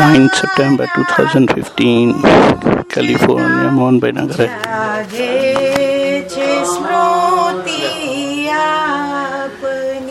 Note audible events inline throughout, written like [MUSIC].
9 September 2015 California Mohanbhai ના ઘરે. જાગે છે સ્મૃતિ આપની.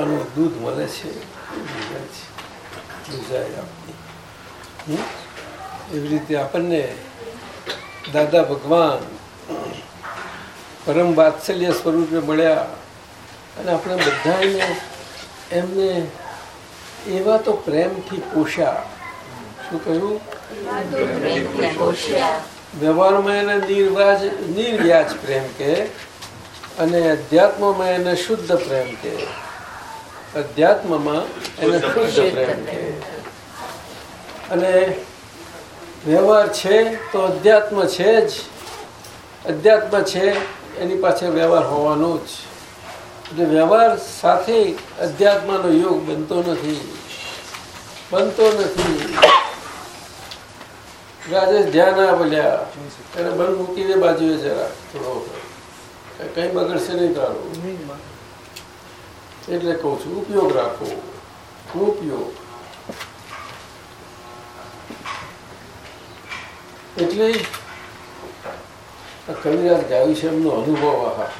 માતાનું દૂધ મળે છે હમ? એવી રીતે આપણને દાદા ભગવાન પરમ વાત્સલ્ય સ્વરૂપે મળ્યા અને આપણે બધાને એમને એવા તો પ્રેમથી પોષ્યા. શું કહ્યું? વ્યવહારમાં એને નિર્વાજ, નિર્વ્યાજ પ્રેમ કે અને અધ્યાત્મમાં એને શુદ્ધ પ્રેમ કે અધ્યાત્મમાં એને અને વ્યવહાર છે તો અધ્યાત્મ છે જ. અધ્યાત્મ છે એની પાછળ વ્યવહાર હોવાનો જ. એટલે વ્યવહાર સાથે અધ્યાત્મનો યોગ બનતો નથી. બનતો નથી. રાજેશ ધ્યાન આ બોલ્યા. એને બંધ મૂકીને બાજુએ જરા થોડો. કઈ બગડશે નહીં તારું. એટલે કહું છું ઉપયોગ રાખો ઉપયોગ એટલે કવિરાજ ગાયું છે એમનો અનુભવ આહા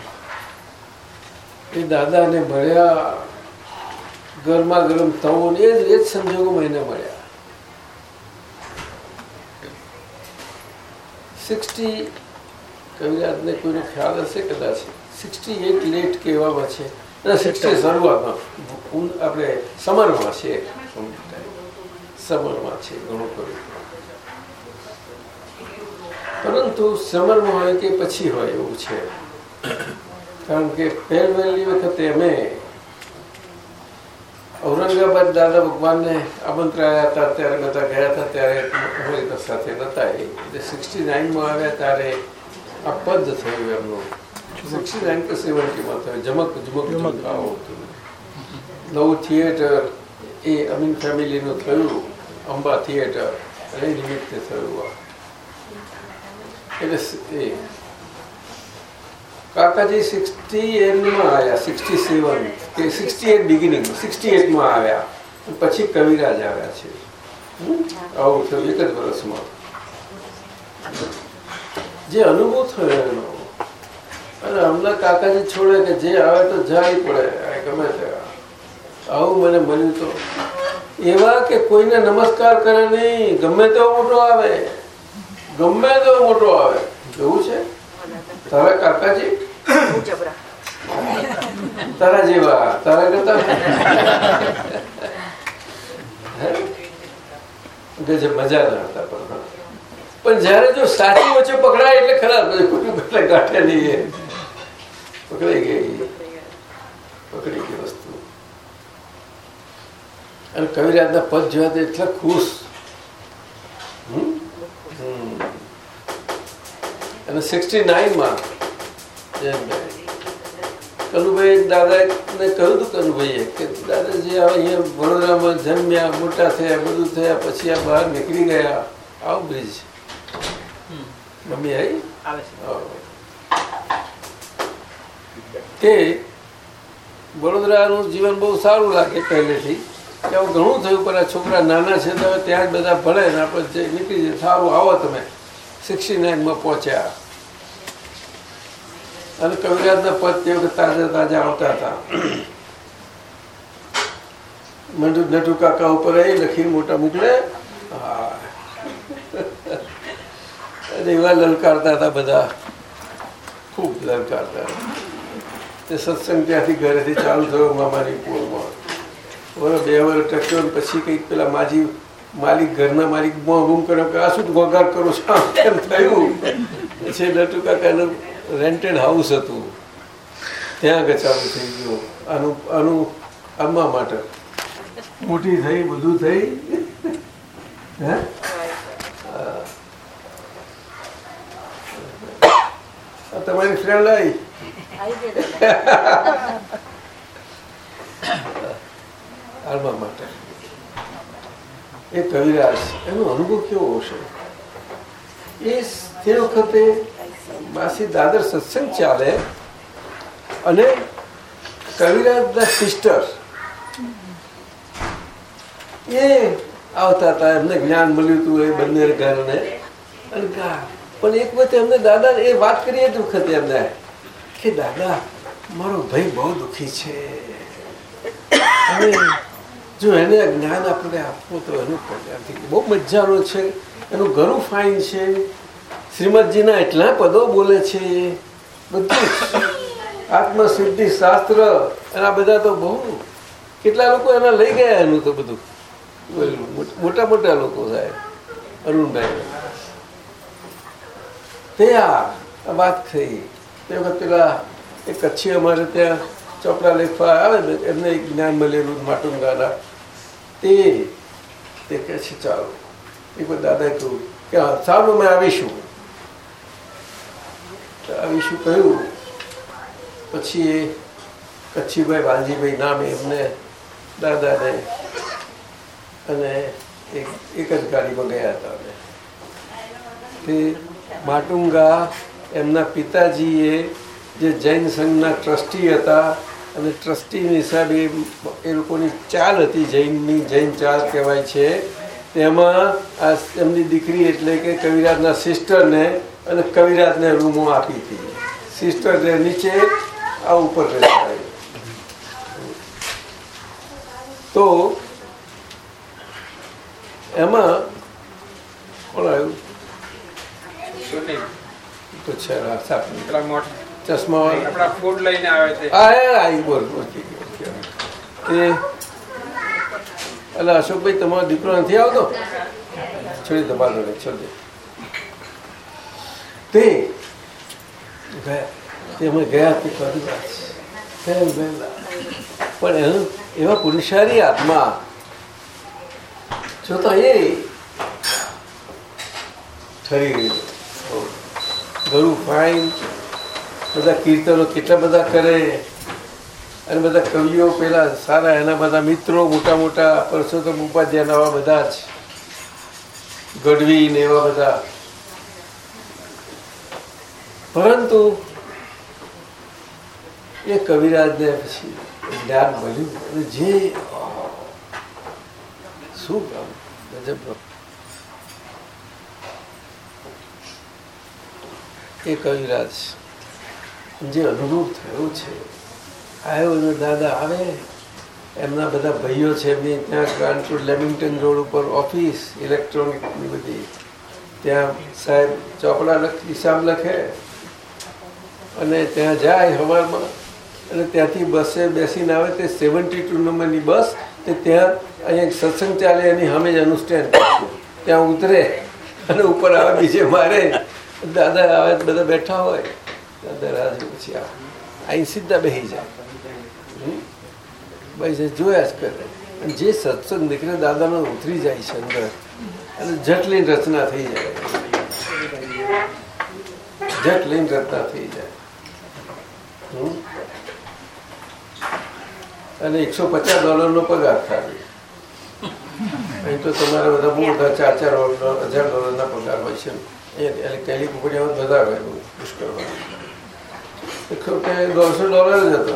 એ દાદાને મળ્યા ગરમા ગરમ તવો એ જ એ જ સંજોગોમાં એને મળ્યા સિક્સટી કવિરાજને કોઈનો ખ્યાલ હશે કદાચ સિક્સટી એટ લેટ કહેવામાં છે આપણે સમરમાં છે સમરમાં છે ઘણું ખરું. પરંતુ સમરમાં હોય કે પછી હોય એવું છે. કારણ કે પહેલ વહેલી વખતે અમે ઔરંગાબાદ દાદા ભગવાનને આમંત્રાયા હતા, ત્યારે બધા ગયા હતા, ત્યારે અમારી સાથે નહોતા. એટલે સિક્સટી નાઇનમાં આવ્યા ત્યારે આ પદ થયું એમનું. જમક આવો હતું નવું થિયેટર એ અમીન ફેમિલીનું થયું અંબા થિયેટર એ નિમિત્તે થયું એટલે એ કાકાજી સિક્સટી એટમાં આવ્યા સિક્સટી સેવન કે સિક્સટી એટ બિગિનિંગ સિક્સટી એટમાં આવ્યા પછી કવિરાજ આવ્યા છે? આવું થયું એક જ વર્ષમાં જે અનુભવ થયો એનો અને હમણાં કાકાજી છોડે કે જે આવે તો જાય પડે ગમે તે આવું. મને મળ્યું તો. એવા કે કોઈને નમસ્કાર કરે નહીં, ગમે તેવો મોટો આવે. ગમે તેવો મોટો આવે. એવું છે? તારા કાકાજી? તારા જેવા, તારા કરતા? જે મજા ના હતા પણ. પણ જયારે જો સાચી વચ્ચે પકડાય એટલે ખરાબ. પછી ખોટું ગાંઠે નહીં પકડાઈ ગઈ. પકડી ગઈ વસ્તુ. અને કવિરાજના પદ જોયા તો એટલા ખુશ. અને સિક્સટી નાઇનમાં જયંતભાઈ કનુભાઈ દાદાને કહ્યું હતું કનુભાઈએ કે દાદાજી આ અહીંયા વડોદરામાં જન્મ્યા, મોટા થયા, બધું થયા, પછી આ બહાર નીકળી ગયા. આવું બ્રિજ. મમ્મી આવી. કે વડોદરાનું જીવન બહુ સારું લાગે પહેલેથી. એવું ઘણું થયું પણ આ છોકરા નાના છે તો ત્યાં જ બધા ભણે ને આપણે જે નીકળી જાય. સારું આવો તમે. સિક્સટી નાઇનમાં પહોંચ્યા. અને કવિરાજના પદ તે વખત તાજા તાજા આવતા હતા. મંડુ નટુ કાકા ઉપર એ લખી મોટા મોકલે. હા. એવા લલકારતા હતા બધા. ખૂબ લલકારતા. તે સત્સંગ ત્યાંથી ઘરેથી ચાલુ થયો મામાની પોળમાં વર બે વાર ટક્યો પછી કંઈક પેલા માજી માલિક ઘરના માલિક મોં બૂમ કર્યો કે આ શું ગોગાર કરો છો? એમ થયું? પછી નટુ કાકાનું રેન્ટેડ હાઉસ હતું. ત્યાં આગળ ચાલુ થઈ ગયું. આનું આનું આંબા માટે. મોટી થઈ બધું થઈ. હે. તમારી ફ્રેન્ડ લઈ આલ્બમ માટે એ કવિરાજ એનો અનુભવ કેવો હશે એ તે વખતે માસી દાદર સત્સંગ ચાલે અને કવિરાજના સિસ્ટર એ આવતા હતા એમને જ્ઞાન મળ્યું હતું એ બંને ઘરને અને ગા- પણ એક વખતે એમને દાદા એ વાત કરી જ વખતે એમને કે, દાદા, મારો ભાઈ બહુ દુઃખી છે. જો એને જ્ઞાન આપણે આપવું તો એનું કલ્યાણથી બહુ મજાનો છે. એનું ઘણું ફાઇન છે. શ્રીમદજીના એટલા પદો બોલે છે. બધું જ. આત્મસિદ્ધિ શાસ્ત્ર એના બધા તો બહુ. કેટલા લોકો એના લઈ ગયા એનું તો બધું. મોટા મોટા લોકો સાહેબ. અરુણભાઈ. તે આ આ વાત થઈ. તે વખત પેલા એ કચ્છી અમારે ત્યાં ચોપડા લેખવા આવે એમને એક જ્ઞાન મળેલું માટુંગાના તે તે કહે છે, ચાલો. એક વાર દાદાએ કહ્યું કે સારું, અમે આવીશું. આવીશું કહ્યું. પછી એ કચ્છીભાઈ, વાલજીભાઈ નામે એમને દાદાને અને એક એક જ ગાડીમાં ગયા હતા અમે. તે માટુંગા એમના પિતાજીએ જે જૈન સંઘના ટ્રસ્ટી હતા અને ટ્રસ્ટીની હિસાબે એ લોકોની ચાલ હતી જૈનની, જૈન ચાલ કહેવાય છે. તેમાં આ એમની દીકરી એટલે કે કવિરાજના સિસ્ટરને અને કવિરાજને રૂમો આપી હતી. સિસ્ટર જે નીચે આ ઉપર રહેતા તો એમાં કોણ આવ્યું એટલે અશોકભાઈ તમારો દીકરો નથી આવતો? છોડી દો છોડી તે ગયા તે અમે તે ગયા. પણ એનું એવા પુરુષારી આત્મા જોતા એ ઠરી ગયું. ઘણું ફાઇન, બધા કીર્તનો કેટલા બધા કરે, અને બધા કવિઓ પેલા સારા એના બધા મિત્રો, મોટા મોટા પરસોત્તમ ઉપાધ્યાયના આવા બધા જ. ગઢવી ને એવા બધા. પરંતુ એ કવિરાજને પછી જ્ઞાન મળ્યું. અને જે, શું કામ ગજબ. એ કવિરાજ જે અનુભવ થયો છે. આવ્યો ને દાદા આવે, એમના બધા ભાઈઓ છે એમની ત્યાં કાનપુર લેમિંગ્ટન રોડ ઉપર ઓફિસ, ઇલેક્ટ્રોનિકની બધી. ત્યાં સાહેબ ચોપડા લખ, હિસાબ લખે અને ત્યાં જાય હવારમાં અને ત્યાંથી બસે બેસીને આવે તે સેવન્ટી ટુ નંબરની બસ તે ત્યાં અહીંયા સત્સંગ ચાલે એની સામે જ એનું ત્યાં ઉતરે અને ઉપર આવે બીજે મારે દાદા આવે બધા બેઠા હોય, દાદા રાજ પછી આવે અહીં સીધા બેસી જાય. એ જોયા જ કરે. અને જે સત્સંગ નીકળે દાદાનો ઉતરી જાય છે અંદર, અને જટ રચના થઈ જાય. જટલીન રચના થઈ જાય? અને એકસો પચાસ ડોલરનો પગાર થાય. અહીં તો તમારે બધા મોટા ચાર ચાર હજાર ડોલરના પગાર હોય છે. ને એટલે હોય બહુ પુષ્કળ હોય. એક વખતે દોઢસો ડોલર જ હતો.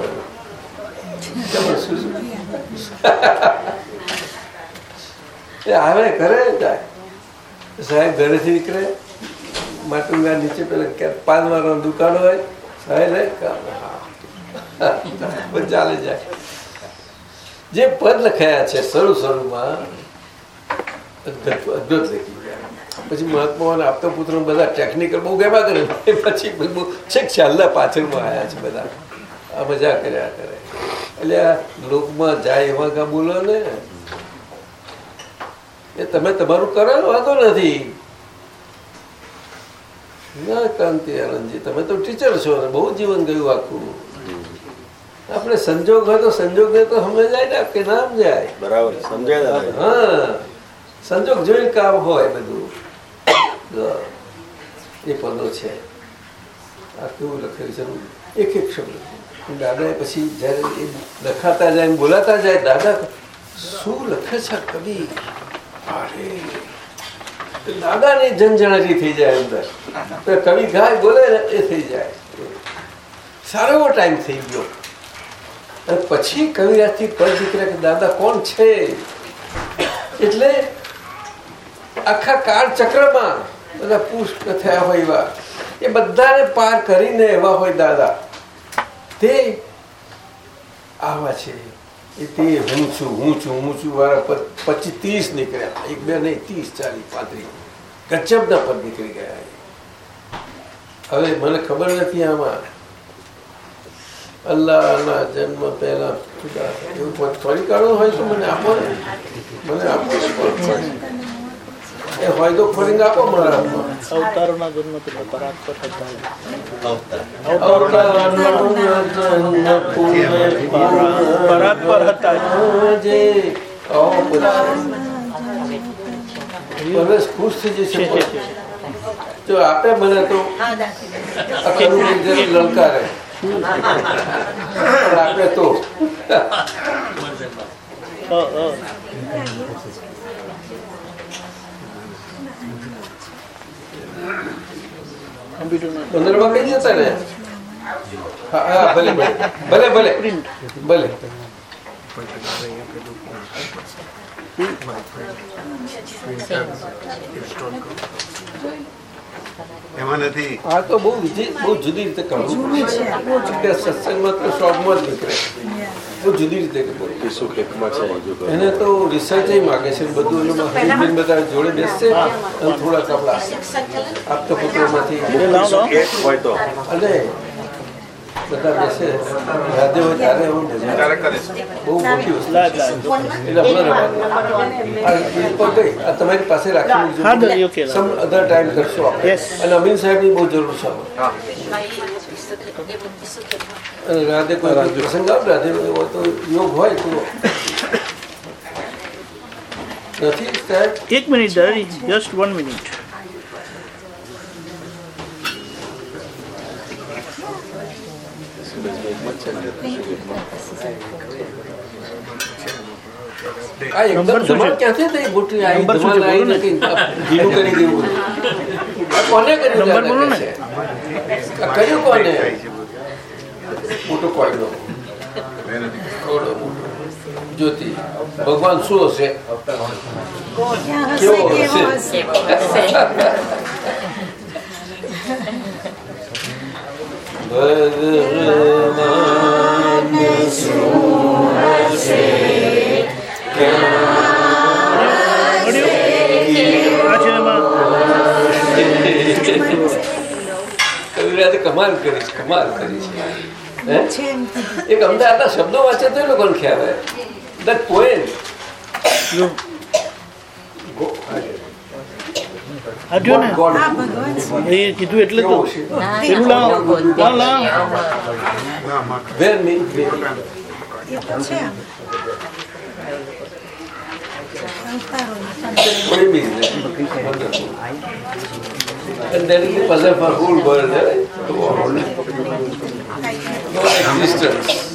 આવે, કરે જાય. સાહેબ ઘરેથી નીકળે. માટુંગા નીચે પેલા પાન વાળાની દુકાન હોય, સાહેબ ચાલે જાય. જે પદ લખાયા છે, શરૂ શરૂમાં અદભુત લખ્યું પછી મહાત્માઓને આપતા પુત્ર બધા ટેકનિકલ બહુ ગેમા કરે. પછી બહુ છેક છેલ્લા પાછળમાં આવ્યા છે બધા. આ મજા કર્યા કરે. એટલે આ લોકમાં જાય એવા કા બોલો ને. એ તમે તમારું કરો વાંધો નથી. ના કાંતિ આનંદજી તમે તો ટીચર છો ને બહુ જીવન ગયું આખું. આપણે સંજોગ હોય તો સંજોગ ને તો સમજાય ને કે નામ જાય બરાબર સમજાય હા. સંજોગ જોઈને કામ હોય બધું. એ પદો છે. આ કેવું લખેલું છે? એક એક શબ્દ. દાદાએ પછી જ્યારે એ લખાતા જાય બોલાતા જાય, દાદા, શું લખે છે કવિ? અરે. દાદાની જનજણાટી થઈ જાય અંદર. કવિ ગાય બોલે એ થઈ જાય. સારો એવો ટાઈમ થઈ ગયો. અને પછી કવિરાજથી પદ દીકરા કે દાદા, કોણ છે? એટલે આખા કાળ ચક્રમાં બધા પુષ્ટ થયા હોય એવા. એ બધાને પાર કરીને એવા હોય દાદા. તે આવા છે. એ તે હું છું હું છું હું છું. વાળા પચીસ ત્રીસ નીકળ્યા. એક, બે નહીં, ત્રીસ, ચાલીસ, પાંત્રીસ. ગજબના પદ નીકળી ગયા. હવે મને ખબર નથી આમાં. અલ્લાહના જન્મ પહેલા એવું ફરી કાઢવું હોય તો મને આપો ને. મને આપો. એ હોય તો ફરીને આપો મારા અવતારોના જન્મ પેલા પરાત્પર હતા પરાત્પર હતા જે. પરવેશ ખુશ થઈ જશે. જો આપે મને તો લલકારે. આપે તો. અ, અ. કમ્પ્યુટરમાં પંદરમાં કઈ જતા ને હા હા ભલે ભલે ભલે ભલે ભલે એમાં નથી. આ તો બહુ બીજી બહુ જુદી રીતે કરવું કે સત્સંગમાં તો શોખમાં જ નીકળે. બહુ જુદી રીતે કરવું છે. એને તો રિસર્ચ માગે છે. બધું એમાં બધા જોડે બેસશે અને થોડા કપડા આપતા પુત્રોમાંથી એ લાવ લાવ હોય તો? અને બધા બેસે. રાધે હોય ત્યારે છે. બહુ મોટી વસ્તુ એટલે હમણાં આ કઈ આ તમારી પાસે રાખી મૂકજો. હા સમ અધર ટાઈમ કરશો. અને અમીન સાહેબની બહુ જરૂર છે. અને રાધે કોઈ પ્રસંગ આવે? રાધે હોય તો યોગ હોય તો. નથી સાહેબ? એક મિનિટ જસ્ટ વન મિનિટ આ એકદમ નંબર શું છે? ધમાલ ક્યાંથી થઈ મોટી આ નંબર શું છે? ધમાલ આવી બોલો ને. નથી ધીમું કરી દેવું આ કોને કર્યું નંબર દાદા બોલો કહે ને. છે? આ કર્યું કોને મોટો કોયડો કોયડો મોટો. જ્યોતિ ભગવાન શું હશે? કેવો હશે? [LAUGHS] હશે ભગવાન આ કવિરાજે કમાલ કરી છે કમાલ કરી છે. એક અમદાવાદના શબ્દો વાંચે તો એ લોકોને ખ્યાલ આવે. ધ પોએમ જો. આ જો ને ગોડ આ ભગવાન છે. એ કીધું એટલે તો કેવું છે પેલું લાવ લાવ લાવ વેર મી એ તો છે આમ. અવતારો What do you mean? Wonderful. And then the puzzle for whole world, eh? No existence.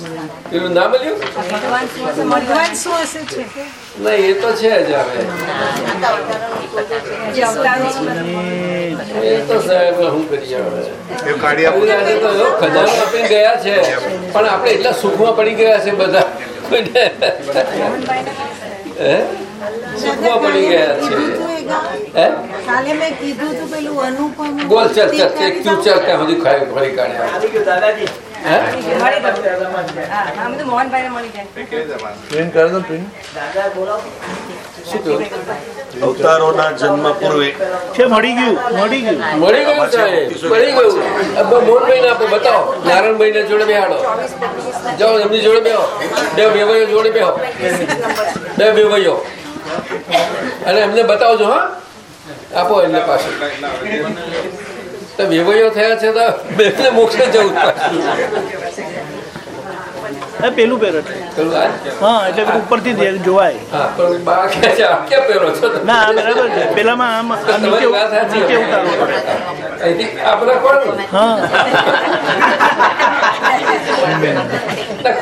પેલું ના મળ્યું ભગવાન શું હશે છે. ના એ તો છે જ હવે. એ તો સાહેબ હું કરી ખજાનો આપીને ગયા છે. પણ આપણે એટલા સુખમાં પડી ગયા છે બધા. સુખમાં પડી ગયા છે. કીધું તું એ ગામ. હે? કાલે મેં કીધું તું પેલું અનુપમ બોલ ચલ ચલ એક તું ચલ ત્યાં સુધી ખાઈ ફરી કાઢ્યા હે? પ્રિન્ટ કરી દો પ્રિન્ટ શું કહ્યું અવતારોના જન્મ પૂર્વે. છે મળી ગયું મળી ગયું. મળી ગયું સાહેબ. મળી ગયું. મોહનભાઈ ને આપો બતાવો. નારાયણભાઈ ને જોડે બેહાડો. જાઓ એમની જોડે બેહો. બે વેવાઈઓ જોડે બેહો. બે વેવાઈઓ અને એમને બતાવજો, હા? આપો એમને પાછું. તો વેવાઈઓ થયા છે તો બેને મોક્ષે જવું પેલું આ? હા એટલે ઉપરથી જોવાય? ના બરાબર છે. પેલામાં આમ નીચે ઉતારવું પડે. હા.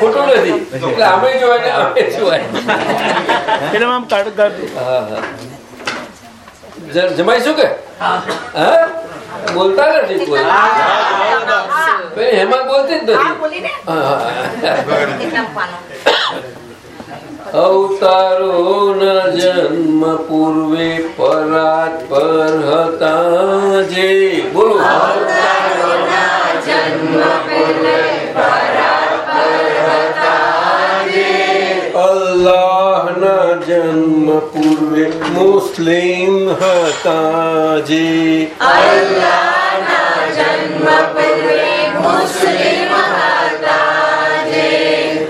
ખોટું નથી. એટલે આમે જોવાય ને જોવાય. પેલામાં આમ કાઢ કે? હા? બોલતા નથી કોઈ? ભાઈ હેમા બોલતી જ નથી. અવતારો ના જન્મ પૂર્વે પરાત પર હતા જે. બોલો. અલ્લાહના જન્મ પૂર્વે મુસ્લિમ હતા જે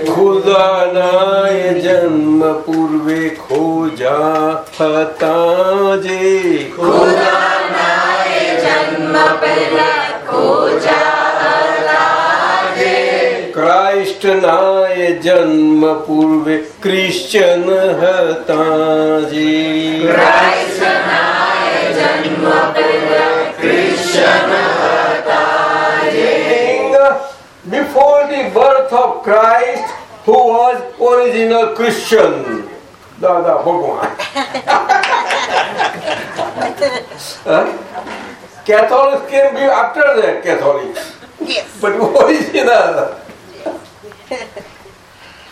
ખુદાના જન્મ પૂર્વે ખોજા હતા જે ક્રાઇસ્ટના એ જન્મ પૂર્વે ક્રિશ્ચન હતા જે King, before the birth of Christ, who was original Christian? Dada Bhagwan. huh? Catholics came be after that, Catholics. Yes. But original.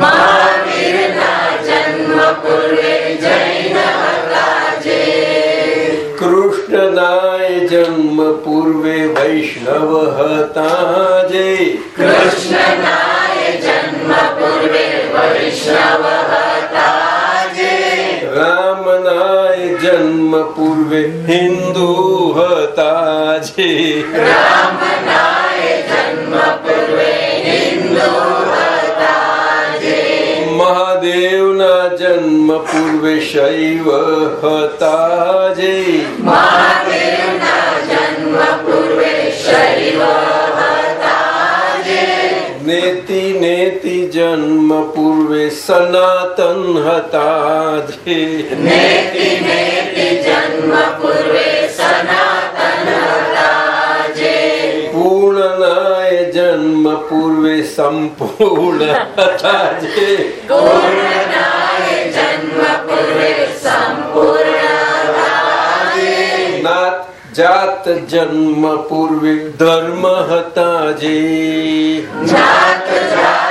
મહાવીરના જન્મ પૂર્વે જૈન હતા જે. કૃષ્ણના એ જન્મ પૂર્વે વૈષ્ણવ હતા જે. રામના એ જન્મ પૂર્વે હિન્દુ હતા જે મહાદેવના જન્મ પૂર્વે શૈવ હતા જે જન્મ પૂર્વે સનાતન હતા જે પૂર્ણનાય જન્મ પૂર્વે સંપૂર્ણ હતા જે જાત જન્મ પૂર્વે ધર્મ હતા જે ધર્મનાય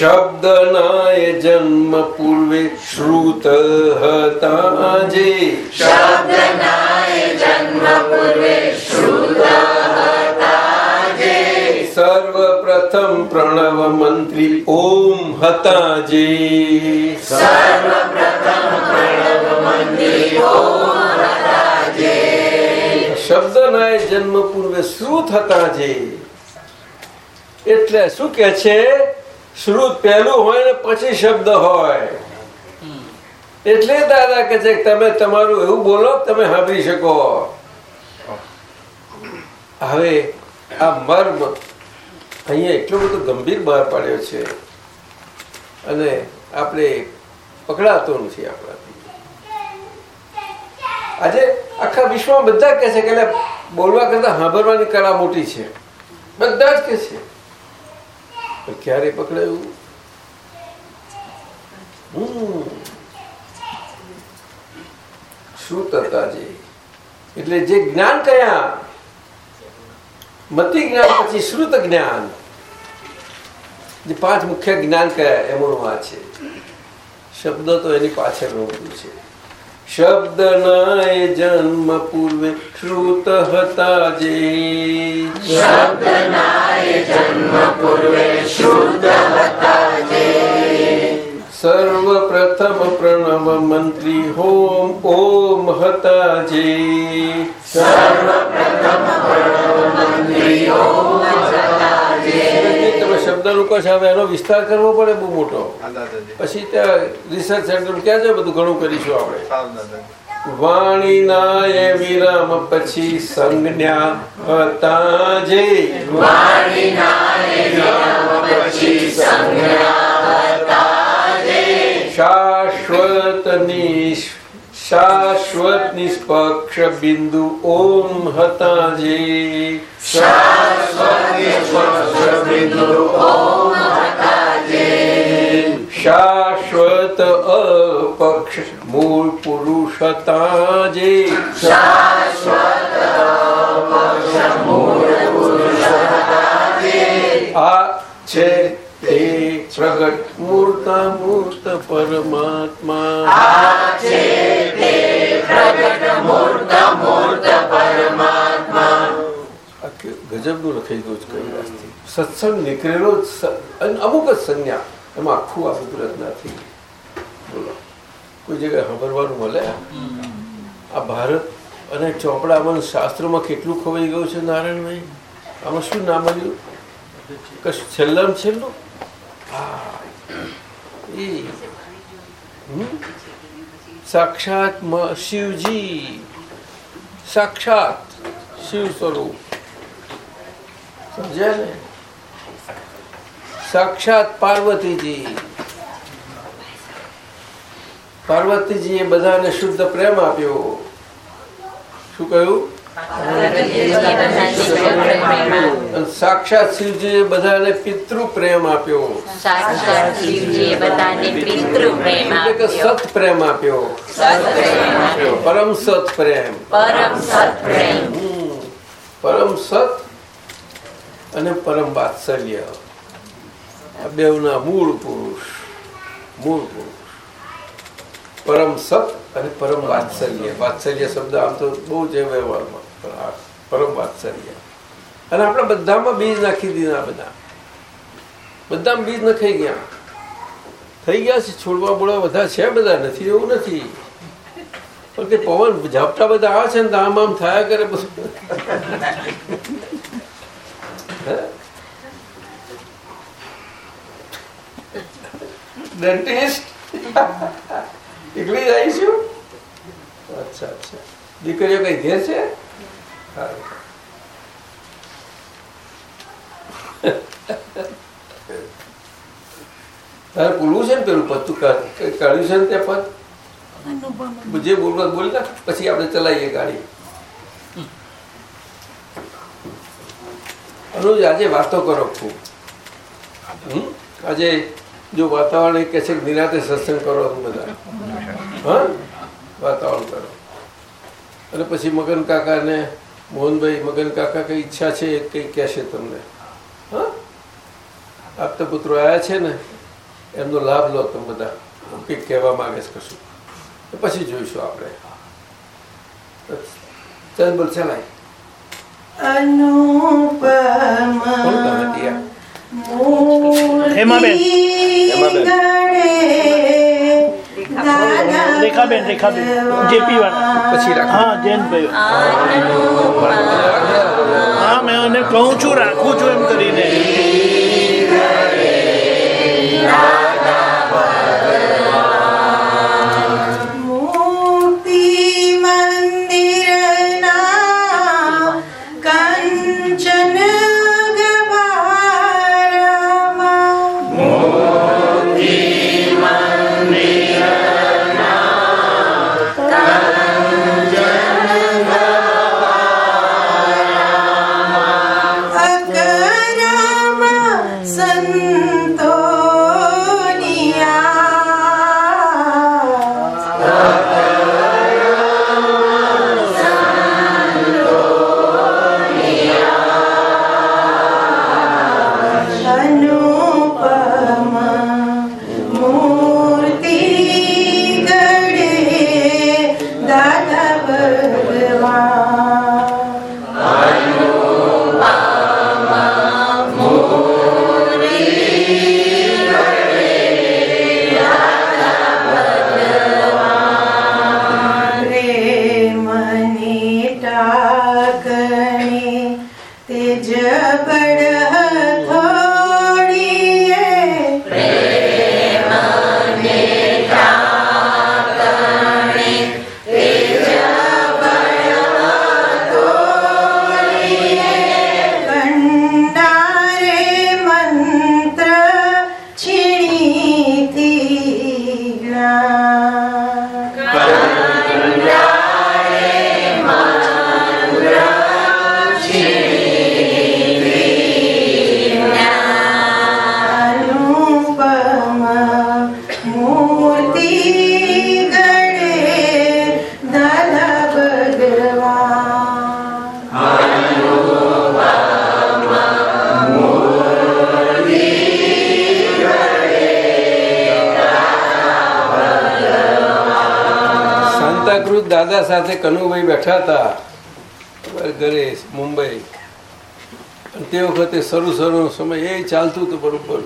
શબ્દનાય જન્મ પૂર્વે શ્રુત હતા જે સર્વપ્રથમ પ્રણવ મંત્રી ઓમ હતા જે શબ્દના જન્મ પૂર્વે શ્રુત હતા જે એટલે શું કે છે? શ્રુત પહેલું હોય ને પછી શબ્દ હોય. એટલે દાદા કે છે તમે તમારું એવું બોલો તમે સાંભળી શકો. હવે આ મર્મ અહીંયા એટલો બધો ગંભીર બહાર પાડ્યો છે. અને આપણે પકડાતો નથી આપણાથી. આજે આખા વિશ્વમાં બધા કહે છે કે બોલવા કરતા સાંભળવાની કળા મોટી છે. બધા જ કે છે. ક્યારે પકડાયું? હમ. શ્રુત હતા જે એટલે જે જ્ઞાન કયા? મતિ જ્ઞાન પછી શ્રુત જ્ઞાન. જે પાંચ મુખ્ય જ્ઞાન કયા, એમનું આ છે. શબ્દ તો એની પાછળનું બધું છે. શબ્દના એ જન્મ પૂર્વે શ્રુત હતા જે. સર્વપ્રથમ પ્રણવ મંત્રી હોમ ઓમ હતા જે. તમે શબ્દ લોકો છે હવે એનો વિસ્તાર કરવો પડે બહુ મોટો. પછી ત્યાં રિસર્ચ સેન્ટર ક્યાં છે બધું ઘણું કરીશું આપણે. વાણીના એ વિરામ પછી સંજ્ઞા હતા જે. શાશ્વત નિષ શાશ્વત નિષ્પક્ષ બિંદુ ઓમ હતા જે શાશ્વત અપક્ષ મૂળ પુરુષ હતા જે આ છે પ્રગટ મૂર્ત મૂર્ત પરમાત્મા આખી ગજબનું લખાઈ ગયું છે કઈ વાતથી સત્સંગ નીકળેલો જ અમુક જ સંજ્ઞા. એમાં આખું આ બધું રચનાથી બોલો. કોઈ જગ્યાએ સાંભળવાનું મળે? આ ભારત અને ચોપડામાં શાસ્ત્રોમાં કેટલું ખવાઈ ગયું છે નારાયણભાઈ? આમાં શું નામ આવ્યું? કશું છેલ્લામાં છેલ્લું? સાક્ષાત શિવજી. સાક્ષાત શિવ સ્વરૂપ. સમજ્યા ને? સાક્ષાત પાર્વતીજી. પાર્વતીજીએ બધાને શુદ્ધ પ્રેમ આપ્યો. શું કહ્યું? સાક્ષાત શિવજી બધાને પિતૃ પ્રેમ આપ્યો. પિતૃ પ્રેમ આપ્યો સત પ્રેમ આપ્યો. પરમ સત પ્રેમ પરમ સત પ્રેમ પરમ સત અને પરમ વાત્સલ્ય. આ બેવના મૂળ પુરુષ. મૂળ પુરુષ. પરમ સત અને પરમ વાત્સલ્ય. વાત્સલ્ય શબ્દ આમ તો બહુ છે વ્યવહારમાં. પરમ વાત્સલ્ય. અને આપણે બધામાં બીજ નાખી દીધા બધા. બધામાં બીજ નખાઈ ગયા. થઈ ગયા છે, છોડવા બોળવા બધા છે બધા. નથી, એવું નથી. પણ તે પવન ઝાપટા બધા આવે છે ને આમ આમ થયા કરે ડેન્ટિસ્ટ એકલી જ આવી છું? અચ્છા અચ્છા. દીકરીઓ કઈ ઘેર છે. તારે બોલવું છે ને પેલું પદ? તું કાઢ- કાઢ્યું છે ને તે પદ? જે બોલવા બોલ પછી આપણે ચલાવીએ ગાડી. અનુજ આજે વાતો કરો ખૂબ? આજે જો વાતાવરણ કે છે નિરાતે સત્સંગ કરો બધા. હા? વાતાવરણ કરો. અને પછી મગન કાકા ને મોહનભાઈ મગન કાકા કઈ ઈચ્છા છે એ કઈ કહેશે તમને? હા? આપતા પુત્રો આવ્યા છે ને એમનો લાભ લો તમે બધા. કંઈક કહેવા માગે છે કશું. પછી જોઈશું આપણે. ચાલ બોલ ચલાય. અનુપમા હેમાબેન. રેખાબેન રેખાબેન. જેપી વાળા. પછી હા જયંતભાઈ હા મેં એને કહું છું રાખું છું એમ કરીને. સાથે કનુભાઈ બેઠા હતા ઘરે મુંબઈ. તે વખતે શરૂ શરૂ સમય એ ચાલતું હતું બરોબર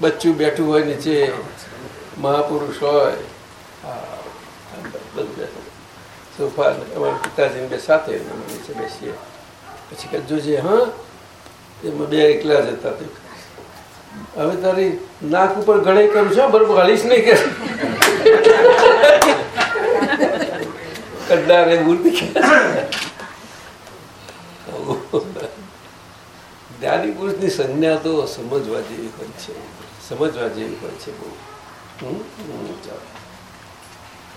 બચ્ચું બેઠું હોય, નીચે મહાપુરુષ હોય. સોફા અમારા પિતાજીને બે સાથે નીચે બેસીએ. પછી કે જોજે, હા, એમાં બે એકલા જ હતા હવે તારી નાક ઉપર ગળે કરું છું, બરોબર, હાલીશ નહીં કે? કડ્ડાને મૂર્તિ જ્ઞાની સંજ્ઞા તો સમજવા જેવી હોય છે સમજવા જેવી હોય છે બહુ.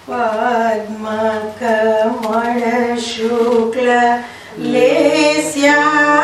પદ્મ કમળ શુક્લ લેસ્યા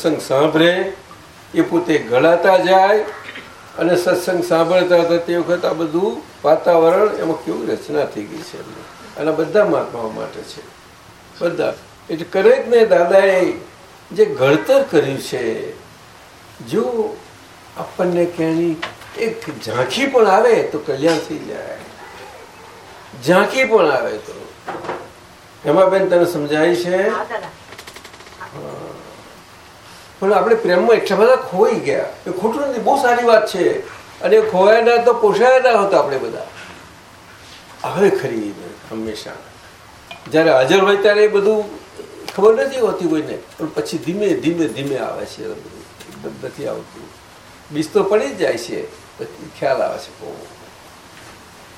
સત્સંગ સાંભળે, એ પોતે ગળાતા જાય અને સત્સંગ સાંભળતા હતા તે વખત આ બધું વાતાવરણ એમાં કેવું રચના થઈ ગઈ છે એમને. અને બધા મહાત્માઓ માટે છે. બધા. એટલે કરે જ ને દાદાએ જે ઘડતર કર્યું છે, જો આપણને ક્યાંની એક ઝાંખી પણ આવે તો કલ્યાણ થઈ જાય. ઝાંખી પણ આવે તો. એમાં બેન તને સમજાય છે? પણ આપણે પ્રેમમાં એટલા બધા ખોઈ ગયા એ ખોટું નથી, બહુ સારી વાત છે. અને ખોવાયા તો પોષાયા ના હોતા આપણે બધા. હવે ખરી હંમેશા. જ્યારે હાજર હોય ત્યારે એ બધું ખબર નથી હોતી કોઈને. પણ પછી ધીમે ધીમે ધીમે આવે છે એકદમ નથી આવતું. બીજ તો પડી જ જાય છે, પછી ખ્યાલ આવે છે બહુ.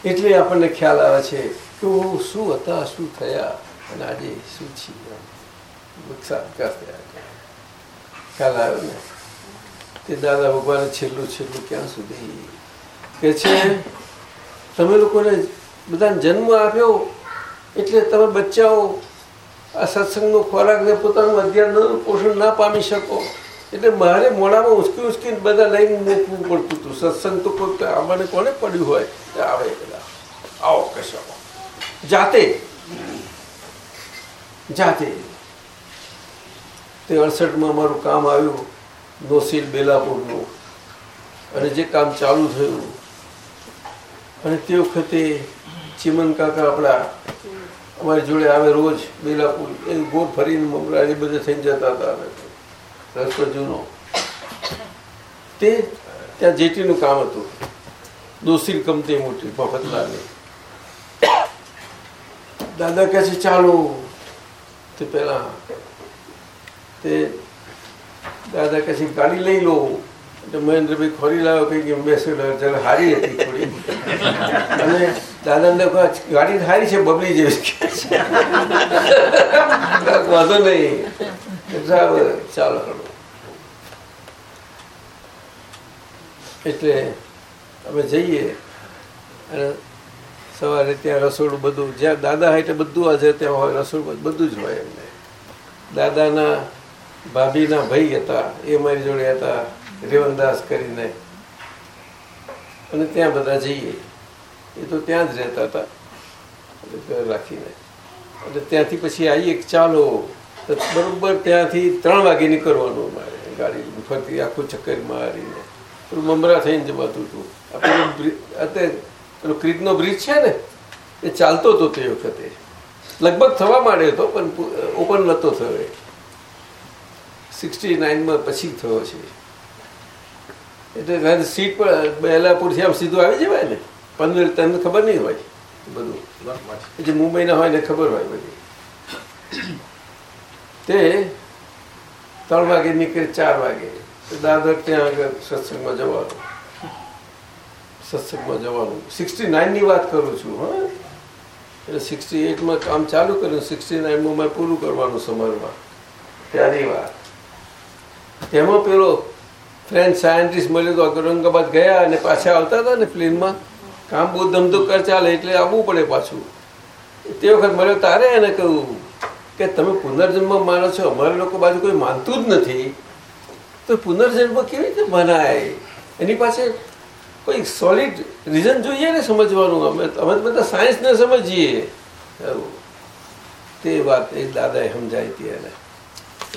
એટલે આપણને ખ્યાલ આવે છે કે શું હતા, શું થયા? અને આજે શું છીએ? વિકસાર વિકાસ ખ્યાલ આવ્યો તે દાદા ભગવાને છેલ્લું છેલ્લું ક્યાં સુધી કે છે, તમે લોકોને બધાને જન્મ આપ્યો એટલે તમે બચ્ચાઓ આ સત્સંગનો ખોરાકને પોતાનું અધ્યાન પોષણ ના પામી શકો. એટલે મારે મોડામાં ઉચકી ઉચકીને બધા લઈને મૂકવું પડતું હતું. સત્સંગ તો કોઈ આમાં કોને પડ્યું હોય? આવે બધા આવો કશો જાતે. જાતે. તે અડસઠમાં મારું કામ આવ્યું નોસીલ બેલાપુરનું. અને જે કામ ચાલુ થયું, અને તે વખતે ચિમન કાકા આપણા, અમારી જોડે આવે રોજ બેલાપુર, એ ગોળ ફરીને મમરા એ બધે થઈને જતા હતા રસ્તો જૂનો તે ત્યાં જેટીનું કામ હતું. દોશીલ કંપની મોટી, મફતલાલની. દાદા કહે છે, ચાલો. તે પેલા તે દાદા કહે છે, ગાડી લઈ લો. એટલે મહેન્દ્રભાઈ ખોરી લાવ્યો ગયો બેસી જરા હારી હતી થોડી અને દાદાને ગાડી સારી છે, બબલી જેવી વાંધો નહીં. ચાલો એટલે અમે જઈએ. અને સવારે ત્યાં રસોડું બધું, જ્યાં દાદા એટલે બધું આજે ત્યાં હોય, રસોડું બધું જ હોય એમને. દાદાના ભાભીના ભાઈ હતા, એ મારી જોડે હતા, રેવનદાસ કરીને. અને ત્યાં બધા જઈએ. એ તો ત્યાં જ રહેતા હતા. રાખીને. એટલે ત્યાંથી પછી આવીએ ચાલો. તો બરોબર ત્યાંથી ત્રણ વાગે નીકળવાનું અમારે ગાડી ફરતી આખું ચક્કર મારીને. પેલું મમરા થઈને જવાતું હતું. આપણે અત્યારે પેલો ક્રીતનો બ્રિજ છે ને, એ ચાલતો હતો તે વખતે. લગભગ થવા માંડ્યો હતો, પણ ઓપન નહોતો થયો સિક્સટી નાઇનમાં પછી થયો છે. એટલે ઘર સીટ પર બેલાપુરથી આમ સીધું આવી જવાય ને? પંદર તને ખબર નહીં હોય બધું. જે મુંબઈના હોય ને ખબર હોય બધી. તે ત્રણ વાગે નીકળે, ચાર વાગે. દાદર ત્યાં આગળ સત્સંગમાં જવાનું. સત્સંગમાં જવાનું. સિક્સટી નાઇનની વાત કરું છું, હા. એટલે સિક્સટી એટમાં કામ ચાલુ કર્યું સિક્સટી નાઇનમાં મારે પૂરું કરવાનું સમરમાં ત્યાંની વાત. તેમાં પેલો ફ્રેન્ચ સાયન્ટિસ્ટ મળ્યો તો ઔરંગાબાદ ગયા અને પાછા આવતા હતા ને પ્લેનમાં. કામ બહુ ધમધુક કર ચાલે એટલે આવવું પડે પાછું. તે વખત મળ્યો તારે એને કહ્યું કે તમે પુનર્જન્મ માનો છો, અમારા લોકો બાજુ કોઈ માનતું જ નથી. તો પુનર્જન્મ કેવી રીતે મનાય? એની પાસે કોઈ સોલિડ રીઝન જોઈએ ને સમજવાનું? અમે અમે બધા સાયન્સને સમજીએ. તે વાત એ દાદાએ સમજાઈ હતી એને.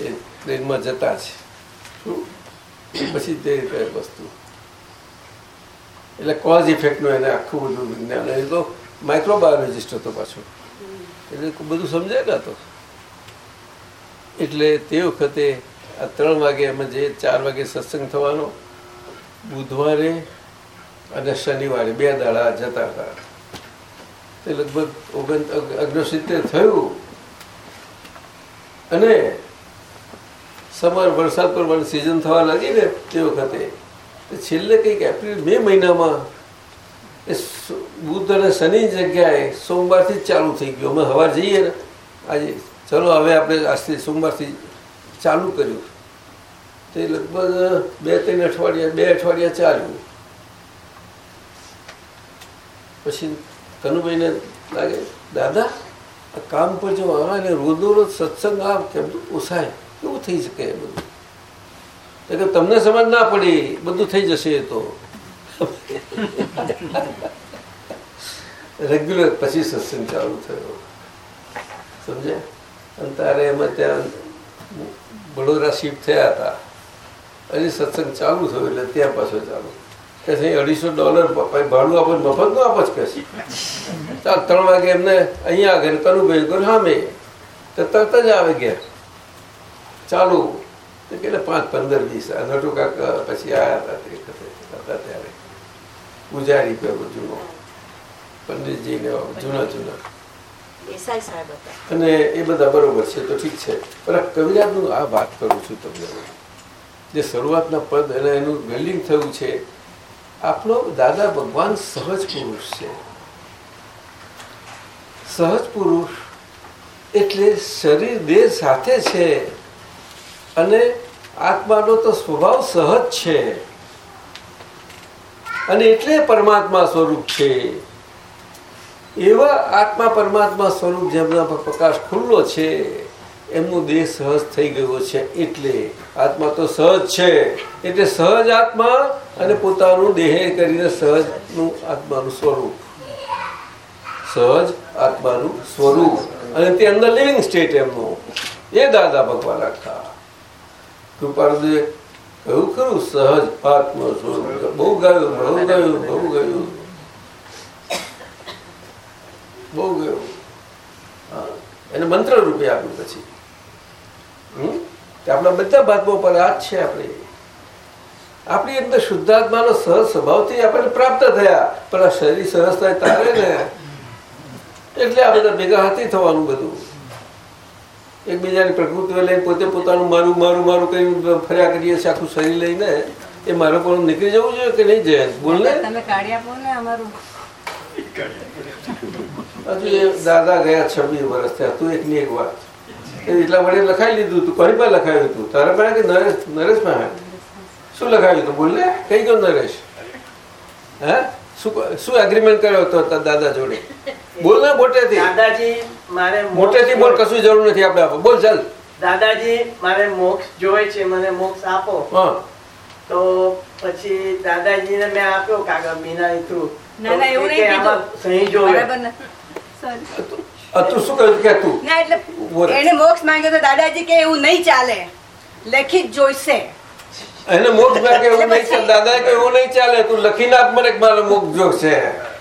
એ પ્લેનમાં જતા છે પછી તે વસ્તુ. એટલે કોઝ ઇફેક્ટનું એને આખું બધું વિજ્ઞાન એ તો માઇક્રોબાયોલોજિસ્ટ હતો પાછો. એટલે બધું સમજાય તો એટલે તે વખતે આ ત્રણ વાગે અમે જે ચાર વાગે સત્સંગ થવાનો, બુધવારે અને શનિવારે બે દાડા જતા હતા. તે લગભગ ઓગણ અગ્નસિત્તેર થયું. અને સમર વરસાદ પર સિઝન થવા લાગી ને તે વખતે છેલ્લે કંઈક એપ્રિલ, મે મહિનામાં એ બુદ્ધ અને શનિ જગ્યાએ સોમવારથી ચાલુ થઈ ગયું. અમે હવાર જઈએ ને, આજે ચલો હવે આપણે આજથી સોમવારથી ચાલુ કર્યું. તે લગભગ બે ત્રણ અઠવાડિયા, બે અઠવાડિયા ચાલ્યું. પછી કનુભાઈને લાગે, દાદા, આ કામ પર જો આવે ને રોજ રોજ સત્સંગ આવ કેમ તો પોસાય કેવું થઈ શકે બધું? એટલે તમને સમજ ના પડી, બધું થઈ જશે એ તો. રેગ્યુલર પછી સત્સંગ ચાલુ થયો. સમજે? અને તારે એમાં ત્યાં વડોદરા શિફ્ટ થયા હતા. હજી સત્સંગ ચાલુ થયો એટલે ત્યાં પાછો ચાલુ. કે અઢીસો ડોલર ભાડું આપણે મફતનું આપો જ કે ત્રણ વાગે એમને અહીંયા આગળ કનુભાઈ ગયો હા, મેં. તરત જ આવે ઘેર. ચાલુ. તો કેટલે? પાંચ પંદર દિવસ આ કાક પછી આવ્યા હતા તે હતા ત્યારે. પૂજારી પેલો જૂનો. પંડિતજી ને જૂના. જૂના અને એ બધા બરોબર છે તો ઠીક છે. પણ આ કવિરાજનું આ વાત કરું છું તમને. જે શરૂઆતના પદ અને એનું વેલ્ડિંગ થયું છે આપણો દાદા ભગવાન સહજ પુરુષ છે. સહજ પુરુષ એટલે શરીર દેહ સાથે છે. અને આત્માનો તો સ્વભાવ સહજ છે. અને એટલે પરમાત્મા સ્વરૂપ છે. એવા આત્મા પરમાત્મા સ્વરૂપ જેમના પર પ્રકાશ ખુલ્લો છે, એમનો દેહ સહજ થઈ ગયો છે એટલે. આત્મા તો સહજ છે. એટલે સહજ આત્મા અને પોતાનું દેહ કરીને સહજનું આત્માનું સ્વરૂપ. સહજ આત્માનું સ્વરૂપ. અને તે અંદર લિવિંગ સ્ટેટ એમનું. એ દાદા ભગવાન આખા. કૃપાળુદેવ કહ્યું ખરું? સહજ આત્મ સ્વરૂપ. બહુ ગાયું બહુ ગાયું બહુ ગાયું. બહુ ગયું. એને મંત્ર રૂપે આપ્યું પછી. હમ? આપણા બધા બાદમાં પર આ જ છે આપણે. આપણી અંદર શુદ્ધાત્માનો સહજ સ્વભાવથી આપણને પ્રાપ્ત થયા. પણ આ શરીર સહજતા થાય તારે ને? એટલે આ બધા ભેગા હાથી થવાનું બધું. એકબીજાની પ્રકૃતિઓ લઈને પોતે પોતાનું મારું મારું મારું કઈ ફર્યા કરીએ છીએ આખું શરીર લઈને એ મારો પણ નીકળી જવું જોઈએ કે નહીં જાય બોલ ને. તમે કાઢી આપો ને અમારું. હજુ એ દાદા ગયા છવ્વીસ વર્ષ થયા તું એકની એક વાત. એ એટલા માટે લખાઈ લીધું તું કોની પાસે લખાયું તું? તારા પાસે કે નરેશ નરેશ પાસે? શું લખાયું તું? બોલ ને કઈ ગયો નરેશ. હે? શું શું એગ્રીમેન્ટ કર્યો હતો દાદા જોડે? [LAUGHS] બોલ ને મોટેથી. દાદાજી મારે મોક્ષ મોટેથી બોલ કશું જરૂર નથી આપણે આપો. બોલ ચાલ. દાદાજી મારે મોક્ષ જોવે છે મને મોક્ષ આપો. હા. તો પછી દાદાજીને મેં આપ્યો કાગળ મીના થ્રુ ના, ના, એવું નહીં કીધું. સહી જોવે. તું શું કહ્યું? કે તું. ના એટલે એને મોક્ષ માંગ્યો તો દાદાજી કે એવું નહીં ચાલે. લેખિત જોઈશે. એને મોક્ષ કે એવું નહીં ચાલે દાદા કે એવું નહીં ચાલે તું લખીને આપ મને મારે મોક્ષ જોગ છે.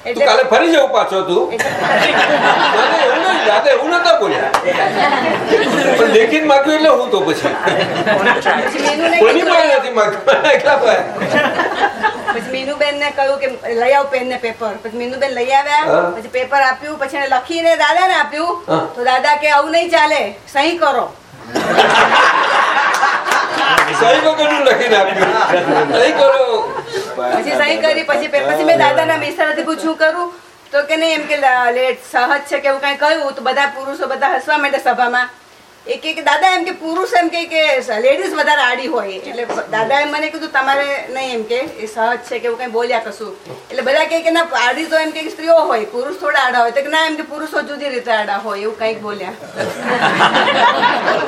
તું કાલે ફરી જવું પાછો તું. [LAUGHS] એવું નહીં દાદા એવું નતા બોલ્યા. પણ લેખિત માગ્યું એટલે હું તો પછી. પછી કોની પાસે નથી માગ્યું. [LAUGHS] એકલા પાસે પછી મીનુબેન ને કહ્યું કે લઈ આવ પેન ને પેપર પછી મીનુબેન લઈ આવ્યા પછી પેપર આપ્યું પછી એને લખીને દાદા ને આપ્યું તો દાદા કે આવું નહીં ચાલે સહી કરો. [LAUGHS] સહી વગરનું લખીને આપ્યું સહી કરો, પછી સહી કરી પછી પછી મેં દાદાના મિસ્ત્રાથી પૂછ્યું કરું? તો કે નહીં, એમ કે લેટ સહજ છે કે એવું કઈ કહ્યું, તો બધા પુરુષો બધા હસવા માટે સભામાં. એ કે દાદા એમ કે પુરુષ એમ કે લેડીઝ વધારે આડી હોય. એટલે દાદા એમ મને કીધું, તમારે નહીં એમ કે, એ સહજ છે કે એવું કઈ બોલ્યા કશું. એટલે બધા કહે કે, ના, આડી તો એમ કે સ્ત્રીઓ હોય, પુરુષ થોડા આડા હોય. તો ના, એમ કે પુરુષો જુદી રીતે આડા હોય, એવું કંઈક બોલ્યા.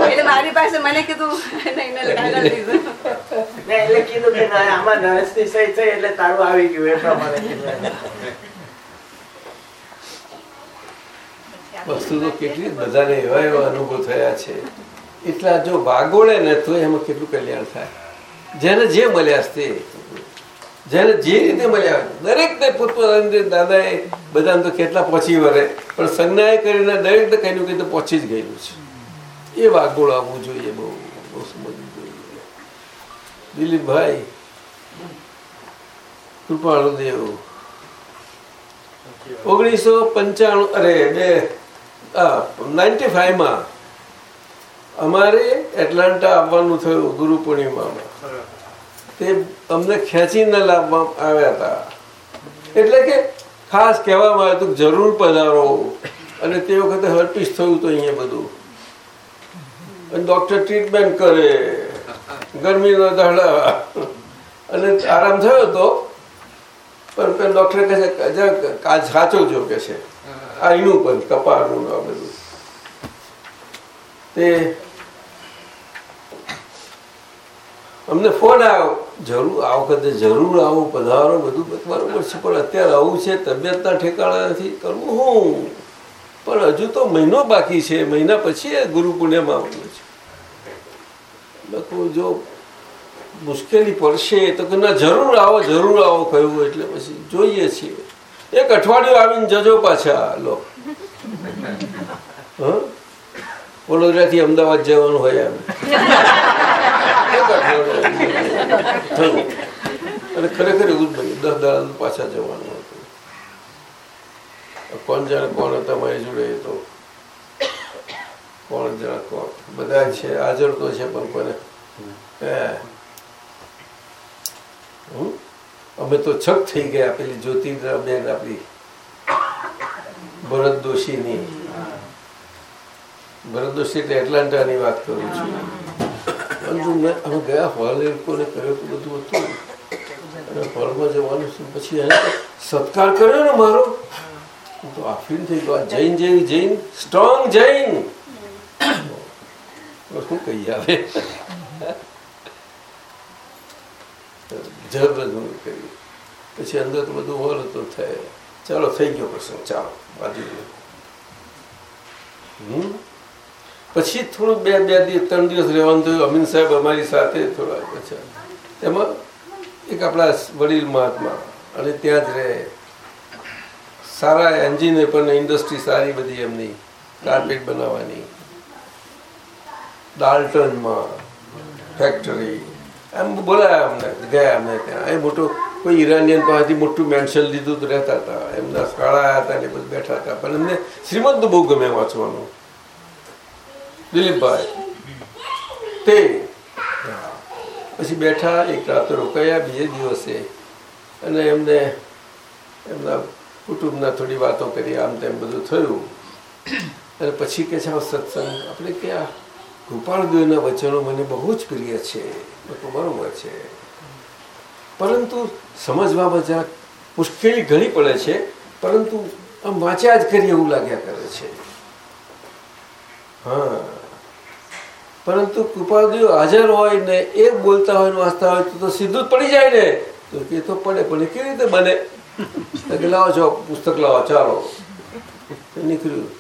એટલે મારી પાસે મને કીધું, નહીં એટલે કીધું કે આમાં નરેશની સહી થઈ એટલે તારું આવી ગયું, એ પ્રમાણે કીધું. વસ્તુ તો કેટલી બધાને એવા એવા અનુભવ થયા છે. એટલા જો વાગોળે ને તો એમાં કેટલું કલ્યાણ થાય. જેને જે મળ્યા તે જેને જે રીતે મળ્યા, દરેકને પોતપોતાની દાદાએ બધાને તો કેટલા પહોંચી વરે પણ સંજ્ઞાએ કરીને દરેકને ને કંઈ તો પહોંચી જ ગયેલું છે. એ વાગોળ આવવું જોઈએ, બહુ બહુ સમજવું જોઈએ. દિલીપભાઈ કૃપાળુ દેવ ઓગણીસો પંચાણું, અરે, બે નાઇન્ટી ફાઈવમાં અમારે એટલાન્ટા આવવાનું થયું ગુરુ પૂર્ણિમામાં. તે અમને ખેંચીને લાવવામાં આવ્યા હતા. એટલે કે ખાસ કહેવામાં આવ્યું હતું જરૂર પધારો. અને તે વખતે હર્પિસ થયું હતું અહીંયા બધું. અને ડૉક્ટર ટ્રીટમેન્ટ કરે. ગરમીનો દાડા. અને આરામ થયો હતો પણ ડૉક્ટર કહે છે સાચો જો કે છે. આ એનું પણ કપાળનું આ બધું તે અમને ફોન આવ્યો જરૂર આ વખતે જરૂર આવું પધારો બધું બરોબર છે પણ અત્યારે આવું છે તબિયતના ઠેકાણા નથી કરવું હું પણ હજુ તો મહિનો બાકી છે મહિના પછી ગુરુ પુણ્યમાં આવવાનું છે લખું જો મુશ્કેલી પડશે તો કે ના જરૂર આવો જરૂર આવો કહ્યું એટલે પછી જોઈએ છીએ એક અઠવાડિયું આવીને જજો પાછા, લો? વડોદરાથી અમદાવાદ જવાનું હોય એમ. અને ખરેખર એવું જ ભાઈ દસ દાડા પાછા જવાનું હતું કોણ જાણે કોણ હતા મારી જોડે તો. કોણ જાણે કોણ. બધા છે, હાજર તો છે પણ કોને હે. હમ? અમે તો છક થઈ ગયા પેલી જ્યોતિર્રા બેન આપણી ભરત દોશીની. ભરત દોશી એટલે એટલાન્ટાની વાત કરું છું. અમે ગયા હોલ એ લોકોને બધું હતું. અને હોલમાં જવાનું છે પછી સત્કાર કર્યો ને મારો. હું તો આફીન થઈ ગયો. જૈન જેવી જૈન, સ્ટ્રોંગ જૈન. શું કહી આવે જબરદસ્ત કર્યું પછી અંદર તો બધું હોલ તો થાય. ચાલો, થઈ ગયો પ્રસંગ. ચાલો બાજુ હમ? પછી થોડું બે બે દિવસ ત્રણ દિવસ રહેવાનું થયું. અમીન સાહેબ અમારી સાથે થોડા પછી એમાં એક આપણા વડીલ મહાત્મા અને ત્યાં જ રહે. સારા એન્જિનિયર પણ ઇન્ડસ્ટ્રી સારી બધી એમની. કાર્પેટ બનાવવાની. ડાલ્ટનમાં ફેક્ટરી એમ બોલાયા અમને ગયા અમને ત્યાં. એ મોટું કોઈ ઈરાનિયન પાસેથી મોટું મેન્શન લીધું તો રહેતા હતા. એમના કાળા હતા ને બધું બેઠા હતા. પણ એમને શ્રીમદ બહુ ગમે વાંચવાનું. દિલીપભાઈ. તે. પછી બેઠા, એક રાત રોકાયા બીજે દિવસે. અને એમને એમના કુટુંબના થોડી વાતો કરી, આમ તેમ બધું થયું. અને પછી કે છે સત્સંગ. આપણે કે આ ગોપાળદેવના વચનો મને બહુ જ પ્રિય છે બરોબર છે. પરંતુ સમજવામાં જરાક મુશ્કેલી ઘણી પડે છે, પરંતુ આમ વાંચ્યા જ કરીએ એવું લાગ્યા કરે છે. હા. પરંતુ કૃપાદેવ હાજર હોય ને એ બોલતા હોય વાંચતા હોય તો સીધું જ પડી જાય ને. તો કે તો પડે, પણ કેવી રીતે બને? લાવો છો, પુસ્તક લાવો, ચાલો. નીકળ્યું.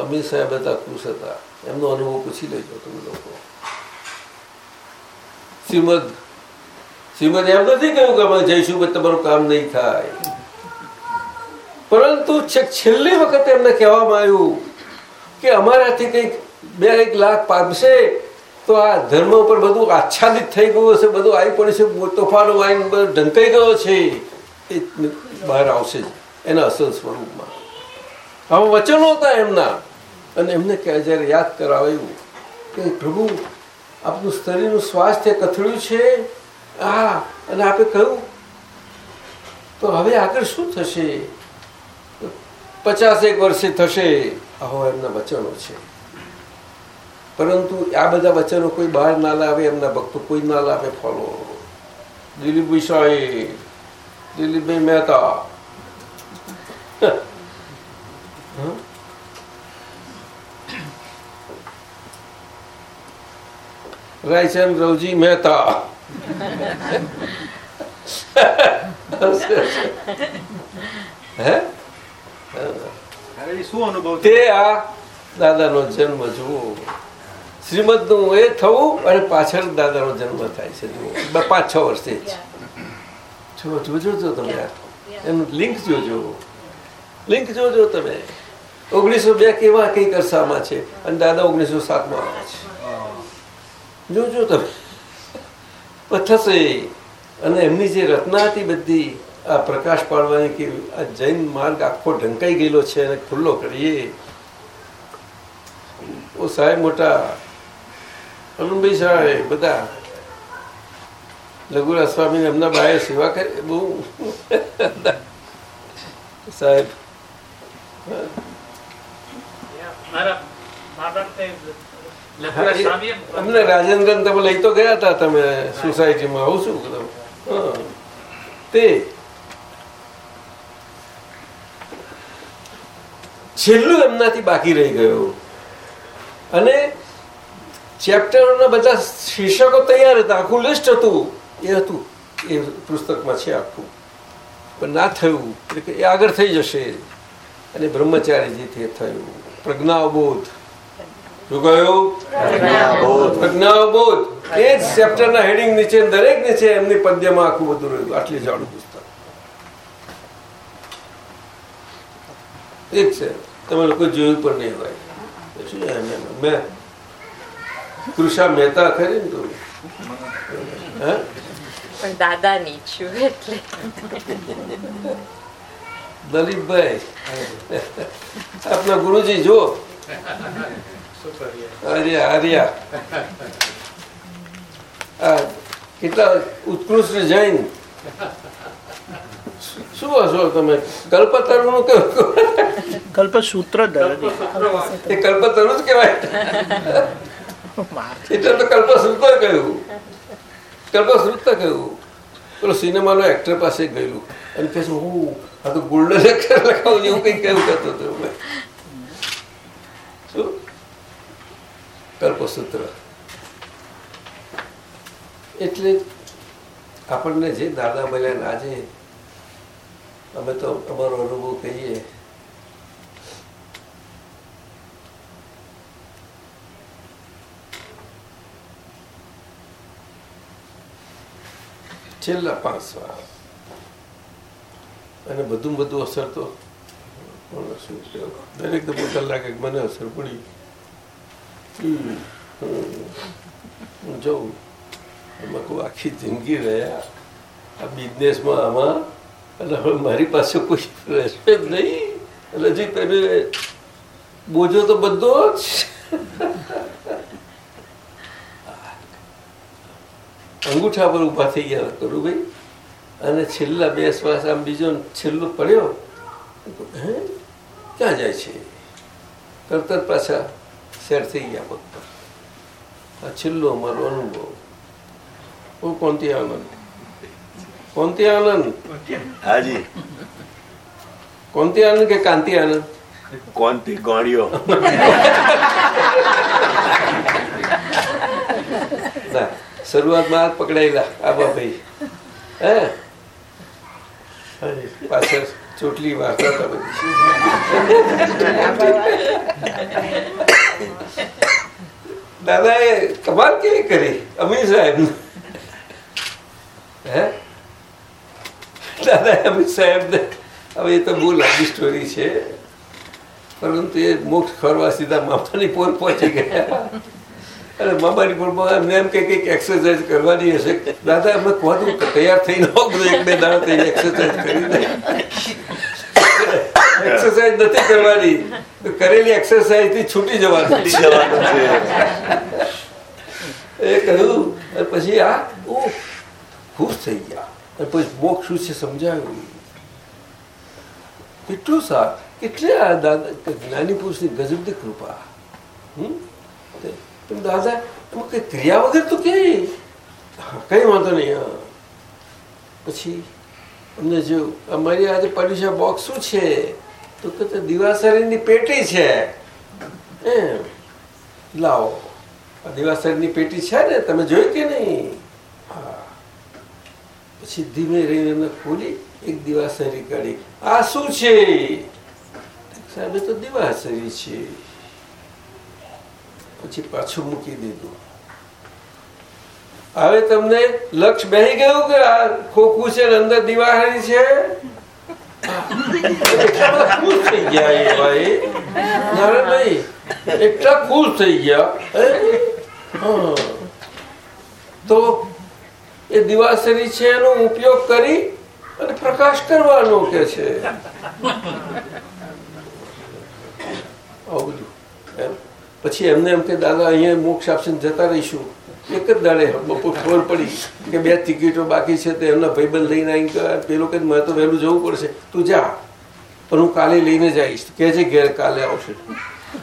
અમિત સાહેબ હતા, ખુશ હતા. એમનો અનુભવ પૂછી લેજો તમે લોકો. શ્રીમદ શ્રીમદ એમ નથી કહ્યું કે અમે જઈશું પણ તમારું કામ નહીં થાય. પરંતુ છેલ્લી વખતે એમને કહેવામાં આવ્યું કે અમારાથી કંઈક બે એક લાખ પામશે, તો આ ધર્મ ઉપર બધું આચ્છાદિત થઈ ગયું હશે, બધું આવી પડ્યું છે તોફાનો આવીને બધો ઢંકાઈ ગયો છે. એ બહાર આવશે જ એના અસલ સ્વરૂપમાં. આવા વચનો હતા એમના. અને એમને જ્યારે યાદ કરાવ્યું કે પ્રભુ, આપનું શરીરનું સ્વાસ્થ્ય કથળ્યું છે? આ, અને આપે કહ્યું, તો હવે આગળ શું થશે? પચાસ એક વર્ષે થશે. આવો એમના વચનો છે. પરંતુ આ બધા વચનો કોઈ બહાર ના લાવે, એમના ભક્તો કોઈ ના લાવે ફોલો. દિલીપભાઈ સાહેબ દિલીપભાઈ મહેતા. રાયચંદ રવજી મહેતા. હે? શું અનુભવ તે આ દાદાનો જન્મ જુઓ. શ્રીમદનું એ થવું અને પાછળ દાદાનો જન્મ થાય છે પાંચ છ વર્ષે જ. જો જોજો જો તમે. એનું લિંક જોજો. લિંક જોજો તમે. ઓગણીસો બે કેવા કઈ કરસામાં છે અને દાદા ઓગણીસો સાતમાં આવે છે. જોજો તમે. થશે અને એમની જે રચના હતી બધી, આ પ્રકાશ પાડવાની કે આ જૈન માર્ગ આખો ઢંકાઈ ગયેલો છે અને ખુલ્લો કરીએ. ઓ સાહેબ મોટા, અરુણભાઈ સાહેબ, બધા. લઘુરા સ્વામી એમના બાએ સેવા કરી. બહુ. સાહેબ. મારા અમને રાજેન્દ્રન તમે લઈ તો ગયા હતા તમે સોસાયટીમાં આવું શું કરું તે છેલ્લું એમનાથી બાકી રહી ગયું. અને ચેપ્ટરોના બધા શીર્ષકો તૈયાર હતા. આખું લિસ્ટ હતું. એ હતું. એ પુસ્તકમાં છે આખું. પણ ના થયું. એટલે કે એ આગળ થઈ જશે. અને બ્રહ્મચારીજીથી થયું. પ્રજ્ઞાબોધ. શું કહ્યું પ્રજ્ઞાબોધ એ જ ચેપ્ટરના હેડિંગ નીચે દરેક નીચે એમની પદ્યમાં આખું બધું રહ્યું. આટલી જાડું પુસ્તક. એક છે. તમે લોકો જોયું પણ નહીં હોય. શું એમ એમ? મેં કૃષા મહેતા ખરી ને તું? હે? પણ છું એટલે. દલીપભાઈ આપના ગુરુજી જો આર્યા આ કેટલા ઉત્કૃષ્ટ જૈન. શું હશો તમે? કલ્પતરુનું કેવું કલ્પસૂત્ર એ કલ્પતરુ જ કહેવાય. એટલે તો કલ્પસૃત કહ્યું. કલ્પસૂત્ર કહ્યું. પેલો સિનેમાનો એક્ટર પાસે ગયેલું. અને કહે છે હું આ તો ગોલ્ડન એક્ટર લખાવું એવું કંઈક કેવું કહેતો હતો. શું? કલ્પસૂત્ર એટલે આપણને જે દાદા મળ્યા ને આજે, અમે તો અમારો અનુભવ કહીએ, છેલ્લા પાંચ અને બધું બધું અસર તો દરેક તો પોતા લાગે મને અસર પડી. હું જોઉં એમાં કોઈ આખી જિંદગી રહ્યા, આ બિઝનેસમાં આમાં અને હવે મારી પાસે કોઈ રેસ્પેક્ટ નહીં. એટલે હજી તમે બોજો તો બધો જ. અંગૂઠા પર ઊભા થઈ ગયા કરું ભાઈ અને છેલ્લા બે શ્વાસ આમ બીજો છેલ્લો પડ્યો. હે? ક્યાં જાય છે? કરતર પાછા. સેટ થઈ ગયા પગ પર આ છેલ્લો અમારો અનુભવ. ઓ કોણથી આનંદ કોણથી આનંદ હાજી. કોણથી આનંદ કે કાંતિ આનંદ કોણથી ગોળીઓ શરૂઆતમાં પકડાયેલા. આબા ભાઈ હે? પાછળ. ચોટલી વાર્તા બધી. દાદાએ કમાલ કેવી કરી? અમીર સાહેબ હે? દાદા અમીર સાહેબ હવે એ તો બહુ લાંબી સ્ટોરી છે. પરંતુ એ મોક્ષ ખોરવા સીધા મામાની પોર પહોંચી ગયા. અને મામાની પણ એમને એમ કે કંઈક એક્સરસાઇઝ કરવાની હશે. દાદા અમે કહો કે તૈયાર થઈને એક બે દાડા થઈને એક્સરસાઇઝ કરી દે. એક્સરસાઇઝ નથી કરવાની. કરેલી એક્સરસાઇઝથી છૂટી જવાનું. એ કહ્યું પછી આ બહુ ખુશ થઈ ગયા. અને પછી મોક્ષ શું છે સમજાયું? કેટલું સાર. કેટલે આ દાદા જ્ઞાની પુરુષની ગજબની કૃપા. હમ? તે- દાદા, એમાં કઈ ક્રિયા વગર તો કે કઈ વાંધો નહીં પછી અમને જો અમારી આજે પડ્યું બોક્સ શું છે? તો કે દિવાસરીની પેટી છે. એમ. લાવો. આ દિવાસરની પેટી છે ને, તમે જોઈ કે નહીં? પછી ધીમે રહીને ખોલી એક દિવાસરી કાઢી. આ શું છે? સાહેબ તો દિવાસરી છે. પછી પાછું મૂકી દીધું. હવે તમને લક્ષ બેહી ગયું કે આ ખોખું છે અંદર દિવાળી છે? તો એ દિવાસરી છે એનો ઉપયોગ કરી અને પ્રકાશ કરવાનો કે છે? આવું એમ. પછી એમને એમ કે, દાદા, અહીંયા મોક્ષ આપશે જતા રહીશું. એક જ દાડે બપોર ખબર પડી કે બે ટિકિટો બાકી છે તો એમના ભાઈબંધ લઈને આવી પેલો કે મારે તો વહેલું જવું પડશે. તું જા, પણ હું કાલે લઈને જઈશ. કે છે ઘેર કાલે આવશે.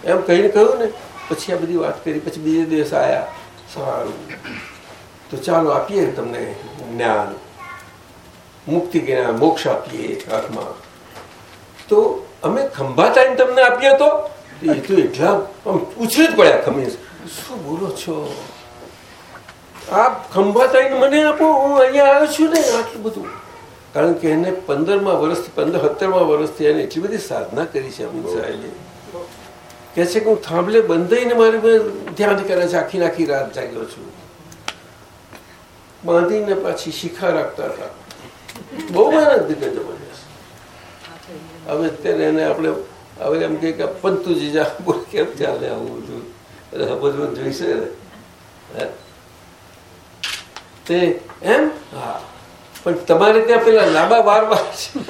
એમ કહીને કહ્યું ને, પછી આ બધી વાત કરી, પછી બીજે દિવસ આવ્યા સારું. તો ચાલો, આપીએ તમને જ્ઞાન. મુક્તિ જ્ઞાન મોક્ષ આપીએ આત્મા તો અમે ખંભાતાઈને તમને આપ્યો તો? એ તો એટલા આમ ઉછળી જ પડ્યા ખમીસ શું બોલો છો? આપ ખંભા થઈને મને આપો, હું અહીંયા આવ્યો છું ને, આટલું બધું. કારણ કે એને પંદરમા વર્ષથી પંદર સત્તરમા વર્ષથી એને એટલી બધી સાધના કરી છે અમિત સાહેબે. કે છે કે હું થાંભલે બંધાઈને મારે ધ્યાન કરે છે, આખી આખી રાત જાગ્યો છું. બાંધીને પાછી શિખા રાખતા હતા. બહુ મહેનત દીધે જબરજસ્ત. હવે અત્યારે એને આપણે હવે એમ કે પંતુ જીજા કેમ ચાલે આવું બધું? બધું જોઈશે ને. તે એમ? હા. પણ તમારે ત્યાં પેલા લાંબા વાર વાર શું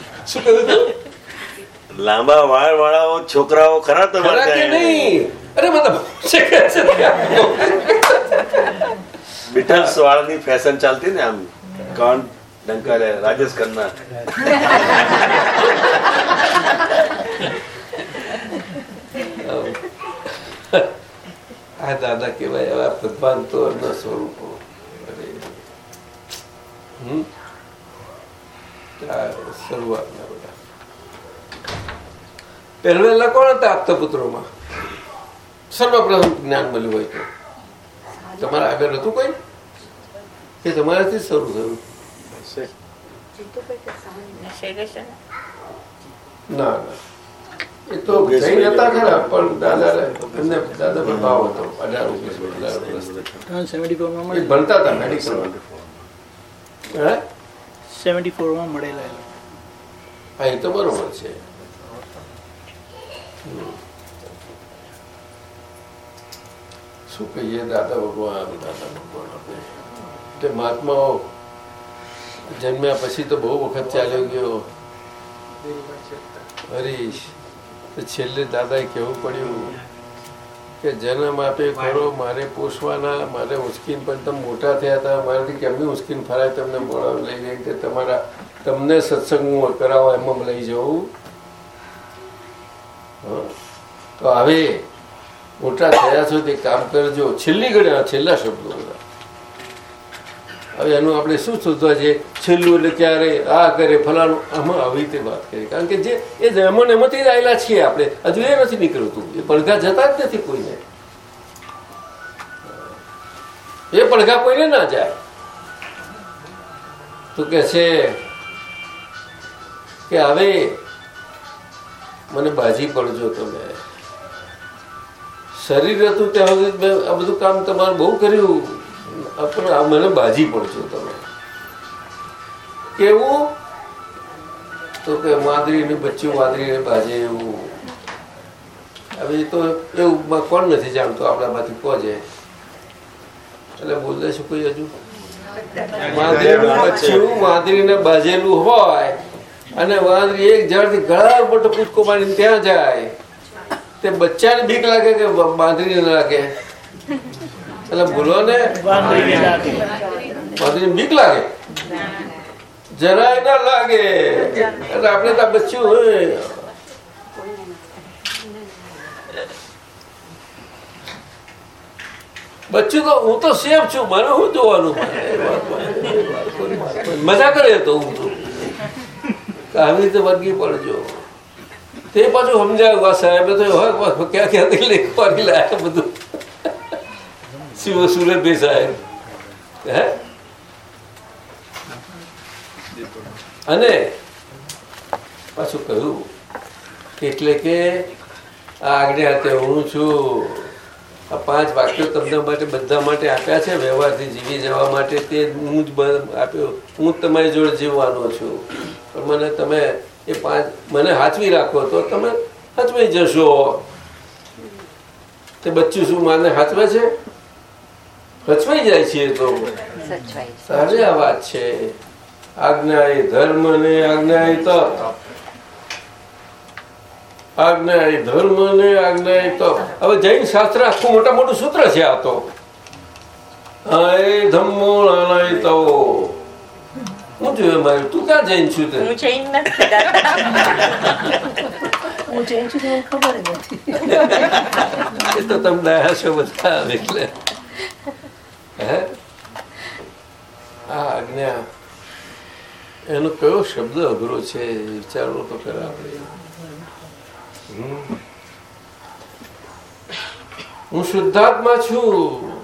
કહ્યું લાંબા વાળ વાળાઓ છોકરાઓ ખરા તમારા કે નહીં? અરે મતલબ બીટલ્સ વાળાની ફેશન ચાલતી ને આમ? કોણ ડંકારે રાજેશ ખન્ના. આ દાદા કહેવાય એવા ભગવાન તો એમના સ્વરૂપો શરૂઆતના બધા પહેલવેલા કોણ હતા આપતા પુત્રોમાં સર્વપ્રથમ જ્ઞાન મળ્યું હોય તો તમારા આગળ હતું કોઈ કે તમારાથી જ શરૂ થયું ના ના એ તો જૈન હતા ખરા પણ દાદા એમને દાદા પર ભાવ હતો. અઢાર ઓગણીસ એ ભણતા હતા મેડિકલ સેવન્ટી ફોરમાં મળેલા હા એ તો બરોબર છે. શું કહીએ દાદા ભગવાન દાદા ભગવાન આપણે. તે મહાત્માઓ જન્મ્યા પછી તો બહુ વખત ચાલ્યો ગયો. હરીશ. છેલ્લે દાદાએ કહેવું પડ્યું કે જન્મ આપે કરો મારે પોષવાના, મારે ઉશ્કીન પણ તમે મોટા થયા હતા, મારાથી કેમની ઉશ્કીન ફરાય તમને મોડા લઈ ગઈ કે તમારા, તમને સત્સંગ હું કરાવવા એમાં લઈ જવું. તો હવે મોટા થયા છો તે કામ કરજો. છેલ્લી ઘડી છેલ્લા શબ્દો બધા. હવે એનું આપણે શું શોધવા છે? છેલ્લું એટલે ક્યારે? આ કરે, ફલાણું. આમાં આવી રીતે વાત કરી. કારણ કે જે, એ એમાં એમાંથી આવેલા છીએ આપણે. હજુ એ નથી નીકળતું. એ પડઘા જતા જ નથી કોઈને. એ પડઘા કોઈને ના જાય. તો કે છે કે હવે મને બાજી પડજો તમે. શરીર હતું ત્યાં સુધી આ બધું કામ તમારું બહુ કર્યું. આ મને બાજી પડશો તમે. કેવું? તો કે માદરીને બચ્ચું વાદરીને બાજે એવું. હવે તો એવું કોણ નથી જાણતો આપણામાંથી કોજે એટલે બોલે શું કોઈ હજુ? વાંદરીનું બચ્ચું વાંદરીને બાજેલું હોય, અને વાંદરી એક ઝાડથી ઘણા ઉપર કૂદકો મારીને ત્યાં જાય. તે બચ્ચાને બીક લાગે કે બાંધરીને લાગે? એટલે ભૂલો ને? બીક લાગે? જરાય ના લાગે. એટલે આપણે તો બચ્યું હોય. બચ્યું તો હું તો સેફ છું મને શું જોવાનું? મજા કરે તો હું તો. આવી રીતે વર્ગી પડજો. તે પાછું સમજાયું સાહેબ તો ક્યાં ક્યાંથી લેખવાની લાયા બધું? શિવ સુરતભાઈ સાહેબ હે અને પાછું કહ્યું એટલે કે આ આગળ હાથે હું છું આ પાંચ વાક્યો તમને માટે, બધા માટે આપ્યા છે. વ્યવહારથી જીવી જવા માટે તે હું જ આપ્યો. હું તમારી જોડે જીવવાનો છું. પણ મને તમે એ પાંચ, મને હાચવી રાખો તો તમે હાચવાઈ જશો. તે બચ્ચું શું માને હાચવે છે? હચવાઈ જાય છે તો. સચવાઈ આ વાત છે. આજ્ઞા એ ધર્મ ને આજ્ઞા એ તપ. આજ્ઞા એ ધર્મ ને આજ્ઞા એ તપ. હવે જૈન શાસ્ત્ર આખું મોટા મોટું સૂત્ર છે આ તો. ધમ્મો તવો હું જોયું મારે તું ક્યાં જૈન છું તે? હું જૈન નથી હું જૈન છું ખબર નથી. [LAUGHS] એ તો તમે દયા છો બધા એટલે. આ આજ્ઞા. એનો કયો શબ્દ અઘરો છે વિચારવો તો ખરા આપણે. હું શુદ્ધાત્મા છું.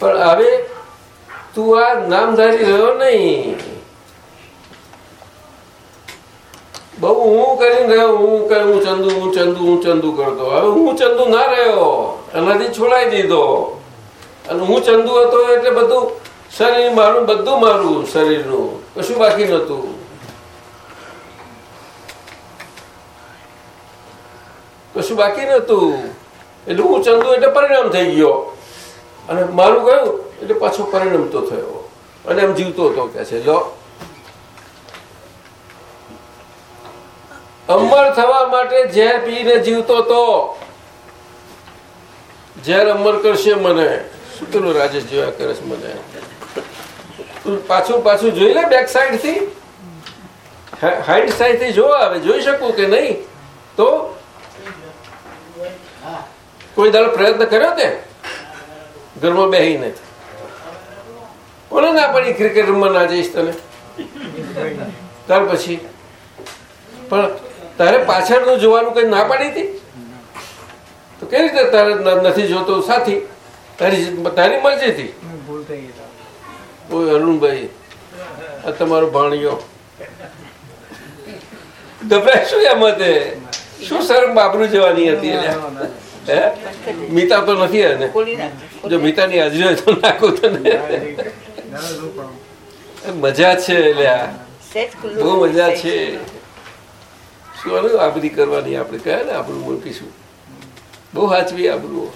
પણ હવે તું આ નામધારી રહ્યો નહીં. બહુ હું કરીને રહ્યો, હું હું ચંદુ હું ચંદુ હું ચંદુ કરતો. હવે હું ચંદુ ના રહ્યો. એનાથી છોડાઈ દીધો. અને હું ચંદુ હતો એટલે બધું શરીર મારું, બધું મારું શરીરનું. કશું બાકી નહોતું. કશું બાકી નહોતું. એટલે હું ચંદુ એટલે પરિણામ થઈ ગયો. અને મારું ગયું એટલે પાછો પરિણમતો થયો. અને એમ જીવતો હતો કે છે, લો. અમર થવા માટે ઝેર પીને જીવતો હતો. ઝેર અમર કરશે મને. શું પેલું રાજેશ જોયા કરે છે મને પાછું પાછું જોઈ લે બેક સાઈડથી. હાઈડ સાઈડથી જોવા આવે, જોઈ શકું કે નહીં? તો? કોઈ દાડો પ્રયત્ન કર્યો તે? ઘરમાં બેહીને. કોને ના પડી ક્રિકેટ રમવા ના જઈશ તને. ત્યાર પછી. પણ તારે પાછળનું જોવાનું કઈ ના પાડી હતી? તો કેવી રીતે તારે નથી જોતો સાથી? તારી તારી મરજીથી ઓય અરુણભાઈ આ તમારો ભાણિયો. ગભરાય શું એમ શું શરમ બાબરું જવાની હતી હે? મીતા તો નથી એને જો મીતાની હાજરી તો નાખું તને. મજા છે એટલે આ. બહુ મજા છે. શું આબરી કરવાની આપણે? કહે ને આપણું મૂકીશું બહુ સાચવી આબરું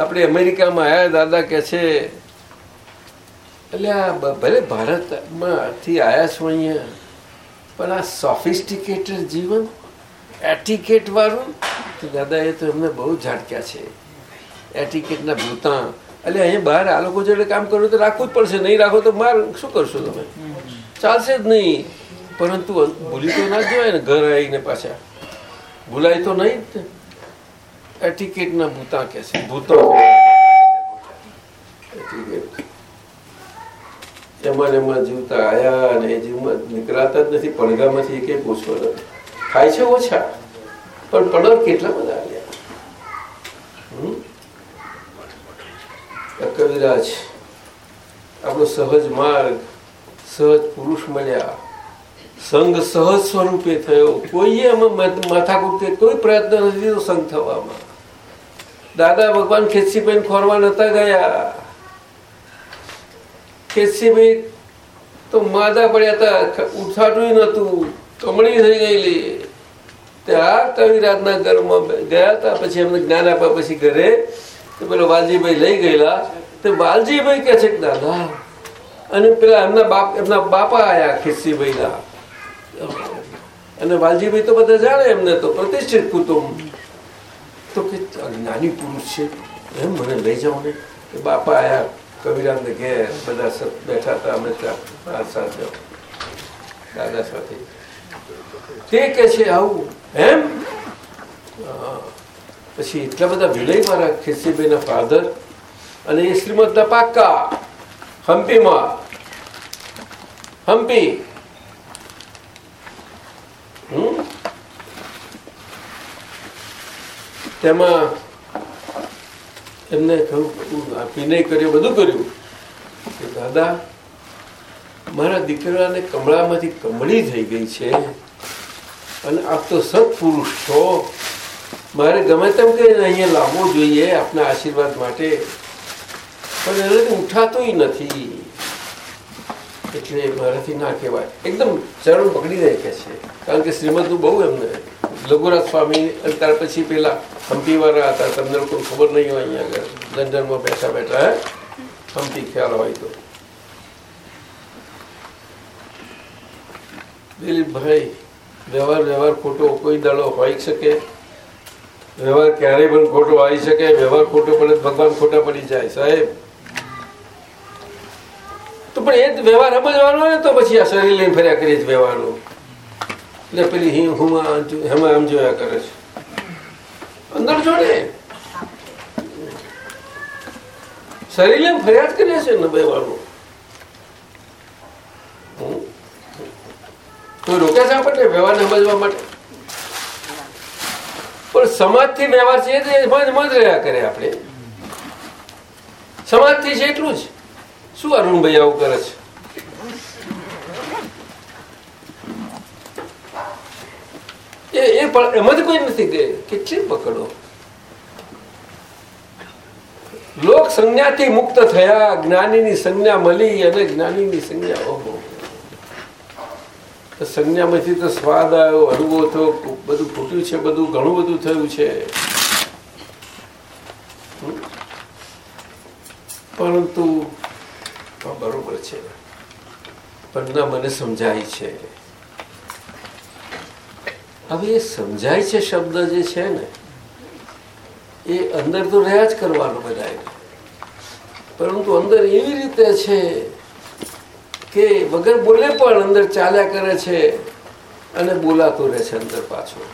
આપણે અમેરિકામાં આવ્યા દાદા કે છે, એટલે આ ભલે ભારતમાંથી આવ્યા છો અહીંયા, પણ આ સોફિસ્ટિકેટેડ જીવન એટિકેટ વાળું? તો દાદા, એ તો એમને બહુ ઝાટક્યા છે. એટિકેટના ભૂતા એટલે અહીંયા બહાર આ લોકો જોડે કામ કરવું તો રાખવું જ પડશે, નહીં રાખો તો માર, શું કરશો તમે? ચાલશે જ નહીં. પરંતુ ભૂલી તો ના જવાય ને, ઘર આવીને પાછા. ભૂલાય તો નહીં જ. એટિકેટના ભૂતા કે છે ભૂતો એમાં એમાં જીવતા આયા અને એ જીવમાં નીકળાતા જ નથી. પડઘામાંથી એક એક ઓછો નથી. ખાય છે ઓછા. પણ પડર કેટલા બધા આવ્યા કવિરાજ આપણો સહજ માર્ગ સહજ પુરુષ મળ્યા. સંઘ સહજ સ્વરૂપે થયો. કોઈએ એમાં માથા માથાકૂટ કોઈ પ્રયત્ન નથી સંઘ થવામાં. દાદા ભગવાન ખેતસીભાઈ ખોરવા નતા ગયા. ખેતસીભાઈ તો માદા પડ્યા હતા ઉઠાડું નતું કમળી થઈ ગયેલી. ત્યાં કવિરાજના ઘરમાં ગયા હતા, પછી એમને જ્ઞાન આપ્યા, પછી ઘરે તો પેલો વાલજીભાઈ લઈ ગયેલા. તો વાલજીભાઈ કે છે દાદા, અને પેલા એમના બાપ, એમના બાપા આયા ખિસ્સીભાઈના અને વાલજીભાઈ તો બધા જાણે એમને પ્રતિષ્ઠિત કુટુંબ. તો કે નાની પુરુષ છે. એમ મને લઈ જાઓ ને. બાપા આયા કવિરામને ઘેર બધા બેઠા હતા, અમે સાથે, દાદા સાથે. તે કે છે, આવું, એમ? પછી એટલા બધા વિનય મારા ખેસીભાઈના ફાધર અને એ શ્રીમદના પાક્કા હમ્પીમાં હમ્પી હમ? તેમાં એમને કહ્યું વિનય કર્યો, બધું કર્યું. કે, દાદા, મારા દીકરાને કમળામાંથી કમળી થઈ ગઈ છે અને આપ તો સત્પુરુષ છો. મારે ગમે તેમ કરીને અહીંયા લાવવો જોઈએ આપના આશીર્વાદ માટે. પણ એને ઉઠાતો નથી. એટલે મારાથી ના કહેવાય. એકદમ ચરણ પકડી રહે છે. કારણ કે શ્રીમદનું બહુ એમને લઘુરાજ સ્વામી ત્યાર પછી પેલા હમ્પીવાળા હતા, તમને લોકો ખબર નહીં હોય અહીંયા આગળ. લંડનમાં બેઠા બેઠા હમ્પી ખ્યાલ હોય તો. દિલીપભાઈ, વ્યવહાર વ્યવહાર ખોટો કોઈ દાડો હોઈ શકે? વ્યવહાર ક્યારેય પણ ખોટો આવી શકે, વ્યવહાર ખોટો પડે ભગવાન ખોટા પડી જાય. સાહેબ તો પણ એ જ વ્યવહાર સમજવાનો ને તો પછી આ શરીર લઈને ફર્યા કરીએ જ વ્યવહારનો. એટલે પેલી હિમ હુમા હેમાં આમ જોયા કરે છે. અંદર જોડે. શરીર લઈને ફરિયાદ કરીએ છે ને વ્યવહારનો. કોઈ રોકે છે આપણને વ્યવહારને સમજવા માટે? પણ સમાજથી વ્યવહાર છે એમાં જ રહ્યા કરે આપણે. સમાજથી છે એટલું જ. શું અરુણભાઈ આવું કરે છે? એ પણ એમાં જ કોઈ નથી કે કેટલી પકડો. લોક સંજ્ઞાથી મુક્ત થયા, જ્ઞાનીની સંજ્ઞા મળી અને જ્ઞાનીની સંજ્ઞા ઓહો. સંજ્ઞામાંથી તો સ્વાદ આવ્યો અનુભવ થયો બધું ફૂટ્યું છે બધું, ઘણું બધું થયું છે. પરંતુ બરોબર છે. પણ ના, મને સમજાય છે. હવે એ સમજાય છે શબ્દ જે છે ને, એ અંદર તો રહ્યા જ કરવાનો બધાએ પરંતુ અંદર એવી રીતે છે કે વગર બોલે પણ અંદર ચાલ્યા કરે છે અને બોલાતો રહે છે અંદર પાછો.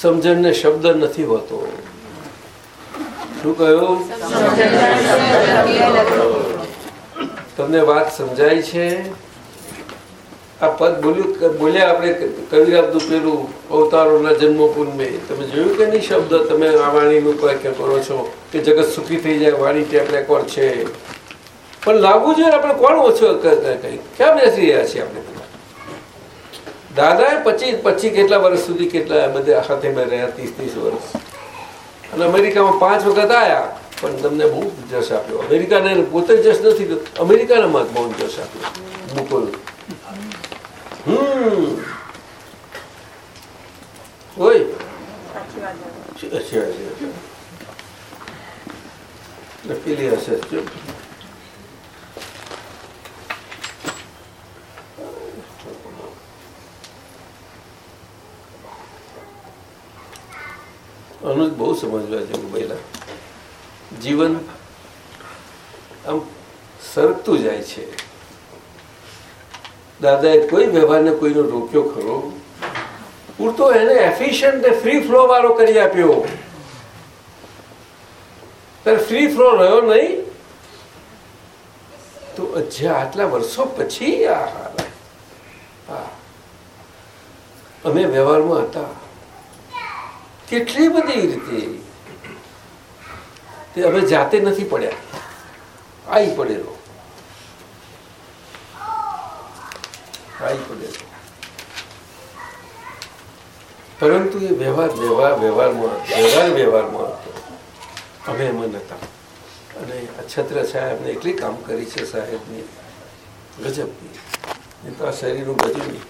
સમજણને શબ્દ નથી હોતો. શું કહ્યું? તમને વાત સમજાય છે? આ પદ બોલ્યું, બોલ્યા આપણે કવિરાજનું પેલું અવતારોના જન્મ પુનમે તમે જોયું કે નહીં શબ્દ? તમે આ વાણીનું વાક્ય કરો છો કે જગત સુખી થઈ જાય, વાણી ટેપ રેકોર્ડ છે. પણ લાગવું જોઈએ આપણે કોણ ઓછો કઈ ક્યાં બેસી રહ્યા છીએ આપણે દાદાએ પચીસ પચીસ કેટલા વર્ષ સુધી કેટલા બધા મેં રહ્યા? ત્રીસ ત્રીસ વર્ષ. અને અમેરિકામાં પાંચ વખત આયા પણ તમને બહુ જશ આપ્યો. અમેરિકાને પોતે જશ નથી અમેરિકાને બહુ જશ આપ્યો. મુકુલ. હમ. અચ્છા, અચ્છા. હશે જો. આનું બહુ સમજવા જેવું પહેલા જીવન આમ સરકતું જાય છે. દાદાએ કોઈ વ્યવહારને કોઈનો રોક્યો ખરો? પૂરતો એને એફિશિયન્ટ ફ્રી ફ્લો વાળો કરી આપ્યો. ત્યારે ફ્રી ફ્લો રહ્યો નહીં. તો હજી આટલા વર્ષો પછી અમે વ્યવહારમાં હતા. કેટલી બધી રીતે. તે અમે જાતે નથી પડ્યા. આઈ પડેલો. આઈ પડેલો. પરંતુ એ વ્યવહાર વ્યવહાર, વ્યવહારમાં વ્યવહાર, વ્યવહારમાં હતો. અમે એમાં નતા અને છત્ર સાહેબને એટલી કામ કરી છે સાહેબની. ગજબની. એ તો આ શરીરનું નહીં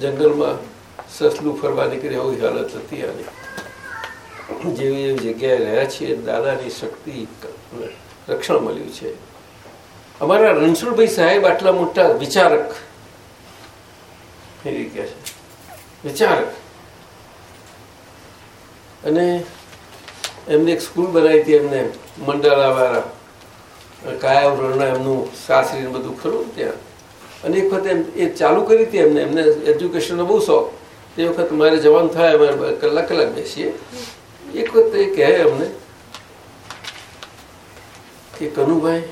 જંગલમાં સસલું ફરવા નીકળે એવી હાલત હતી આની. જેવી એવી જગ્યાએ રહ્યા છીએ, દાદાની શક્તિ રક્ષણ મળ્યું છે. અમારા રણછોડભાઈ સાહેબ આટલા મોટા વિચારક. એવી છે. વિચારક. અને એમને એક સ્કૂલ બનાવી હતી એમને મંડાલાવાળા કાયાવરણના એમનું સાસરી બધું ખરું ત્યાં. અને એક વખત એમ એ ચાલુ કરી હતી એમને એમને એજ્યુકેશનનો બહુ શોખ. તે વખત મારે જવાનું થાય અમારે કલાક કલાક બેસીએ એક વખત એ કહે અમને કે, કનુભાઈ,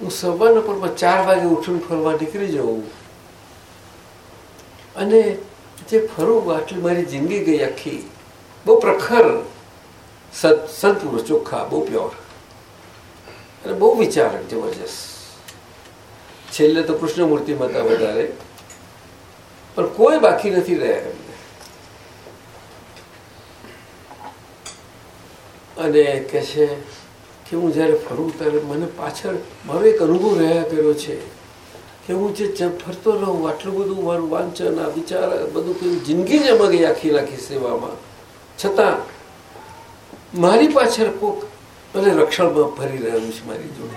હું સવારના પણ ચાર વાગે ઉઠીને ફરવા નીકળી જાઉં. અને જે ફરું આટલી મારી જિંદગી ગઈ આખી. બહુ પ્રખર, સત, સંતપુરુષ, ચોખ્ખા, બહુ પ્યોર. અને બહુ વિચારક, જબરજસ્ત. છેલ્લે તો કૃષ્ણમૂર્તિમાં હતા વધારે. પણ કોઈ બાકી નથી રહ્યા અને કે છે કે હું જ્યારે ફરું ત્યારે મને પાછળ મારો એક અનુભવ રહ્યા કર્યો છે કે હું જે ફરતો રહું, આટલું બધું મારું વાંચન, આ વિચાર બધું કયું જિંદગી જ એમાં આખી આખી સેવામાં. છતાં મારી પાછળ કોક મને રક્ષણમાં ફરી રહ્યું છે મારી જોડે.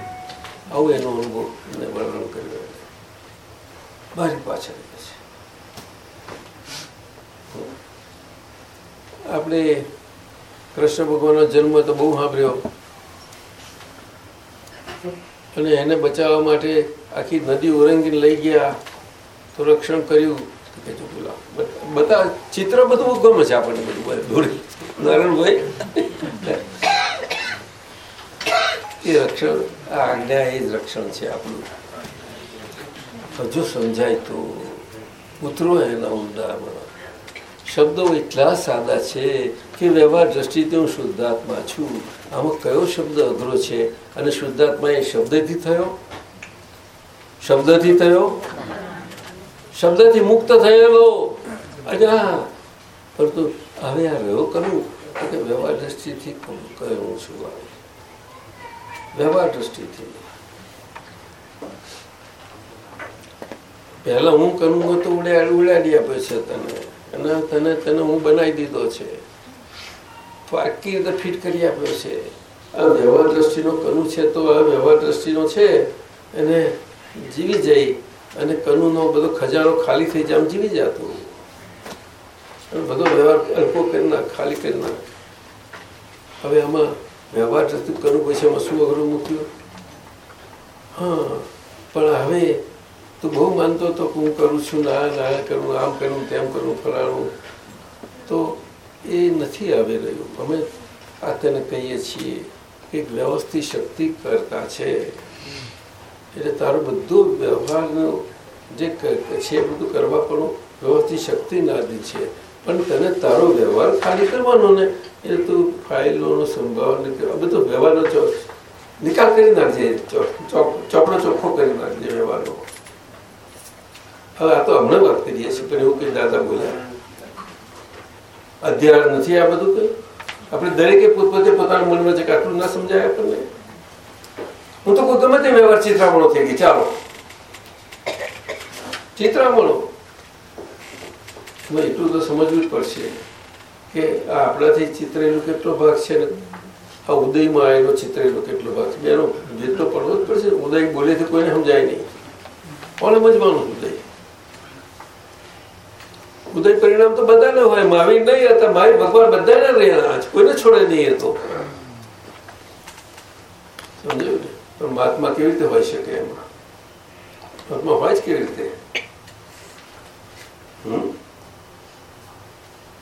આવું એનો અનુભવ મને વર્ણન કર્યો. મારી પાછળ. આપણે કૃષ્ણ ભગવાનનો જન્મ તો બહુ સાંભળ્યો. અને એને બચાવવા માટે આખી નદી ઓરંગીને લઈ ગયા, તો રક્ષણ કર્યું. તો કે જો બોલા બધા ચિત્ર બધું ગમે છે આપણને બધું દોડી નારાયણભાઈ એ રક્ષણ, આ આજ્ઞા એ જ રક્ષણ છે આપણું. હજુ સમજાય તો ઉતરો એના ઊંડામાં શબ્દો એટલા સાદા છે કે વ્યવહાર દ્રષ્ટિથી હું શુદ્ધાત્મા છું. આમાં કયો શબ્દ અઘરો છે? અને શુદ્ધાત્મા એ શબ્દથી થયો? શબ્દથી થયો? શબ્દથી મુક્ત થયેલો. અને પરંતુ હવે આ રહ્યો કરું કે વ્યવહાર દ્રષ્ટિથી કયો છું વ્યવહાર દ્રષ્ટિથી. પહેલા હું કરું તો ઉડાડી આપે છે તને. અને તને તને હું બનાવી દીધો છે. તો આખી રીતે ફિટ કરી આપ્યો છે? આ વ્યવહાર દ્રષ્ટિનો કનું છે તો આ વ્યવહાર દ્રષ્ટિનો છે એને જીવી જઈ અને કનુનો બધો ખજાનો ખાલી થઈ જાય જીવી જતું. બધો વ્યવહાર અલ્પો કરી નાખ, ખાલી કરી નાખ. હવે આમાં વ્યવહાર દ્રષ્ટિ કનું પછી એમાં શું અઘરું મૂક્યું? હા, પણ હવે તું બહુ માનતો હતો હું કરું છું, ના ના કરું, આમ કરું, તેમ કરું, ફલાણું. તો એ નથી આવી રહ્યું. અમે આ તેને કહીએ છીએ કે વ્યવસ્થિત શક્તિ કરતા છે. એટલે તારો બધું વ્યવહારનો જે છે એ બધું કરવા પણ વ્યવસ્થિત શક્તિ નાદી છે. પણ તને તારો વ્યવહાર ખાલી કરવાનો ને, એટલે તું ફાઇલોનો સંભાવ ને આ બધો વ્યવહારનો નિકાલ કરી નાખજે ચોપડો ચોખ્ખો કરી નાખજે વ્યવહારનો. હવે આ તો હમણાં વાત કરીએ છીએ પણ એવું કઈ દાદા બોલ્યા. અધ્યાર નથી આ બધું કઈ? આપણે દરેકે પોતપોતે પોતાના મનમાં છે કે આટલું ના સમજાય આપણને. હું તો ગમે તે વ્યવહાર ચિત્રામણો થઈ ગઈ, ચાલો. ચિત્રામણો. એટલું તો સમજવું જ પડશે કે આ આપણાથી ચિત્રેલો કેટલો ભાગ છે ને? આ ઉદયમાં આવેલો ચિત્રેલો કેટલો ભાગ છે? બેનો જેટલો પડવો જ પડશે. ઉદય બોલે તો કોઈને સમજાય નહીં. કોને સમજવાનું ઉદય? ઉદય પરિણામ તો બધાને હોય મહાવીર નહીં હતા મારી ભગવાન બધાને રહેણા કોઈને છોડે નહીં હતો પણ મહાત્મા કેવી રીતે હોય શકે એમાં? મહાત્મા હોય જ કેવી રીતે?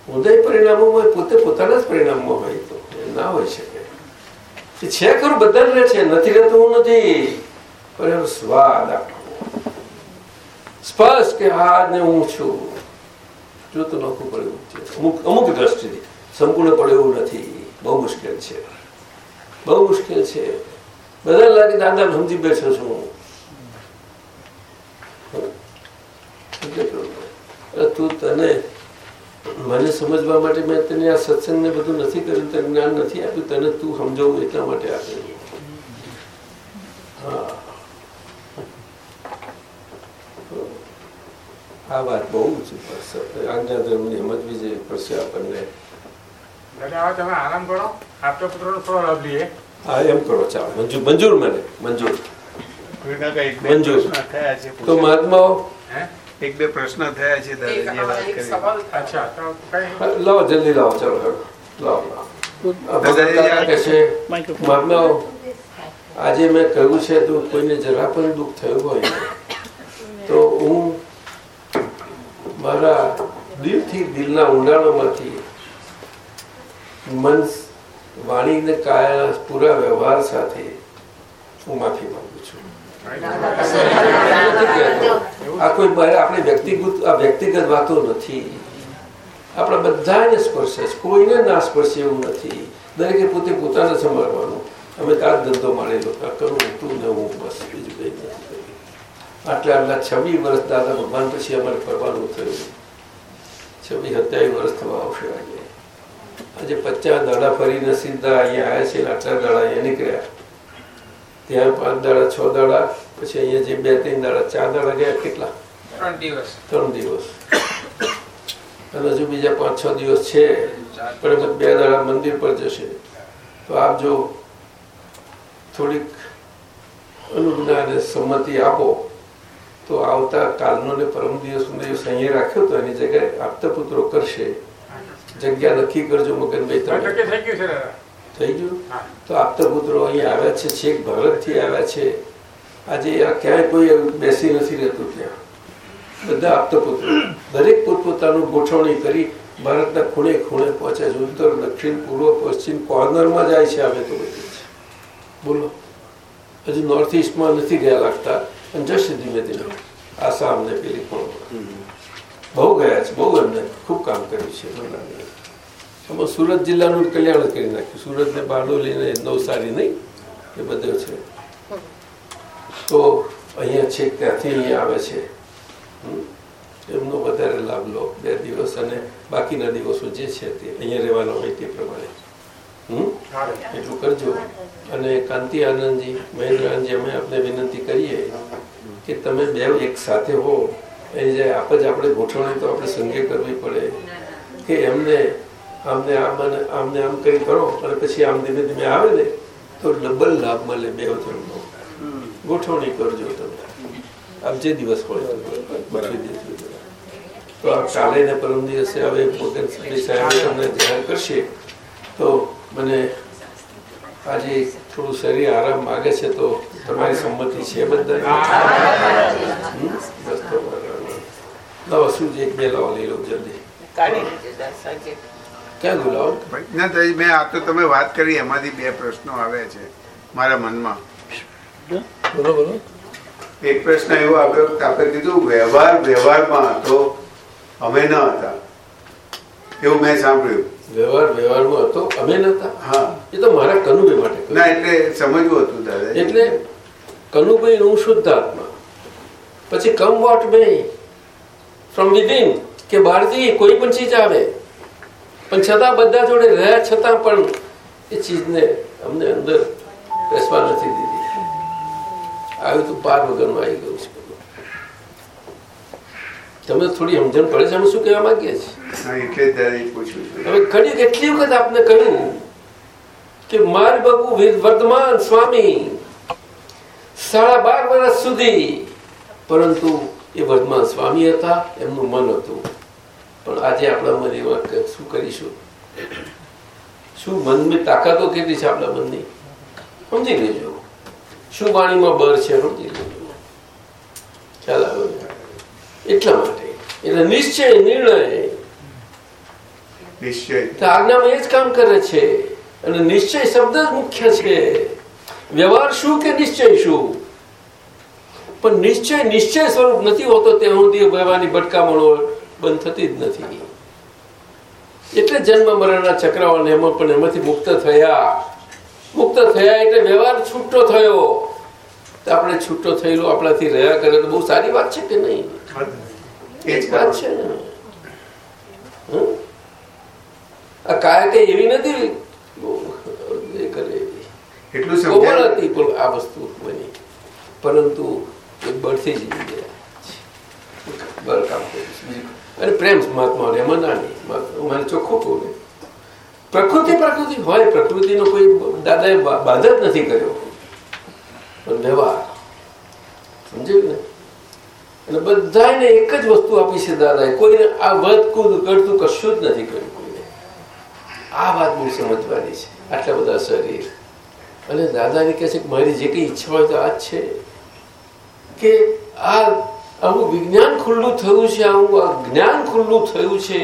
ઉદય પરિણામોમાં પોતે પોતાના જ પરિણામમાં હોય તો. ના હોય શકે. છે ખરું બધા રહે છે. નથી રહેતું હું નથી. પણ એનો સ્વાદ આપવો. સ્પષ્ટ કે હા ને હું છું. જો તો નોખું પડે એવું છે અમુક અમુક દ્રષ્ટિથી સંપૂર્ણ પડે એવું નથી બહુ મુશ્કેલ છે બહુ મુશ્કેલ છે બધા લાગે દાદા સમજી બેસે છું હું તું તને મને સમજવા માટે મેં તને આ સત્સંગને બધું નથી કર્યું તને જ્ઞાન નથી આપ્યું તને તું સમજાવું એટલા માટે આપ્યું હા આ વાત બહુ ઊંચી પડશે આજ્ઞા ધર્મની સમજવી જોઈએ પડશે આપણને. દાદા તમે આરામ કરો. આપતા પુત્રનો થોડો લાભ લઈએ. હા એમ કરો ચાલો. મંજૂર મંજૂર મને મંજૂર. કોઈના કઈ બે મંજૂર. પ્રશ્ન થયા છે તો મહાત્માઓ એક બે પ્રશ્ન થયા છે દાદા જે વાત કરી. અચ્છા તો કઈ હા, લાવો જલ્દી લાવો ચાલો લાવો મહાત્માઓ આજે મેં કહ્યું છે તો કોઈને જરા પણ દુઃખ થયું હોય. તો હું મારા દિલથી દિલના ઊંડાણોમાંથી મન વાણીને કાયાના પૂરા વ્યવહાર સાથે હું માફી માંગુ છું. આ કોઈ મારે આપણે વ્યક્તિગત આ વ્યક્તિગત વાતો નથી. આપણા બધાને સ્પર્શે કોઈને ના સ્પર્શે એવું નથી. દરેકે પોતે પોતાને સંભાળવાનું. અમે તાર ધંધો માણેલો આ કરું તું ને હું બસ, બીજું કંઈ આટલા આટલા છવ્વીસ વર્ષ દાદા ભગવાન પછી અમારે ફરવાનું થયું. છવ્વીસ સત્યાવીસ વર્ષ થવા આવશે આજે. આજે પચાસ દાડા ફરીને સીધા અહીંયા આવ્યા છે આટલા દાડા અહીંયા નીકળ્યા. ત્યાં પાંચ દાડા છ દાડા પછી અહીંયા જે બે ત્રણ દાડા ચાર દાડા ગયા કેટલા? ત્રણ દિવસ. ત્રણ દિવસ. અને હજુ બીજા પાંચ છ દિવસ છે પણ બે દાડા મંદિર પર જશે. તો આપ જો થોડીક અનુજ્ઞા અને સંમતિ આપો. તો આવતા કાલનો ને પરમ દિવસનો દિવસ અહીંયા રાખ્યો તો એની જગ્યાએ આપતા પુત્રો કરશે. જગ્યા નક્કી કરજો મગનભાઈ તમે. થઈ ગયું. તો આપતા પુત્રો અહીંયા આવ્યા છે છેક ભારતથી આવ્યા છે. આજે ક્યાંય કોઈ બેસી નથી રહેતું ત્યાં. બધા આપતા પુત્રો દરેક પોતપોતાનું ગોઠવણી કરી ભારતના ખૂણે ખૂણે પહોંચે છે. ઉત્તર દક્ષિણ પૂર્વ પશ્ચિમ કોર્નરમાં જાય છે આવે તો બધી બોલો. હજુ નોર્થ ઇસ્ટમાં નથી ગયા લાગતા. જશે ધીમે ધીમે. આસામ ને પેલી પણ બહુ ગયા છે, બહુ એમને ખૂબ કામ કર્યું છે લાગે. સુરત જિલ્લાનું કલ્યાણ કરી નાખ્યું. સુરત ને બારડોલી ને નવસારી નહીં, એ બધો છે. તો અહીંયા છે, ત્યાંથી અહીંયા આવે છે. એમનો વધારે લાભ લો, બે દિવસ અને બાકીના દિવસો જે છે તે અહીંયા રહેવાના હોય તે પ્રમાણે. એટલું કરજો. અને કાંતિ આનંદજી, મહેન્દ્ર આનંદજી, અમે આપને વિનંતી કરીએ કે તમે બે એક સાથે હો. એ જે આપ જ આપણે ગોઠવણી તો આપણે સંગે કરવી પડે. કે એમને આમને આમ આમને આમ કરી કરો અને પછી આમ ધીમે ધીમે આવે ને, તો ડબલ લાભ મળે બે જણનો ગોઠવણી કરજો તમે. આપ જે દિવસ હોય તો આ કાલે ને પરમ દિવસે હવે પોતે સાહેબ તમને જાહેર કરશે. તો મને આજે થોડું શરીર આરામ માગે છે તો તમારી સંમતિ છે બધા? બસ તો બરાબર. લાવો શું છે? એક બે લાવો લઈ લો જલ્દી. ક્યાં ગયું લાવો? વૈજ્ઞાનિક મેં આ તો તમે વાત કરી એમાંથી બે પ્રશ્નો આવ્યા છે મારા મનમાં. બોલો બોલો. એક પ્રશ્ન એવો આવ્યો કે આપણે કીધું વ્યવહાર વ્યવહારમાં હતો અમે ન હતા. એવું મેં સાંભળ્યું. વ્યવહાર વ્યવહારમાં હતો? અમે નતા હા. એ તો મારા કનુભાઈ માટે. ના એટલે સમજવું હતું દાદા. એટલે કનુભાઈ હું શુદ્ધ આત્મા. પછી come what may from within કે બહારથી કોઈ પણ ચીજ આવે. પણ છતાં બધા જોડે રહ્યા છતાં પણ એ ચીજને અમને અંદર બેસવા નથી દીધી. આવ્યું તો પાર વગરનું આવી ગયું છે. તમને થોડી સમજણ પડે છે અમે શું કહેવા માંગીએ છીએ? હવે ઘણી કેટલી વખત આપને કહ્યું કે માર બાબુ વર્ધમાન વર્તમાન સ્વામી સાડા બાર વર્ષ સુધી પરંતુ એ વર્તમાન સ્વામી હતા એમનું મન હતું. પણ આજે આપણા મન એવા શું કરીશું? શું મનની તાકાતો કેટલી છે આપણા મનની? સમજી લેજો. શું વાણીમાં બર છે સમજી લેજો. ખ્યાલ ને? એટલા માટે. એટલે નિશ્ચય નિર્ણય. નિશ્ચય. આજ્ઞામાં એ જ કામ કરે છે. અને નિશ્ચય શબ્દ જ મુખ્ય છે. વ્યવહાર શું કે નિશ્ચય શું? પણ નિશ્ચય નિશ્ચય સ્વરૂપ નથી હોતો તે સુધી ભટકામણો બંધ થતી જ નથી. એટલે જન્મ મરણના ચક્રાઓને એમાં પણ એમાંથી મુક્ત થયા. મુક્ત થયા એટલે વ્યવહાર છૂટો થયો. તો આપણે છૂટો થયેલો આપણાથી રહ્યા કરે તો બહુ સારી વાત છે કે નહીં? એ જ વાત છે? આ કાયા કઈ એવી નથી. એટલું કોમળ હતી પણ આ વસ્તુ બની. પરંતુ એ બળથી જ બળ કામ કર્યું અને પ્રેમ મહાત્મા એમાં ના નહીં મને ચોખ્ખું કહું ને. પ્રકૃતિ પ્રકૃતિ હોય. પ્રકૃતિનો કોઈ દાદાએ એ બાધા જ નથી કર્યો. વ્યવહાર. સમજ્યું ને? અને બધાને એક જ વસ્તુ આપી છે દાદાએ. કોઈને આ વધ કુદ કરતું કશું જ નથી કર્યું કોઈને. આ વાત બહુ સમજવાની છે, આટલા બધા શરીર. અને દાદાને કહે છે કે મારી જે કંઈ ઈચ્છા હોય તો આ જ છે. કે આ આવું વિજ્ઞાન ખુલ્લું થયું છે, આવું આ જ્ઞાન ખુલ્લું થયું છે,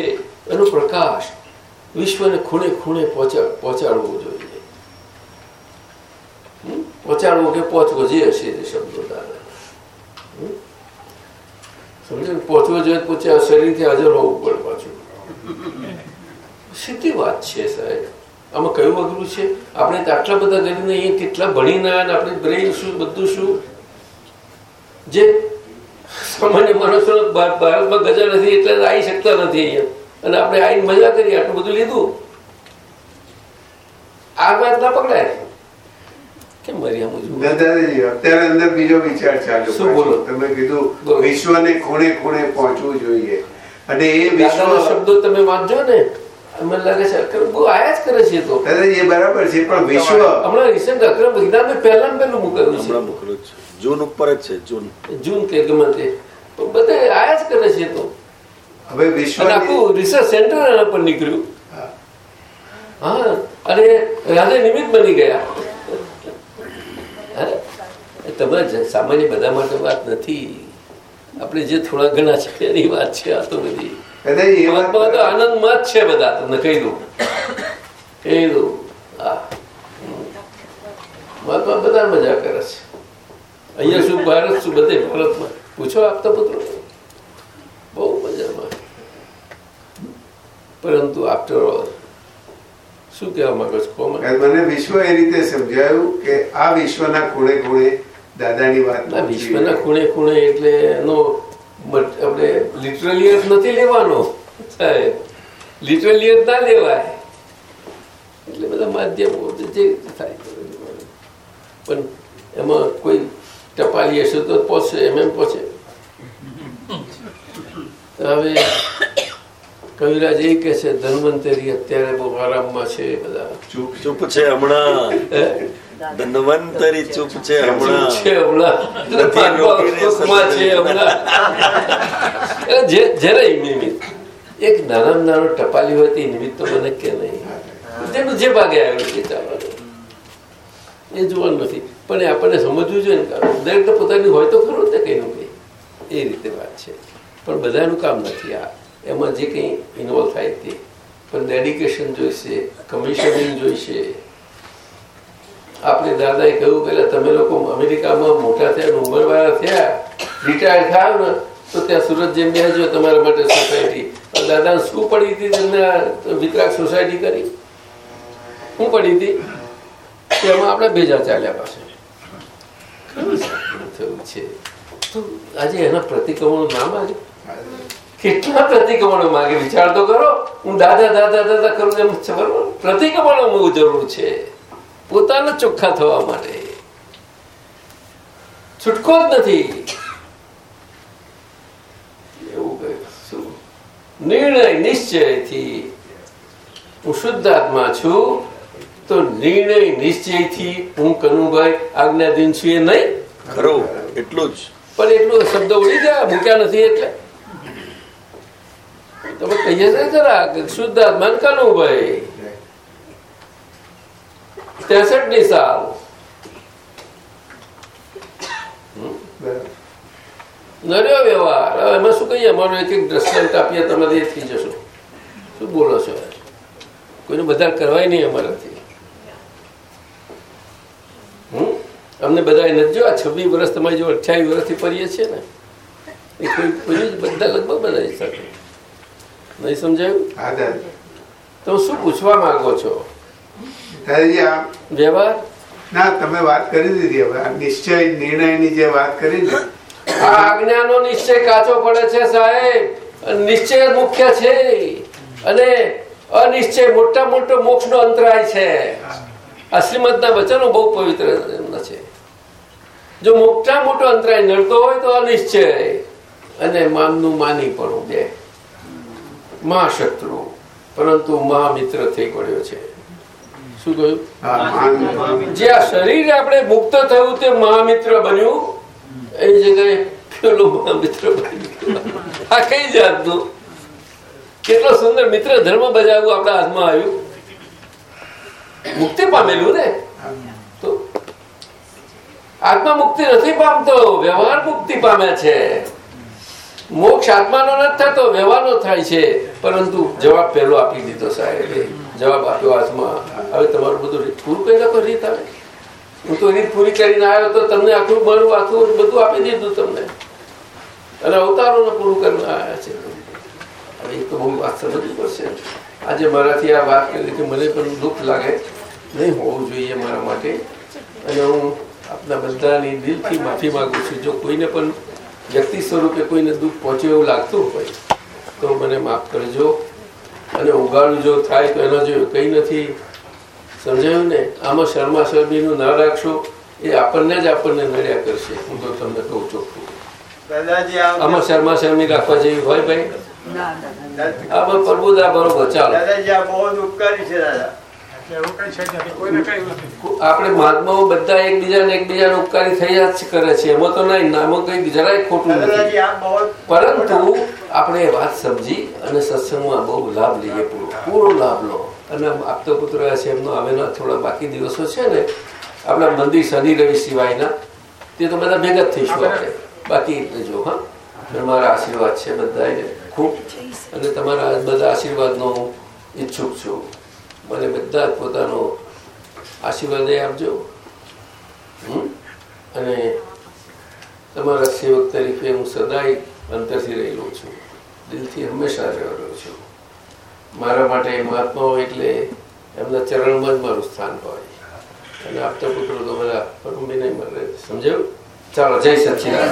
એનો પ્રકાશ વિશ્વને ખૂણે ખૂણે પહોંચા, પહોંચાડવો જોઈએ? પહોંચાડવો કે પહોંચવો, જે હશે તે શબ્દો દાદા? સમજો ને જોઈએ પૂછે શરીરથી હાજર હોવું પડે પાછું. સીધી વાત છે સાહેબ. આમાં કયું અઘરું છે? આપણે આટલા બધા કરીને અહીંયા કેટલા ભણીને આપણે બ્રેઇન શું, બધું શું? જે સામાન્ય માણસો ભારતમાં ગજા નથી એટલે આવી શકતા નથી અહીંયા. અને આપણે આવીને મજા કરીએ આટલું બધું લીધું. આ વાત ના પકડાય. કેમ મરી આમ દાદાજી અત્યારે અંદર બીજો વિચાર ચાલ્યો શું બોલો? તમે કીધું વિશ્વને ખૂણે ખૂણે પહોંચવું જોઈએ. અને એ વિશ્વ શબ્દો તમે વાંચજો ને. મને લાગે છે અક્રમ બહુ આયા જ કરે છે તો. દાદાજી એ બરાબર છે પણ વિશ્વ હમણાં રિસેન્ટ અક્રમ વિજ્ઞાન પહેલા પહેલું મૂકેલું છે. હમણાં મોકલું છે. જૂન ઉપર જ છે જૂન. જૂન કે ગમે તે. બધે આયા જ કરે છે તો. હવે વિશ્વ આખું રિસર્ચ સેન્ટર એના પર નીકળ્યું. હા અને રાધે નિમિત્ત બની ગયા. હા? એ તમે જ- સામાન્ય બધા માટે વાત નથી. આપણે જે થોડા ઘણા છે એની વાત છે આ તો બધી. આનંદમાં જ છે બધા તમને કહી દઉં. કહી દઉં. મહાત્મા બધા મજા કરે છે. અહીંયા શું ભારત શું બધે ભારતમાં? પૂછો આપતા પુત્રો. બહુ મજામાં. પરંતુ આફ્ટર ઓલ શું કહેવા માંગો છો? મને. વિશ્વ એ રીતે સમજાયું કે આ વિશ્વના ખૂણે ખૂણે દાદાની વાત વિશ્વના ખૂણે ખૂણે એટલે એનો આપણે લિટરલી અર્થ નથી લેવાનો. લિટરલી અર્થ ના લેવાય. એટલે બધા માધ્યમો જે થાય. પણ એમાં કોઈ ટપાલી હશે તો પહોંચશે એમ એમ પહોંચે હવે કવિરાજ એ કે છે ધન્વંતરી અત્યારે બહુ આરામમાં છે બધા. ચૂપ ચૂપ છે હમણાં. ધન્વંતરી ચૂપ છે છે હમણાં. છે. હમણાં. જે જરાય નિમિત્ત. એક નાનામાં નાનો ટપાલી હોય તે નિમિત્ત તો મને કે નહીં. તેનું જે ભાગે આવ્યું છે ચાલવાનું. એ જોવાનું નથી. પણ એ આપણને સમજવું જોઈએ ને દરેક પોતાની હોય તો ખરું ને કંઈ નું કંઈ. એ રીતે વાત છે. પણ બધાનું કામ નથી આ. એમાં જે કંઈ ઇન્વોલ્વ થાય તે. પણ ડેડિકેશન જોઈશે કમિશનિંગ જોઈશે. આપણે દાદાએ કહ્યું પેલા તમે લોકો અમેરિકામાં મોટા થયા ઉંમરવાળા થયા રિટાયર્ડ થાવ ને તો ત્યાં સુરત જેમ બેસજો તમારા માટે સોસાયટી દાદાને શું પડી હતી તમને વિતરાક સોસાયટી કરી? શું પડી હતી? તેમાં આપણે ભેજા ચાલ્યા પાસે થયું છે. તો આજે એના પ્રતિક્રમણનું નામ આજે? કેટલા પ્રતિક્રમણો માગે? વિચાર તો કરો. હું દાદા દાદા દાદા કરું એમ છે બરોબર પ્રતિક્રમણો બહુ જરૂર છે. પોતાના ચોખ્ખા થવા માટે. છૂટકો જ નથી. એવું શું? નિર્ણય નિશ્ચયથી. હું શુદ્ધ આત્મા છું. તો નિર્ણય નિશ્ચયથી હું કનુભાઈ દિન છું એ નહીં? ખરું. એટલું જ. પણ એટલું શબ્દ ઉડી ગયા. મૂક્યા નથી એટલે? તમે કહીએ છે ખરા શુદ્ધ આત્મા કનુભાઈ ત્રેસઠની વ્યવહાર. એમાં શું કહીએ? અમારો એક એક દ્રષ્ટાંત આપીએ થઈ જશો. શું બોલો છો? કોઈને બધા કરવાય નહીં અમારાથી. અમને બધા નથી જો આ છવ્વીસ વર્ષ તમારી જો અઠ્યાવીસ વર્ષથી ફરીએ છીએ ને? એ કોઈ બધા લગભગ બધા સાથે. નહીં સમજાયું? તો શું પૂછવા માંગો છો? વ્યવહાર? ના તમે વાત કરી દીધી હવે. નિશ્ચય નિર્ણયની જે વાત કરી ને આ આજ્ઞાનો નિશ્ચય કાચો પડે છે સાહેબ. નિશ્ચય મુખ્ય છે. અને અનિશ્ચય મોટા મોટો મોક્ષનો અંતરાય છે. આ શ્રીમદના વચનો બહુ પવિત્ર એમના છે. જો મોટા મોટો અંતરાય નડતો હોય તો અનિશ્ચય અને માનનું માની પણ બે. મહાશત્રુ પરંતુ મહામિત્ર થઈ પડ્યો છે. શું કહ્યું? જે આ શરીર આપણે મુક્ત થયું તે મહામિત્ર બન્યું. એ જગ્યાએ પેલો મહામિત્ર બન્યું. આ કઈ જાતનું? કેટલો સુંદર મિત્ર ધર્મ બજાવવું આપણા હાથમાં આવ્યું. મુક્તિ પામેલું ને? તો આત્મા મુક્તિ નથી પામતો વ્યવહાર મુક્તિ પામે છે. મોક્ષ આત્માનો નથી થતો, વ્યવહારનો થાય છે. પરંતુ જવાબ પહેલો આપી દીધો સાહેબ. જવાબ આપ્યો હાથમાં. હવે તમારું બધું રીત પૂરું કઈ લખો રીત આવે હું તો રીત પૂરી કરીને આવ્યો તો તમને આખું મારું આખું બધું આપી દીધું તમને. અને અવતારોને પૂરું કરીને આવ્યા છે. હવે એ તો બહુ વાત સમજવી પડશે. આજે મારાથી આ વાત કરી કે મને પણ દુઃખ લાગે. નહીં હોવું જોઈએ મારા માટે. અને હું આપના બધાની દિલથી માફી માગું છું. જો કોઈને પણ વ્યક્તિ સ્વરૂપે કોઈને દુઃખ પહોંચે એવું લાગતું હોય તો મને માફ કરજો. અને ઉગાડું જો થાય તો એનો જો કંઈ નથી. સમજાયું ને? આમાં શર્મા શર્મીનું ના રાખશો એ આપણને જ આપણને નડ્યા કરશે. હું તો તમને કહું ચોખ્ખું. આમાં શર્મા શરમી રાખવા જેવી હોય ભાઈ? ના દાદા. આમાં પ્રભુદા બરોબર ચાલો. દાદાજી આ બહુ ઉપકારી છે દાદા. જ આપણે મહાત્માઓ બધા એકબીજાને એકબીજાને ઉપકારી થયા જ કરે છે. એમાં તો નહીં આમાં કઈ જરાય ખોટું નથી. જ પરંતુ આપણે વાત સમજી અને સત્સંગમાં બહુ લાભ લઈએ પૂરો. પૂરો લાભ લો. અને આપતો પુત્ર છે એમનો આવેલા થોડા બાકી દિવસો છે ને આપણા મંદિર શનિ રવિ સિવાયના તે તો બધા ભેગા જ થઈશું આપણે બાકી લેજો હા. મારા આશીર્વાદ છે બધાને ખૂબ. અને તમારા બધા આશીર્વાદનો હું ઈચ્છુક છું. મને બધા પોતાનો આશીર્વાદ આપજો. અને તમારા સેવક તરીકે હું સદાય અંતરથી રહેલો છું. દિલથી હંમેશા રહેલો છું. મારા માટે મહાત્માઓ એટલે એમના ચરણમાં જ મારું સ્થાન હોય. અને આપતા પુત્રો તો બધા પરમબી નહીં મળે. સમજાયું? ચાલો, જય સચિદાન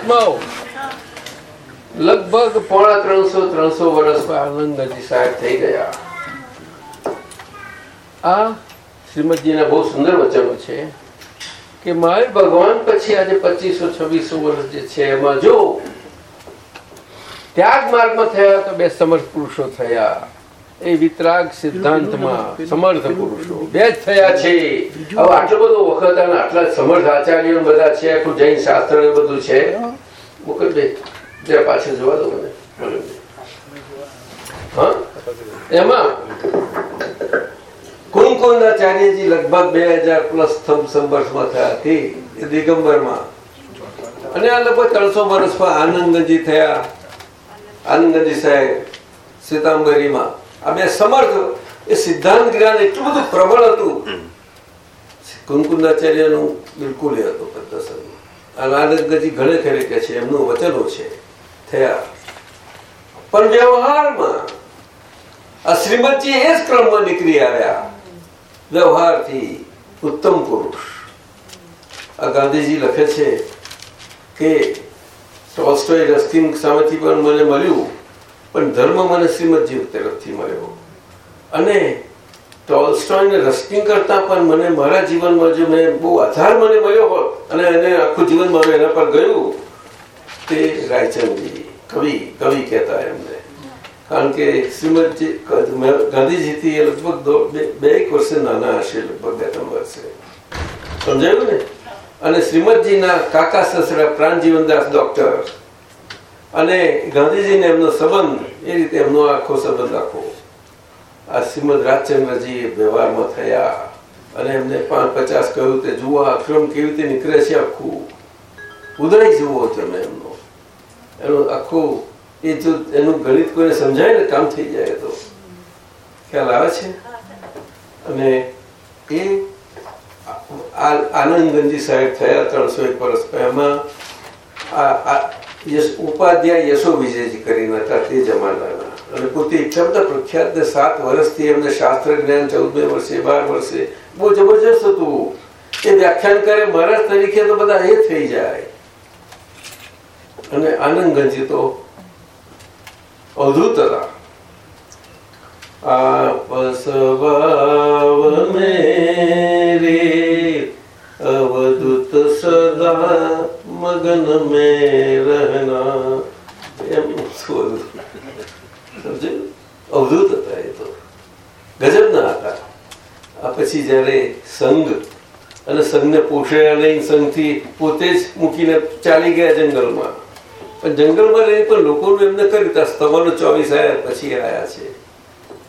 મહાત્માઓ લગભગ પોણા ત્રણસો ત્રણસો વર્ષમાં આનંદજી સાહેબ થઈ ગયા. આ શ્રીમદજીના બહુ સુંદર વચનો છે કે મારે ભગવાન પછી આજે પચીસો, છવ્વીસો વર્ષ જે છે એમાં જો ત્યાગ માર્ગમાં થયા તો બે સમર્થ પુરુષો થયા. એ વિતરાગ સિદ્ધાંતમાં સમર્થ પુરુષો. બે જ થયા છે. હવે આટલો બધો વખત અને આટલા સમર્થ આચાર્ય બધા છે આખું જૈન શાસ્ત્ર ને બધું છે. મુકુટભાઈ જરા પાછળ જોવા દો મને. એમાં કુંકુંદાચાર્યજી લગભગ બે હજાર પ્લસ વર્ષમાં થયા તે દિગંબરમાં. અને આ લગભગ ત્રણસો વર્ષમાં આનંદજી થયા. આનંદજી સાહેબ સીતાંબરીમાં. આ બે સમર્થ એ સિદ્ધાંત જ્ઞાન એટલું બધું પ્રબળ હતું. કુંકુંદાચાર્યનું બિલકુલ એ હતું પદ્ધતિ આનંદજી ઘણે ખરે કે છે એમનું વચનો છે થયા. પણ વ્યવહારમાં આ શ્રીમદજી એ જ ક્રમમાં નીકળી આવ્યા. વ્યવહારથી ઉત્તમ પુરુષ. આ ગાંધીજી લખે છે કે ટોસ્ટોય રસ્કિન સામેથી પણ મને મળ્યું. પણ ધર્મ મને શ્રીમદજી તરફથી મળ્યો. અને ટોલ્સ્ટોય ને કરતા પણ મને મારા જીવનમાં જો મેં બહુ આધાર મને મળ્યો અને એને આખું જીવન એના પર ગયું, તે રાયચંદજી કવિ કવિ કહેતા એમને. કારણ કે શ્રીમદજી ગાંધીજીથી એ લગભગ બે- એક વર્ષે નાના હશે, લગભગ બે, ત્રણ વર્ષે. સમજાયું ને? અને શ્રીમદજીના કાકા સસરા પ્રાણજીવનદાસ ડોક્ટર અને ગાંધીજીને એમનો સંબંધ એ રીતે એમનો આખો સંબંધ આખો. આ શ્રીમદ રાજચંદ્રજી વ્યવહારમાં થયા અને એમને પાંચ પચાસ કહ્યું તે જુઓ આ કેવી રીતે નીકળે છે આખું. ઉદય જુઓ તમે એમનો. એનું આખું એ જો એનું ગણિત કોઈને સમજાય ને કામ થઈ જાય તો. ખ્યાલ આવે છે? અને એ આનંદગંજી સાહેબ થયા ત્રણસો એક વર્ષ એમાં આ ઉપાધ્યાય યશો વિજયજી કરીને હતા તે જમાનાના. અને પોતે એકદમ પ્રખ્યાત ને સાત વર્ષથી એમને શાસ્ત્ર જ્ઞાન ચૌદ વર્ષે, બાર વર્ષે બહુ જબરજસ્ત હતું. એ વ્યાખ્યાન કરે, મહારાજ તરીકે તો બધા એ થઈ જાય. અને આનંદગંજી તો અવધૂત હતા. આપસવાવ મેરે અવધૂત સદા मगन में रहना એમ શું હતું સમજ્યું? અવધૂત હતા એ તો ગજબના હતા આ પછી જ્યારે સંઘ અને સંઘને પોષાયા નહીં સંઘથી પોતે જ મૂકીને ચાલી ગયા જંગલમાં પણ જંગલમાં રહી પણ લોકોનું એમને કર્યું ત્યાં સ્તવન ચોવીસ આયા પછી આયા છે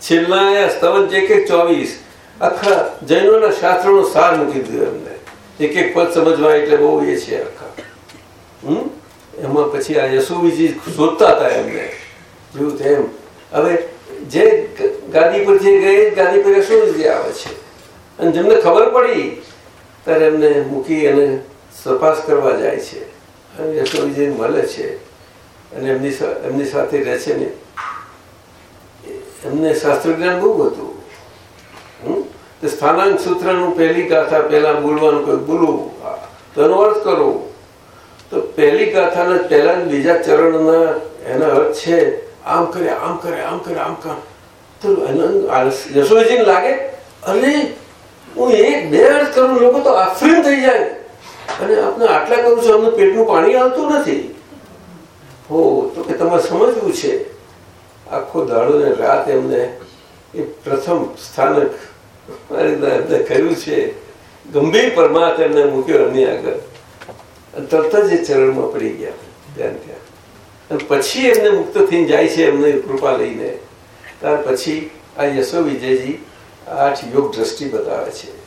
છેલ્લા આયા સ્તવન જે કે ચોવીસ આખા જૈનોના શાસ્ત્રોનો સાર મૂકી દીધો એમને એક એક પદ સમજવા એટલે બહુ એ છે આખા હમ? એમાં પછી આ યશોવીજી શોધતા હતા એમને. જોયું તેમ હવે જે ગાદી પર જે ગઈ ગાદી પર યશોવીજી આવે છે. અને જેમને ખબર પડી, ત્યારે એમને મૂકી અને તપાસ કરવા જાય છે. અને યશોવીજી મળે છે. અને એમની એમની સાથે રહે છે ને. એમને શાસ્ત્ર જ્ઞાન બહુ હતું? સ્થાનાંક સૂત્રનું પહેલી ગાથા પહેલા બોલવાનું કહ્યું બોલવું. તો એનો અર્થ કરો. તો પહેલી ગાથાના પહેલા બીજા ચરણના એના અર્થ છે, આમ કરે આમ કરે આમ કરે આમ કરે. તો યશોજીને લાગે, અરે, હું એક, બે અર્થ કરું, લોકો તો આફરીન થઈ જાય. અને આપણે આટલા કરું છું, અમને પેટનું પાણી આવતું નથી. હો, તો કે તમારે સમજવું છે, આખો દાડો ને રાત એમને એ પ્રથમ સ્થાનક, મારી કર્યું છે, ગંભીર પરમાત્મા એમને મૂક્યો એમની આગળ. તરત જ એ ચરણમાં પડી ગયા ત્યાં ત્યાં પછી એમને મુક્ત થઈને જાય છે એમને કૃપા લઈને. ત્યાર પછી આ યશો વિજયજી આઠ યોગ દ્રષ્ટિ બતાવે છે.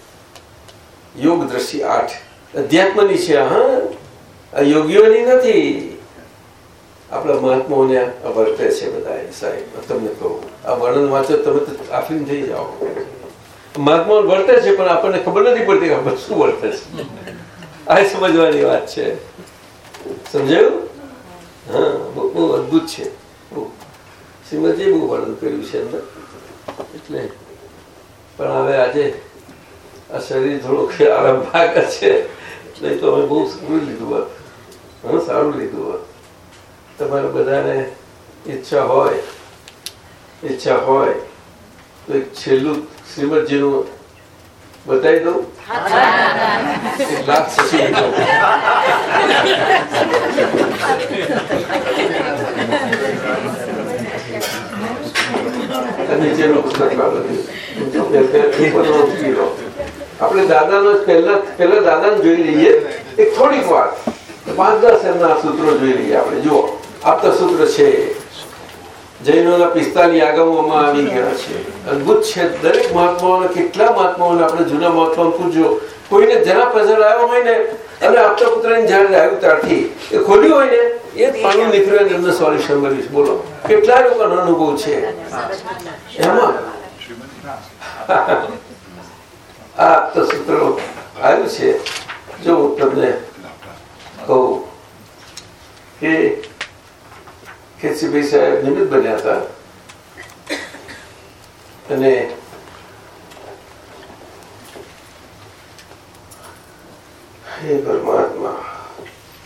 યોગ દ્રષ્ટિ આઠ. અધ્યાત્મની છે, હા. આ યોગીઓની નથી. આપણા મહાત્માઓને આ વર્તે છે બધા સાહેબ. તમને કહું. આ વર્ણન વાંચો તમે તો આફીને થઈ જાઓ. મહાત્માઓ વર્તે છે, પણ આપણને ખબર નથી પડતી કે શું વર્તે છે. આ સમજવાની વાત છે. સમજાયું? હા, બહુ અદભુત છે. બહુ. શ્રીમદજીએ બહુ વર્ણન કર્યું છે અંદર. એટલે પણ હવે આજે આ શરીર થોડુંક આરામ ભાગ છે. એટલે તો અમે બહુ સારું લીધું હોત. હા, સારું લીધું હોત. તમારે બધાને ઈચ્છા હોય ઈચ્છા હોય, તો એક છેલ્લું શ્રીમદજીનું બતાવી દઉં. નીચેનું પુસ્તક. આપણે દાદાનો પહેલા પહેલા દાદાને જોઈ લઈએ એક થોડીક વાર પાંચ દસ એમના સૂત્રો જોઈ લઈએ આપણે જુઓ આપતા સૂત્ર છે જૈનોના પિસ્તાલી આગમોમાં આવી ગયા. છે અદભુત છે. દરેક મહાત્માઓને કેટલા મહાત્માઓને આપણે જૂના મહાત્મા પૂછજો કોઈને જરા પઝલ આવ્યો હોય ને અને આપતા પુત્રની જયારે આવ્યું ત્યારથી. એ ખોલ્યું હોય ને એ જ પાણી નીકળ્યું એમને સોલ્યુશન મળ્યું બોલો કેટલા લોકોનો અનુભવ છે? એમાં? આ તો સૂત્ર આવ્યું છે. જો હું તમને કહું કે ખેતસીભાઈ સાહેબ નિમિત્ત બન્યા હતા. અને પરમાત્મા,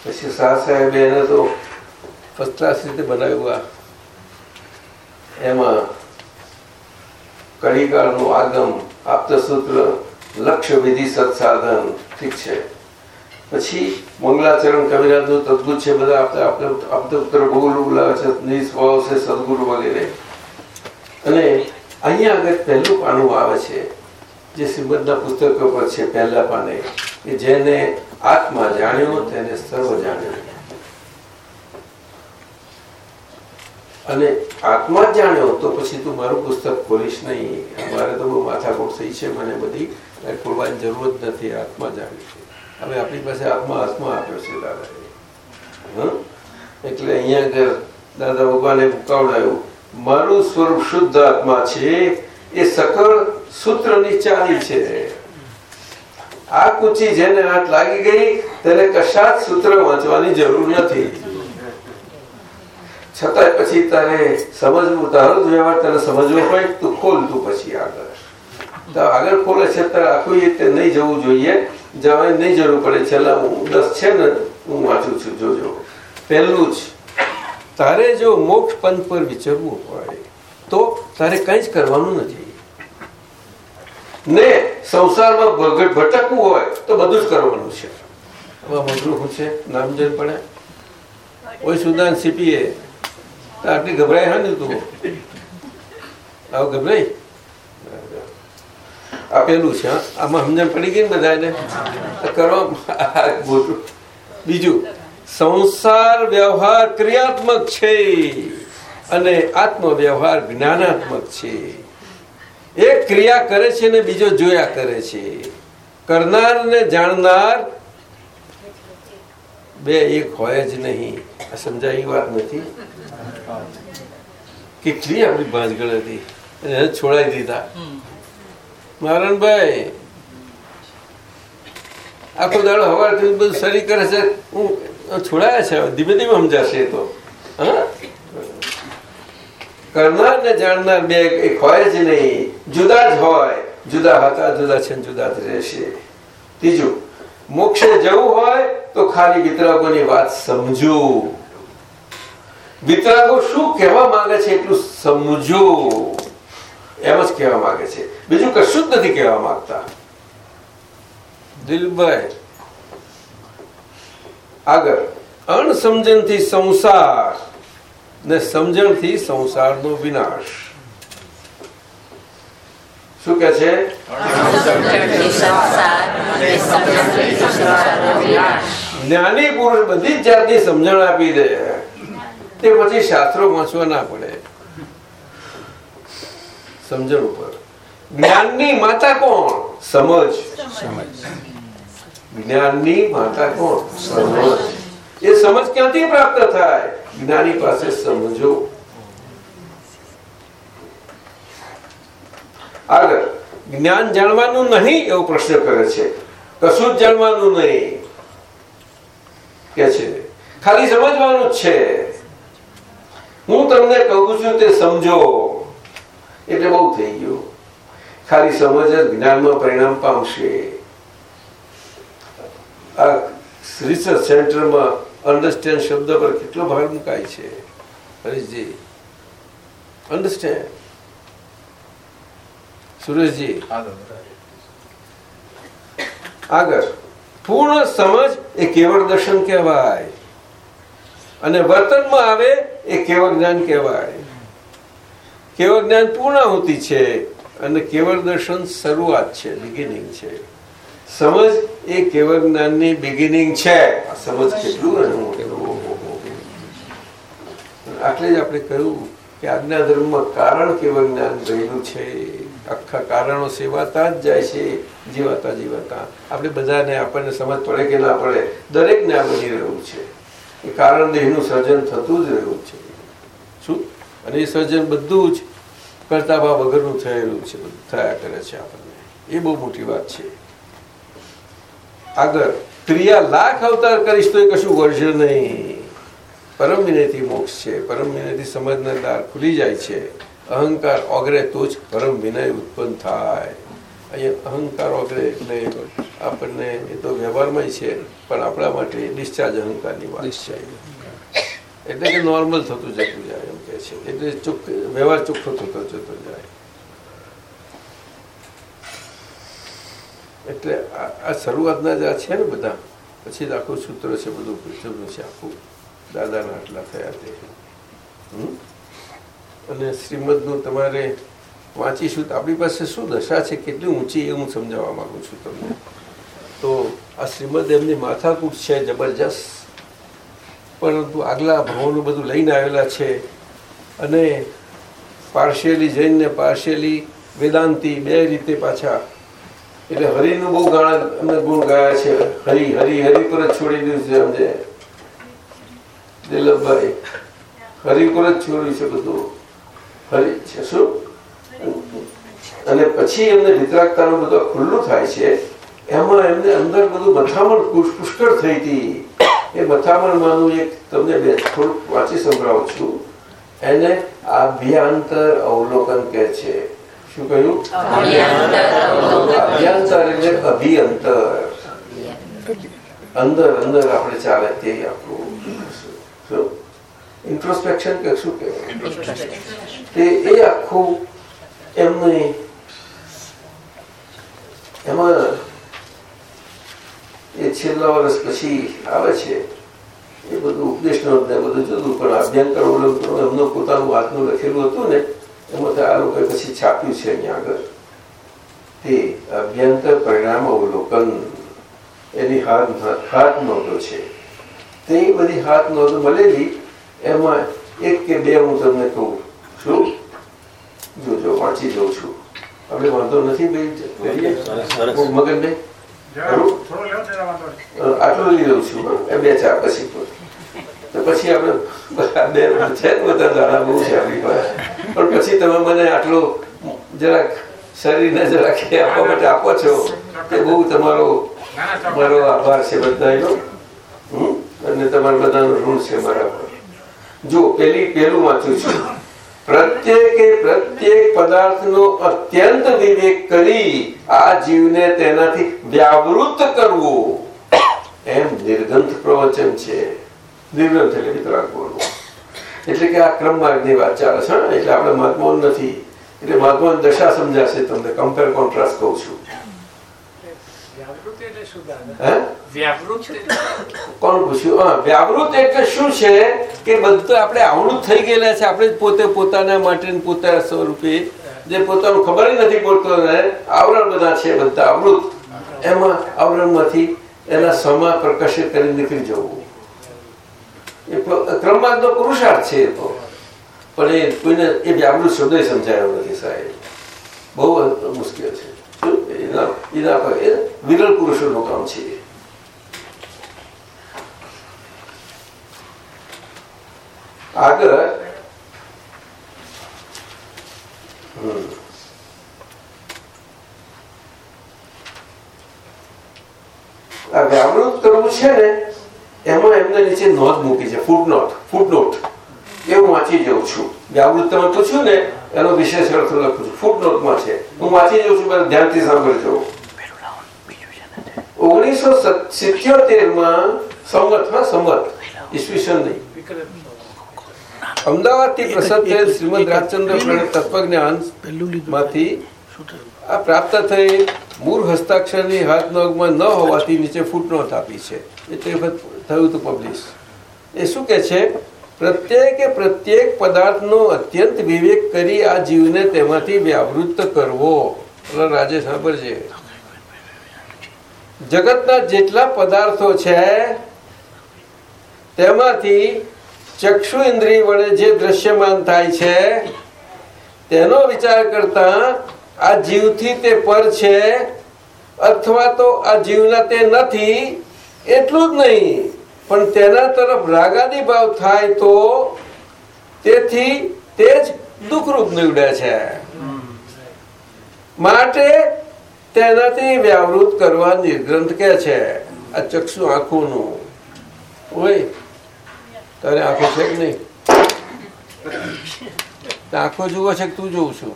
પછી શાહ એને તો ફર્સ્ટ ક્લાસ રીતે બનાવ્યું આ. એમાં કડીકાળનું આગમ, આપતસૂત્ર લક્ષ્ય વિધિ સત્સાધન, ઠીક છે. પછી મંગલાચરણ કવિરાજનું તદભુત છે બધા બોલાવે છે સદગુરુ વગેરે. અને અહીંયા આગળ પહેલું પાનું આવે છે, જે શ્રીમદના પુસ્તકો પર છે, પહેલા પાને, કે જેને આત્મા જાણ્યો, તેને સર્વ જાણ્યો. અને આત્મા જાણ્યો, તો પછી તું મારું પુસ્તક ખોલીશ નહીં. મારે તો બહુ માથાકૂટ થઈ છે, મને બધી ખોલવાની જરૂર જ નથી, આત્મા જાણી છે હવે આપણી પાસે આત્મા આત્મા આપ્યો છે દાદાએ. એટલે અહીંયા આગળ દાદા ભગવાને ઉકાવડાયું, મારું સ્વરૂપ શુદ્ધ આત્મા છે, એ સકળ સૂત્રની ચાલી છે. આ કુચી જેને હાથ લાગી ગઈ, તેને કશા સૂત્ર વાંચવાની જરૂર નથી. છતાંય પછી તારે સમજવું, તારો જ વ્યવહાર તને સમજવો હોય તું ખોલતું પછી આગળ? આગળ ખોલે છે ત્યારે આખું રીતે નહીં જવું જોઈએ. જવાની નહીં જરૂર પડે. છેલ્લા હું દસ છે ને, હું વાંચું છું. જોજો. પહેલું જ, તારે જો મોક્ષ પંથ પર વિચારવું હોય, તો તારે કંઈ જ કરવાનું નથી. ને સંસારમાં ભટકવું હોય, તો બધું જ કરવાનું છે. મોટું શું છે? નામજન પડે. ઓય સુદાન સીપીએ. આટલી ગભરાય હા ને તું? આવું ગભરાય આ પેલું છે આમાં સમજણ પડી ગઈ બધાને? કરો. બીજું, સંસાર વ્યવહાર ક્રિયાત્મક છે અને આત્મવ્યવહાર જ્ઞાનાત્મક છે. એક ક્રિયા કરે છે ને બીજો જોયા કરે છે. કરનાર ને જાણનાર બે એક હોય જ નહીં. આ સમજાય વાત નથી? કેટલી આપણી ભાંજગળ હતી. અને છોડાઈ દીધા. નારાયણભાઈ, આખો દાડો હવારથી બધું સરી કરે છે. હું છોડાયા છે ધીમે ધીમે સમજાશે તો. કરનાર ને જાણનાર બે એક હોય જ નહીં. જુદા જ હોય. જુદા હતા, જુદા છે જુદા જ રહેશે. ત્રીજું, મોક્ષે જવું હોય તો ખાલી વિતરાગોની વાત સમજો. વિતરાગો શું કહેવા માંગે છે એટલું સમજો. એમ જ કહેવા માંગે છે. બીજું કશું જ નથી કહેવા માંગતા. દિલભાઈ આગળ. અણસમજણથી સંસાર ને સમજણથી સંસારનો વિનાશ. શું કે છે? સંસાર અને વિનાશ. જ્ઞાની પુરુષ બધી જ જાતની સમજણ આપી દે. તે પછી શાસ્ત્રો વાંચવા ના પડે. સમજણ ઉપર. જ્ઞાનની માતા કોણ? સમજ. જ્ઞાનની માતા કોણ? સમજ. એ સમજ ક્યાંથી પ્રાપ્ત થાય? જ્ઞાની પાસે સમજો. આગળ, જ્ઞાન જાણવાનું નહીં એવો પ્રશ્ન કરે છે. કશું જ જાણવાનું નહીં. કે છે? ખાલી સમજવાનું જ છે. હું તમને કહું છું તે સમજો. એટલે બહુ થઈ ગયું. ખાલી સમજ જ જ્ઞાનમાં પરિણામ પામશે. આ રિસર્ચ સેન્ટરમાં અન્ડરસ્ટેન્ડ શબ્દ પર કેટલો ભાર મુકાય છે. હરીશજી અન્ડરસ્ટેન્ડ સુરેશજી, આગળ. પૂર્ણ સમજ એ કેવળ દર્શન કહેવાય. અને વર્તનમાં આવે એ કેવળ જ્ઞાન કહેવાય. કેવળ જ્ઞાન પૂર્ણાહુતિ છે અને કેવળ દર્શન શરૂઆત છે બિગિનિંગ છે. સમજ એ કેવળ જ્ઞાનની બિગિનિંગ છે. સમજ કેટલું આટલે જ આપણે કહ્યું કે આજના ધર્મમાં કારણ કેવળ જ્ઞાન રહેલું છે. આખા કારણો સેવાતા જ જાય છે. જીવાતા જીવાતા. આપણે બધાને, આપણને સમજ પડે કે ના પડે દરેકને આ બની રહ્યું છે. કારણ દેહનું સર્જન થતું જ રહ્યું છે. શું? અને એ સર્જન બધું જ કરતા વગરનું થયેલું છે થયા કરે છે આપણને. એ બહુ મોટી વાત છે. આગળ, ક્રિયા લાખ અવતાર કરીશ તો એ કશું વળશે નહીં. પરમ વિનયથી મોક્ષ છે. પરમ વિનયથી સમજના દ્વાર ખુલી જાય છે. અહંકાર ઓગરે તો જ પરમ વિનય ઉત્પન્ન થાય. અહીંયા અહંકાર ઓગરે એટલે આપણને એ તો વ્યવહારમાં છે, પણ આપણા માટે ડિસ્ચાર્જ અહંકારની વાત છે. એટલે કે નોર્મલ થતું જતું જાય એમ કે છે. એટલે ચોખ્ખ, વ્યવહાર ચોખ્ખો થતો જતો જાય. એટલે આ શરૂઆતના જ આ છે ને બધા. પછી જ આખું સૂત્ર છે, બધું પૂછવાનું છે, આખું. દાદાના આટલા થયા તે? અને શ્રીમદનું તમારે વાંચીશું તો આપણી પાસે શું દશા છે? કેટલી ઊંચી એ હું સમજાવવા માગું છું તમને. તો આ શ્રીમદ એમની માથાકૂટ છે, જબરજસ્ત. પરંતુ આગલા ભાવોનું બધું લઈને આવેલા છે. અને પાર્શિયલી જૈનને પાર્શિયલી વેદાંતિ બે રીતે પાછા, એટલે હરિનું બહુ ગાણા એમને ગુણ ગાયા છે. હરી હરી હરી પર જ છોડી દીધું છે સમજે દિલભભાઈ હરી પર જ છોડ્યું છે બધું. હરી છે શું? અને પછી એમને વિતરાગતાનું બધું ખુલ્લું થાય છે. એમાં એમને અંદર બધું મથામણ પુષ- પુષ્કળ થઈ હતી. એ મથામણમાંનું એક તમને બે થોડુંક વાંચી સંભળાવું છું. એને અભ્યાંતર અવલોકન કે છે. શું કહ્યું? અભ્યંતર એટલે અભિયંતર. અંદર અંદર આપણે ચાલે તે આપણું ઇન્ટ્રોસ્પેક્શન કે શું કહેવાય? તે એ આખું એમની એમાં છેલ્લા વર્ષ પછી આવે છે. એ બધું ઉપદેશનો ને બધું જુદું પણ અભ્યંકર અવલોકન એમનું પોતાનું હાથનું લખેલું હતું ને એમાં તો આ લોકોએ પછી છાપ્યું છે અહીંયા આગળ. તે અભ્યંતર પરિણામ અવલોકન એની હાથ હાથ નોંધો છે. તે બધી હાથ નોંધો મળેલી એમાં એક કે બે હું તમને કહું છું. જોજો વાંચી જઉં છું. આપણે વાંધો નથી ભાઈ કરીએ? મગનભાઈ? તમે મને આટલો જરાક શરીરને જરાક આપવા માટે આપો છો તે બહુ તમારો. મારો આભાર છે બધાનો? અને તમારા બધાનો ઋણ છે મારા પર જો પેલી પેલું વાંચું છું પ્રત્યેકે પ્રત્યેક પદાર્થનો અત્યંત વિવેક કરી આ જીવને તેનાથી વ્યાવૃત કરવું. એમ નિર્ગંથ પ્રવચન છે. નિર્ગંથ એટલે વિતરાગ એટલે કે આ ક્રમ માર્ગની વાત ચાલે છે એટલે આપણે મહત્વ નથી. એટલે મહાત્માઓની દશા સમજાશે તમને. કમ્પેર કોન્ટ્રાસ્ટ કહું છું વ્યાવૃત્તિ એટલે શું દાદા હે વ્યાવૃત્તિ એટલે કોણ પૂછ્યું? વ્યાવૃત એટલે શું છે કે બધું આપણે આવૃત થઈ ગયેલા છે. આપણે પોતે પોતાના માટે ને સ્વરૂપે જે પોતાનું ખબર નથી પડતો આવરણ બધા છે બધા આવૃત. એમાં આવરણમાંથી એના સમા પ્રકાશિત કરી નીકળી જવું. એ પ- ક્રમાંકનો પુરુષાર્થ છે એ તો. પણ એ કોઈને એ વ્યાવૃત શબ્દ સમજાયો નથી સાહેબ. બહુ મુશ્કેલ છે. বিরল পুরুষের মতো আনছি ಆಗ આ વ્યાવૃત કરવું છે ને એમાં એમને નીચે નોંધ મૂકી છે ફૂટનોટ ફૂટનોટ હું વાંચી જઉં છું. વ્યાવૃત તમે પૂછ્યું ને, એનો વિશેષ અર્થ લખું છું. ફૂટનોટમાં છે. હું વાંચી જઉં છું ધ્યાનથી સાંભળજો ઓગણીસો સિત્યોતેરમાં સંમત હા સંમત ઈસવીસન નહીં. અમદાવાદથી પ્રસાદ મૂળ હસ્તાક્ષરની હાથનોગમાં ન હોવાથી નીચે ફૂટનોટ આપી છે. એ શું કે છે? પ્રત્યેકે પ્રત્યેક પદાર્થનો અત્યંત વિવેક કરી આ જીવને તેમાંથી વ્યાવૃત્ત કરવો. રાજેશ સાંભળજે જગતના જેટલા પદાર્થો છે, તેમાંથી ચક્ષુ ઇન્દ્રિય વડે જે દ્રશ્યમાન થાય છે, તેનો વિચાર કરતા આ જીવથી તે પર છે, અથવા તો આ જીવના તે નથી, એટલું જ નહીં. પણ તેના તરફ રાગાદી ભાવ થાય તો તેથી તે જ દુઃખરૂપ નીવડે છે. માટે તેનાથી વ્યાવૃત કરવા નિર્ગ્રંથ કે છે આ ચક્ષુ આંખોનું. ઓય તારે આંખો છે કે નહીં? આંખો જુઓ છે કે તું જોઉં છું?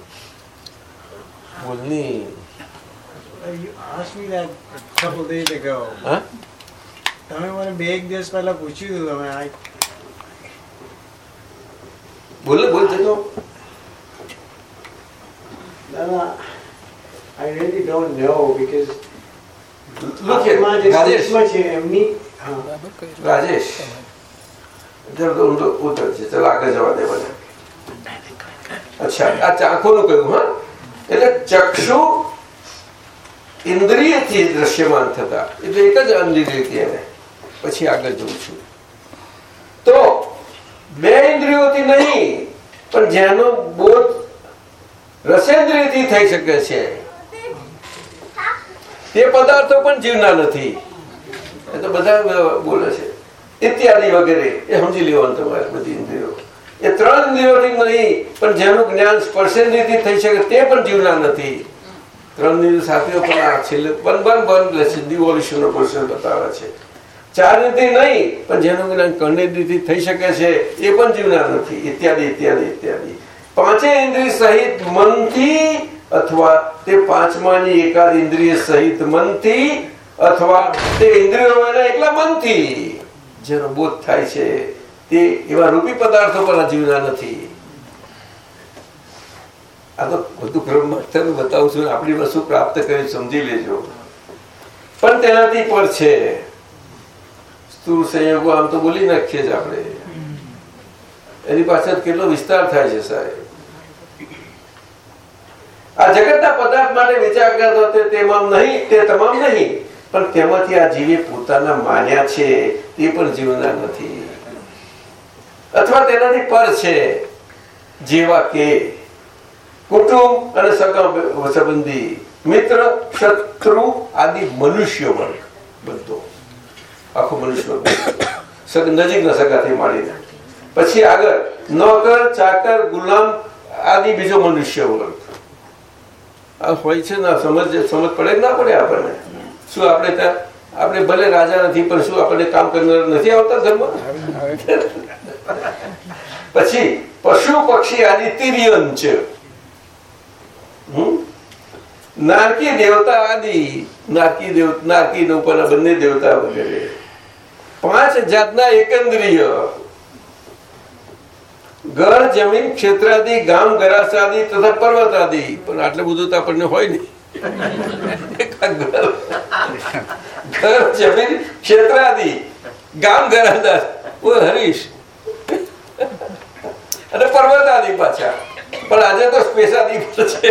બોલની You me that a couple days ago. હા? તમે મને બે એક દિવસ પહેલા પૂછ્યું હતું તમે આ બોલે બોલ જતો. Dada I really don't know because look at my Rajesh. છે એમની હા. રાજેશ. જરા તો ઊંધો ઉતર છે. ચાલ આગળ જવા દે મને અચ્છા આ ચાખોનું કહ્યું હા? એટલે ચક્ષુ ઇન્દ્રિયથી દ્રશ્યમાન થતા. એટલે એક જ ઇન્દ્રિયથી એને. પછી આગળ જઉં છું. તો બે ઇન્દ્રિયોથી નહીં, પણ જેનો બોધ રસેન્દ્રિયથી થઈ શકે છે. તે પદાર્થો પણ જીવના નથી. એ તો બધા બોલે છે. ઇત્યાદિ વગેરે, એ સમજી લેવાનું તમારે બધી ઇન્દ્રિયો. એ ત્રણ ઇન્દ્રિયોથી નહીં, પણ જેનું જ્ઞાન સ્પર્શેન્દ્રિયથી થઈ શકે, તે પણ જીવના નથી. ત્રણ ઇન્દ્રિયો સાથે પણ આ છેલ્લે બન બન બન ડિવોલ્યુશનનો પોર્શન બતાવે છે. ચાર ઇન્દ્રિય નહીં, પણ જેનું જ્ઞાન કર્ણેન્દ્રિયથી થઈ શકે છે, એ પણ જીવના નથી. ઇત્યાદિ ઇત્યાદિ ઇત્યાદિ. પાંચે ઇન્દ્રિય સહિત મનથી અથવા તે પાંચમાની એકાદ ઇન્દ્રિય સહિત મનથી અથવા તે ઇન્દ્રિયોના એકલા મનથી જેનો બોધ થાય છે, તે એવા રૂપી પદાર્થો પણ જીવના નથી. આ તો બધું તમને બતાવું છું આપણી વસ્તુ પ્રાપ્ત કરી સમજી લેજો. પણ તેનાથી પર છે. સ્થૂળ સંયોગો આમ તો બોલી નાખીએ જ આપણે. એની પાછળ કેટલો વિસ્તાર થાય છે સાહેબ? આ જગતના પદાર્થ માટે વિચાર કરતો તેમાં નહીં, તે તમામ નહીં, પણ તેમાંથી આ જીવે પોતાના માન્યા છે, તે પણ જીવના નથી. અથવા તેનાથી પર છે, જેવા કે કુટુંબ અને સગા સંબંધી, મિત્ર, શત્રુ આદિ મનુષ્ય વર્ગ બધો. આખો મનુષ્ય નજીકના સગાથી માંડીને. પછી આગળ નોકર, ચાકર, ગુલામ આદિ બીજો મનુષ્ય હોય. છે ના સમજ સમજ પડે ના પડે આપણને? શું આપણે ત્યાં, આપણે ભલે રાજા નથી, પણ શું આપણને કામ કરનાર નથી આવતા ધર્મ પછી પશુ પક્ષી આદિ તિર્યન છે? નારકી દેવતા આદિ, નારકી દેવ નારકી ઉપરના બંને દેવતા વગેરે. પાંચ જાતના એકંદ્રિય. ઘર જમીન, ક્ષેત્રાદિ, ગામ, ગરાસાદી તથા પર્વતાદિ. પણ આટલું બધું તો આપણને હોય નહીં. ઘર જમીન, ક્ષેત્રાદિ, ગામ ગરાસા ઓ હરીશ. અને પર્વતાદી પાછા. પણ આજે તો સ્પેસાદિ છે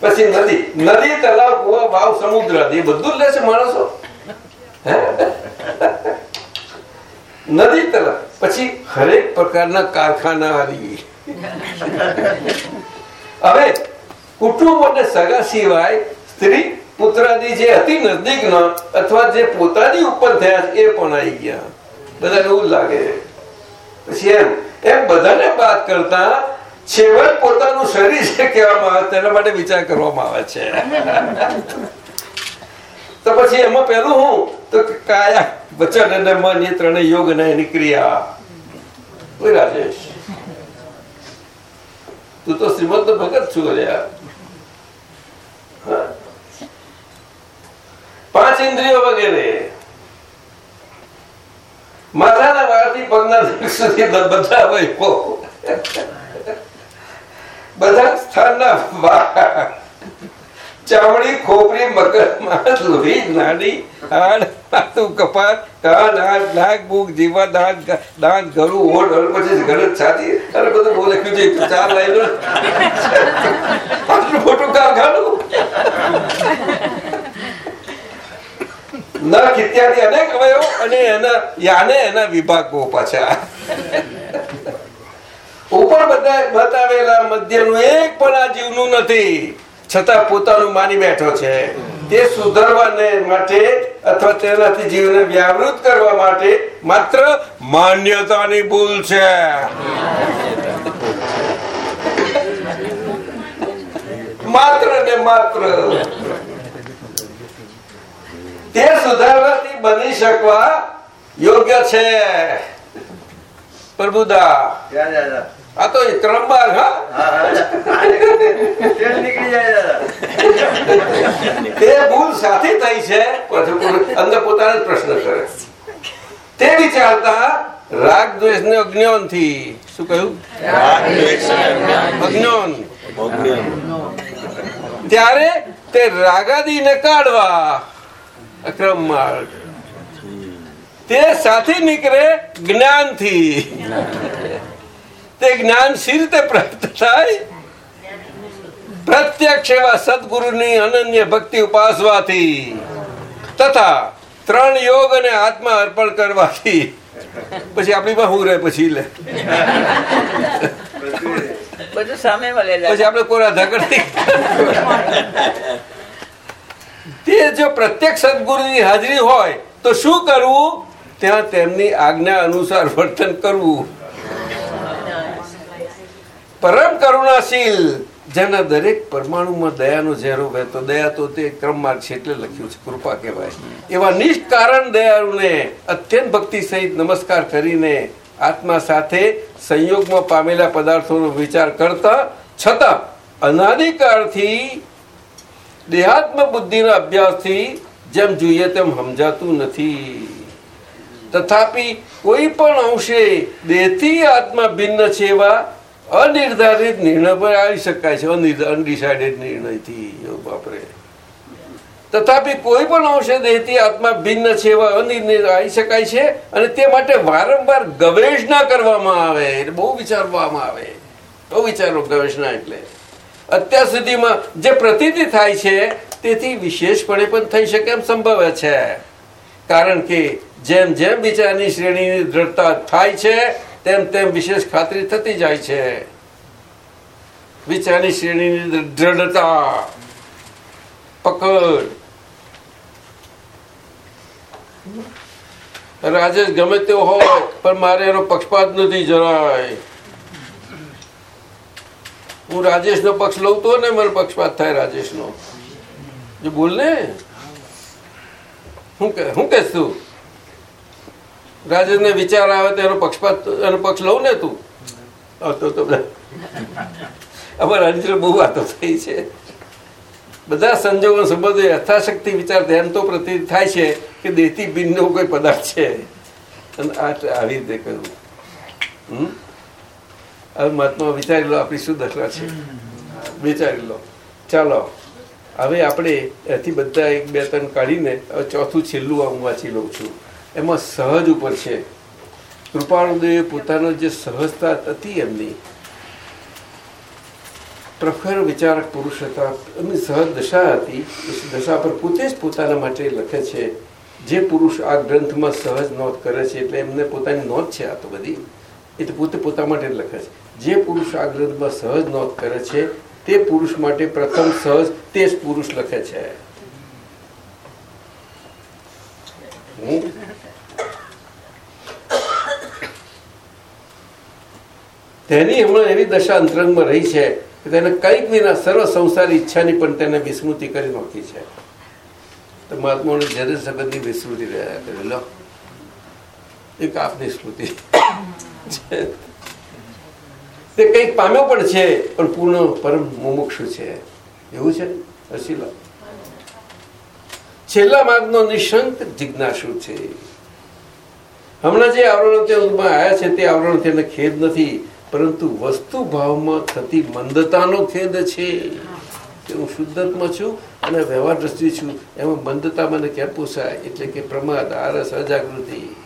પછી નદી. નદી, તલાવ, કુવા, વાવ, સમુદ્ર, એ બધું જ લે છે માણસો? નદી તરફ. પછી હરેક પ્રકારના કારખાના આવી. હવે કુટુંબ અને સગા સિવાય સ્ત્રી પુત્રાદી જે અતિ નજદીકના અથવા જે પોતાની ઉપર થયા એ પણ આવી ગયા. બધા એવું લાગે. પછી એમ એમ બધાને વાત કરતા છેવટ પોતાનું શરીર છે કહેવામાં આવે તેના માટે વિચાર કરવામાં આવે છે. તો પછી એમાં પેલું હું? તો કાયા, વચન અને મન એ ત્રણે યોગ અને એની ક્રિયા. રાજેશ. તું તો શ્રીમદ ભગત છું અલ્યા પાંચ ઇન્દ્રિયો વગેરે. માથાના વાળથી પગના સુધી બધા. બધા સ્થાનના ચામડી, ખોપરી મગજ માસ લોહી, નાડી, હાડ, પાતું કપાટ કાન હાથ નાક, બુક જીવા દાંત દાંત, ગળું, ઓઢ અને પછી ગળત છાતી. અને બધું બહુ લખ્યું છે ચાર લાઈનો. આટલું મોટું કારખાનું નખ ઇત્યાદિ અનેક અવયવ અને એના યાને એના વિભાગો પાછા. ઉપર બધા બતાવેલા મધ્યનું એક પણ આ જીવનું નથી. છતાં પોતાનું માની બેઠો છે. તે સુધારવાને માટે અથવા તેનાથી જીવને વ્યાવૃત કરવા માટે માત્ર માન્યતાની ભૂલ છે. માત્ર ને માત્ર. તે સુધારવાથી બની શકવા યોગ્ય છે. પ્રભુદા. આ તો તેલ નીકળી જાય તે ભૂલ સાથે થઈ છે પછી અંદર પોતાને પ્રશ્ન કરે. તે વિચારતા રાગ દ્વેષ ને અજ્ઞાનથી શું કહ્યું અજ્ઞાન. ત્યારે તે રાગાદીને કાઢવા અક્રમ માર્ગ. તે સાથે નીકળે જ્ઞાનથી. તે જ્ઞાન સી રીતે પ્રાપ્ત થાય? પ્રત્યક્ષ એવા સદગુરુની અનન્ય ભક્તિ ઉપાસવાથી તથા ત્રણ યોગ અને આત્મા અર્પણ કરવાથી. પછી આપણી માં હું રહે પછી લે. બધું સામે પછી આપણે કોરા ધકડતી તે જો પ્રત્યક્ષ સદગુરુની હાજરી હોય તો શું કરવું? ત્યાં તેમની આજ્ઞા અનુસાર વર્તન કરવું. પરમ કરુણાશીલ. જેના દરેક પરમાણુમાં દયાનો ઝેરો વહેતો દયા તો તે ક્રમમાર્ગ છે એટલે લખ્યું છે, કૃપા કહેવાય. એવા નિષ્કારણ દયાળુને અત્યંત ભક્તિ સહિત નમસ્કાર કરીને આત્મા સાથે સંયોગમાં પામેલા પદાર્થોનો વિચાર કરતા, છતાં અનાદિકાળથી દેહાત્મ બુદ્ધિના અભ્યાસથી જેમ જોઈએ તેમ સમજાતું નથી. તથાપી કોઈ પણ અંશે દેહથી આત્મા ભિન્ન છે એવા અનિર્ધારિત નિર્ણય પર આવી શકાય છે અનડિસાઇડેડ નિર્ણયથી બાપરે. તથાપી કોઈ પણ ઔષધેથી આત્મા ભિન્ન છે એવા અનિર્ણય આવી શકાય છે અને તે માટે વારંવાર ગવેષણા કરવામાં આવે, એટલે બહુ વિચારવામાં આવે. બહુ વિચારો ગવેષણા એટલે. અત્યાર સુધીમાં જે પ્રતીતિ થાય છે, તેથી વિશેષપણે પણ થઈ શકે એમ સંભવ છે. કારણ કે જેમ જેમ વિચારની શ્રેણીની દ્રઢતા થાય છે તેમ તેમ વિશેષ ખાતરી થતી જાય છે. વિચારની શ્રેણીની દ્રઢતા, પકડ. રાજેશ ગમે તેવો હોય, પણ મારે એનો પક્ષપાત નથી જરાય. હું રાજેશ નો પક્ષ લઉં તો ને મને પક્ષપાત થાય રાજેશ નો બોલ ને. હું કે હું કહેશ તું? રાજેશ ને વિચાર આવે તો એનો પક્ષપાત એનો પક્ષ લઉં ને તું? તો તો અમારા રાજેશ બહુ વાતો થઈ છે. બધા સંજોગો સંબંધો યથાશક્તિ વિચાર ધ્યાન તો પ્રતિ થાય છે કે દેતી બિનનો કોઈ પદાર્થ છે. અને આ આવી રીતે કહ્યું હમ? હવે મહાત્મા વિચારી લો આપણી શું દશા છે. વિચારી લો. ચાલો હવે આપણે એથી બધા એક બે ત્રણ કાઢીને હવે ચોથું છેલ્લું હું વાંચી લઉં છું. એમાં સહજ ઉપર છે. કૃપાળુદેવે પોતાનો જે સહજતા હતી એમની, પ્રખર વિચારક પુરુષ હતા. એમની સહજ દશા હતી. દશા પર પોતે જ પોતાના માટે લખે છે. જે પુરુષ આ ગ્રંથમાં સહજ નોંધ કરે છે, એટલે એમને પોતાની નોંધ છે આ તો બધી. એ તો પોતે પોતા માટે લખે છે. જે પુરુષ આ ગ્રંથમાં સહજ નોંધ કરે છે, તે પુરુષ માટે પ્રથમ સહજ તે જ પુરુષ લખે છે હમ? [COUGHS] તેની હમણાં એવી દશા અંતરંગમાં રહી છે કે તેને કંઈક વિના સર્વ સંસારી ઈચ્છાની પણ તેને વિસ્મૃતિ કરી નાખી છે. તો મહાત્માઓને જયારે સગતની વિસ્મૃતિ રહ્યા કરે, લો. એક આપની સ્મૃતિ. તે કંઈક પામ્યો પણ છે, પણ પૂર્ણ પરમ મુમુક્ષુ છે. એવું છે? હસીલા છેલ્લા માર્ગનો નિશંક જિજ્ઞાસુ છે. હમણાં જે આવરણ આવ્યા છે તે આવરણ તેને ખેદ નથી, પરંતુ વસ્તુ ભાવમાં થતી મંદતાનો ખેદ છે. હું શુદ્ધાત્મા છું અને વ્યવહાર દ્રષ્ટિ છું, એમાં મંદતા મને ક્યાં પોસાય? એટલે કે પ્રમાદ, આરસ, અજાગૃતિ.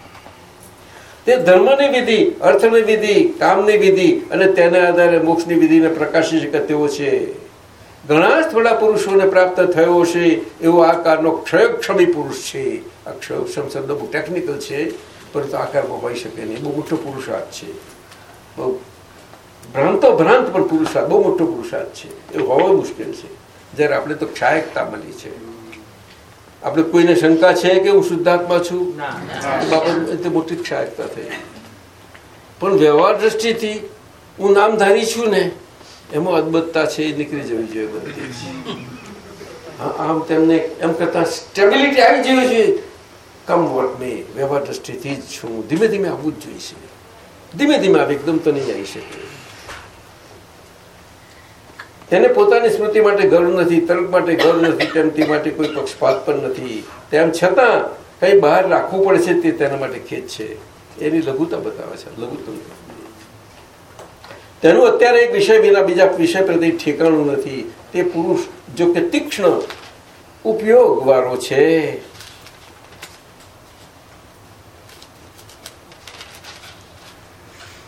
તે ધર્મની વિધિ, અર્થની વિધિ, કામની વિધિ અને તેના આધારે મોક્ષની વિધિને પ્રકાશી શકે તેવો છે. ઘણા થોડા પુરુષોને પ્રાપ્ત થયો છે એવો આકારનો ક્ષયક્ષમી પુરુષ છે. આ ક્ષયક્ષમ શબ્દ બહુ ટેકનિકલ છે પરંતુ આકારમાં હોઈ શકે નહીં. બહુ મોટો પુરુષાર્થ છે. બહુ ભ્રાંતો ભ્રાંત પણ પુરુષાર્થ બહુ મોટો પુરુષાર્થ છે. એ હોવો મુશ્કેલ છે. જ્યારે આપણે તો ક્ષાયકતા મળી છે. આપણે કોઈને શંકા છે કે હું શુદ્ધાત્મા છું? બાબત મોટી ક્ષાયકતા થઈ. પણ વ્યવહાર દ્રષ્ટિથી હું નામધારી છું ને એમાં અદબત્તા છે નીકળી જવી જોઈએ આમ તેમને એમ કરતા સ્ટેબિલિટી આવી જવી જોઈએ કમ વોટ મે વ્યવહાર દ્રષ્ટિથી જ છું ધીમે ધીમે આવવું જ જોઈશે ધીમે ધીમે આવે, એકદમ તો નહીં આવી શકે. તેને પોતાની સ્મૃતિ માટે ગર્વ નથી, તર્ક માટે ગર્વ નથી, તેમ તે માટે કોઈ પક્ષપાત પણ નથી. તેમ છતાં કંઈ બહાર રાખવું પડશે તે તેના માટે ખેદ છે. એની લઘુતા બતાવે છે, લઘુત્તમ. તેનું અત્યારે એક વિષય વિના બીજા વિષય પ્રતિ ઠેકાણું નથી. તે પુરુષ, જો કે તીક્ષ્ણ ઉપયોગ વાળો છે.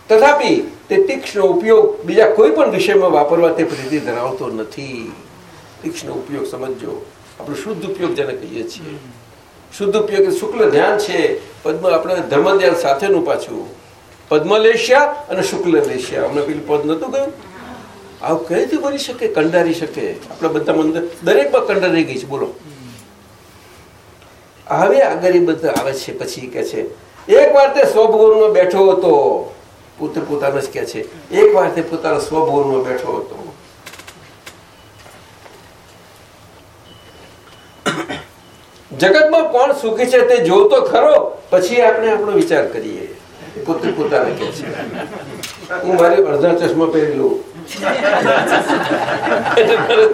તથાપિ તે તીક્ષ્ણ ઉપયોગ બીજા કોઈ પણ વિષયમાં વાપરવા તે પ્રીતિ ધરાવતો નથી. તીક્ષ્ણ ઉપયોગ સમજો, આપણે શુદ્ધ ઉપયોગ જેને કહીએ છીએ. શુદ્ધ ઉપયોગ શુક્લ ધ્યાન છે. પદ્મ આપણે ધર્મ ધ્યાન સાથેનું પાછું પદ્મલેશિયા અને શુક્લ લેશિયા અમને પેલું પદ નતું ગયું. આવું કઈ રીતે બની શકે? કંડારી શકે? આપણે બધા મંદિર દરેકમાં કંડારી ગઈ છે. બોલો. હવે આગળ એ બધા આવે છે, પછી કે છે, એક વાર તે સ્વભગવનમાં બેઠો હતો. પુત્ર પોતાનો જ કે છે, એક વાર તે પોતાના સ્વભવનમાં બેઠો હતો. જગતમાં કોણ સુખી છે તે જોતો ખરો. પછી આપણે આપણો વિચાર કરીએ. પોતે પોતાને કે છે. હું મારી અડધા ચશ્મા પહેરી લઉં.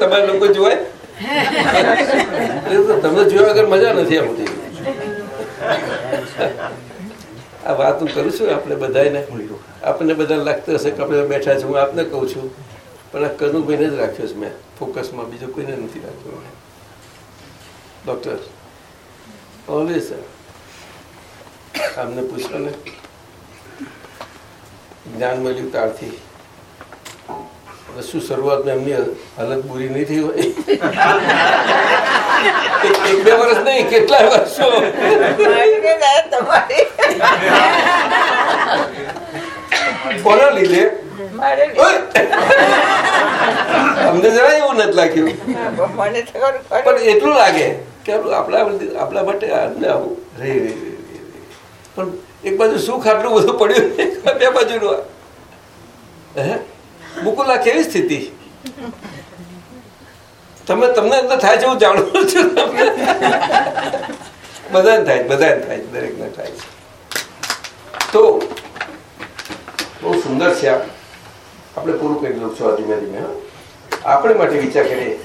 તમારે લોકો જોવાય? તમે જોયા વગર મજા નથી આવતી આ વાત હું કરું છું આપણે બધાને આપણને બધા લાગતું હશે કે આપણે બેઠા છે હું આપને કહું છું. પણ આ કનુભાઈને જ રાખ્યો છે મેં. ફોકસમાં બીજો કોઈને નથી રાખ્યો. ડૉક્ટર ઓલવેઝ આમને પૂછો ને. જ્ઞાન મળ્યું ત્યારથી. હવે શું શરૂઆતમાં એમની હાલત બુરી નહીં થઈ હોય? એક- બે વર્ષ નહીં કેટલા વર્ષો? કોના લીધે અમને જરા એવું નથી લાગ્યું. પણ એટલું લાગે કે આપણા આપણા માટે આવું. રહી રે રે રે રે. પણ એક બાજુ સુખ આટલું બધું પડ્યું બે બાજુ. હે? મુકુલા કેવી સ્થિતિ? તમે, તમને અંદર થાય છે, હું જાણું છું તમને. બધાને થાય બધાને થાય દરેકને થાય છે. તો, બહુ સુંદર છે આપણે પૂરું કરી દઉં છું ધીમે ધીમે આપણે માટે વિચાર કરીએ.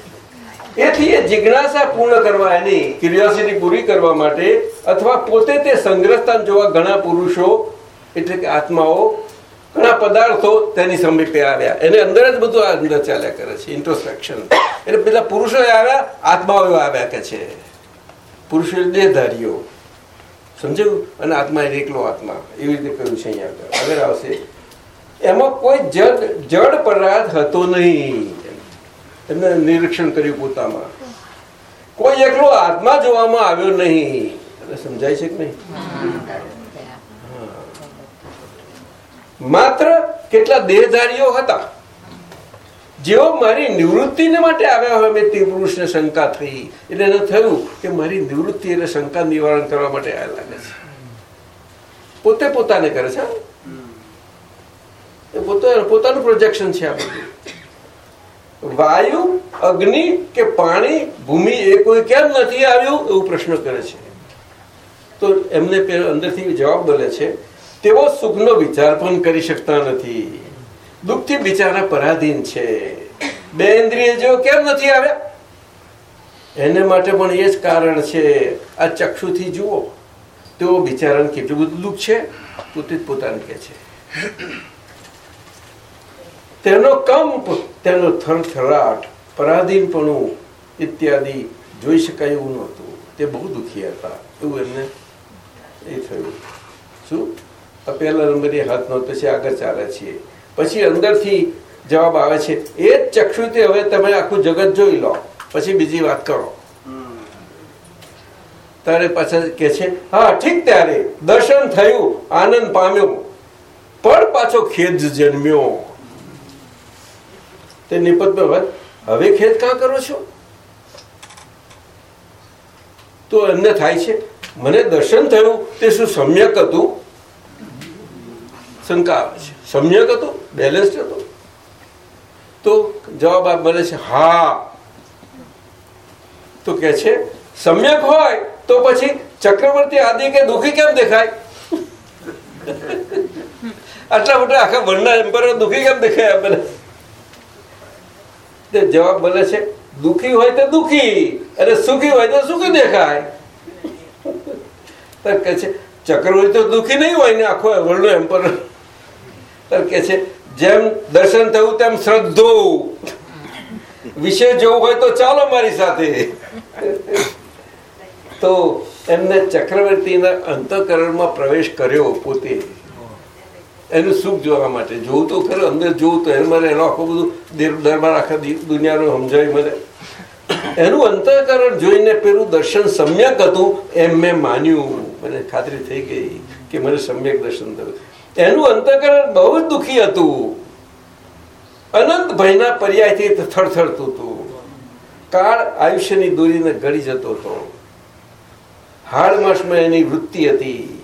એથી એ જિજ્ઞાસા પૂર્ણ કરવા એની ક્યુરિયોસિટી પૂરી કરવા માટે અથવા પોતે તે સંગ્રહસ્થાન જોવા ઘણા પુરુષો, એટલે કે આત્માઓ, ઘણા પદાર્થો તેની સમીપે આવ્યા. એને અંદર જ બધું અંદર ચાલ્યા કરે છે ઇન્ટ્રોસ્પેક્શન એટલે પેલા પુરુષો આવ્યા, આત્માઓ આવ્યા કે છે. પુરુષો દેહધારીઓ. સમજાયું? અને આત્મા એકલો આત્મા. એવી રીતે કહ્યું છે અહીંયા આગળ. આગળ આવશે. એમાં કોઈ જડ જડ પદાર્થ હતો નહીં. એમને નિરીક્ષણ કર્યું પોતામાં. કોઈ એકલો આત્મા જોવામાં આવ્યો નહીં. એટલે સમજાય છે કે નહીં? માત્ર કેટલા દેહધારીઓ હતા. જેઓ મારી નિવૃત્તિને માટે આવ્યા હોય, મેં તે પુરુષને શંકા થઈ. એટલે એને થયું કે મારી નિવૃત્તિ એટલે શંકા નિવારણ કરવા માટે આ લાગે છે. પોતે પોતાને કરે છે પોતાનું પ્રોજેક્શન છે આ બધું. વાયુ, અગ્નિ કે પાણી, ભૂમિ એ કોઈ કેમ નથી આવ્યું એવું પ્રશ્ન કરે છે. તો એમને અંદરથી જવાબ બોલે છે, તેઓ સુખનો વિચાર પણ કરી શકતા નથી. દુઃખથી બિચારા પરાધીન છે. બે ઇન્દ્રિય જેવો કેમ નથી આવ્યા? એને માટે પણ એ જ કારણ છે. આ ચક્ષુથી જુઓ, તેઓ બિચારાને કેટલું બધું દુઃખ છે? પોતે જ પોતાને કહે છે. તેનો કંપ, તેનો થરથરાટ, પરાધીનપણું ઇત્યાદિ જોઈ શકાય એવું નહોતું. તે બહુ દુઃખી હતા. એવું એમને એ થયું. શું? પહેલા નંબરે હાથ નો પછી આગળ ચાલે છીએ પછી અંદરથી જવાબ આવે છે, એ જ ચક્ષુથી હવે તમે આખું જગત જોઈ લો. પછી બીજી વાત કરો. ત્યારે પાછા કે છે, હા, ઠીક ત્યારે. દર્શન થયું, આનંદ પામ્યો. પણ પાછો ખેદ જન્મ્યો. તે નિપત વાત હવે ખેત કાં કરો છો? તો એમને થાય છે. મને દર્શન થયું, તે શું સમ્યક હતું? શંકા આવે છે. સમ્યક હતું? બેલેન્સ હતું? તો જવાબ આપ મળે છે, હા. તો કે છે, સમ્યક હોય તો પછી ચક્રવર્તી આદિ કે દુઃખી કેમ દેખાય? [LAUGHS] આટલા મોટા આખા વર્ણના એમ્પર દુઃખી કેમ દેખાય આપણને? તે જવાબ મળે છે, દુખી હોય તો દુખી, અને સુખી હોય તો સુખી દેખાય. તો કે છે ચક્રવર્તી તો દુખી નહીં હોય ને આખો વર્ણો એમ પર તો કે છે, જેમ દર્શન થયું, તેમ શ્રદ્ધો. વિશે જોવું હોય તો ચાલો મારી સાથે. તો એમને ચક્રવર્તીના અંતકરણમાં પ્રવેશ કર્યો પોતે. એનું સુખ જોવા માટે જોવું તો ખરું. અંદર જોવું તો એમાં એનો આખો બધું દરબાર આખા દુનિયાનું સમજાય મને. એનું અંતઃકરણ જોઈને પેલું દર્શન સમ્યક હતું એમ મેં માન્યું. મને ખાતરી થઈ ગઈ કે મને સમ્યક દર્શન થયું. એનું અંતઃકરણ બહુ જ દુઃખી હતું. અનંત ભયના પર્યાયથી થરથરતું હતું કાળ આયુષ્યની દોરીને ગળી જતો હતો. હાડમાસમાં એની વૃત્તિ હતી.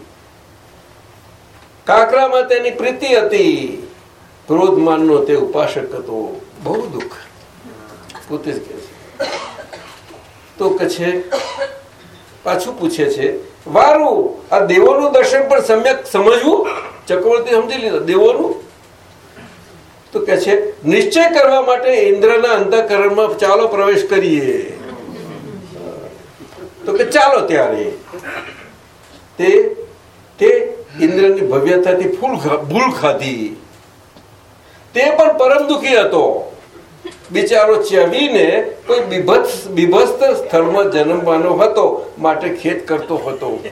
કાકરામાં તેની પ્રીતિ હતી. ક્રોધમાનનો તે ઉપાસક હતો. બહુ દુઃખ. પોતે જ કે છે. તો કે છે, પાછું પૂછે છે, વારું, આ દેવોનું દર્શન પણ સમ્યક સમજવું? ચક્રવર્તી સમજી લીધો. દેવોનું? તો કે છે, નિશ્ચય કરવા માટે ઇન્દ્રના અંતઃકરણમાં ચાલો પ્રવેશ કરીએ. તો કે ચાલો ત્યારે. તે તે ઇન્દ્રની ભવ્યતાથી ફૂલ ભૂલ ખાધી. તે પણ પરમ દુઃખી હતો. બિચારો ચવીને કોઈ બીભત્સ, બીભસ્ત સ્થળમાં જન્મવાનો હતો, માટે ખેત કરતો હતો.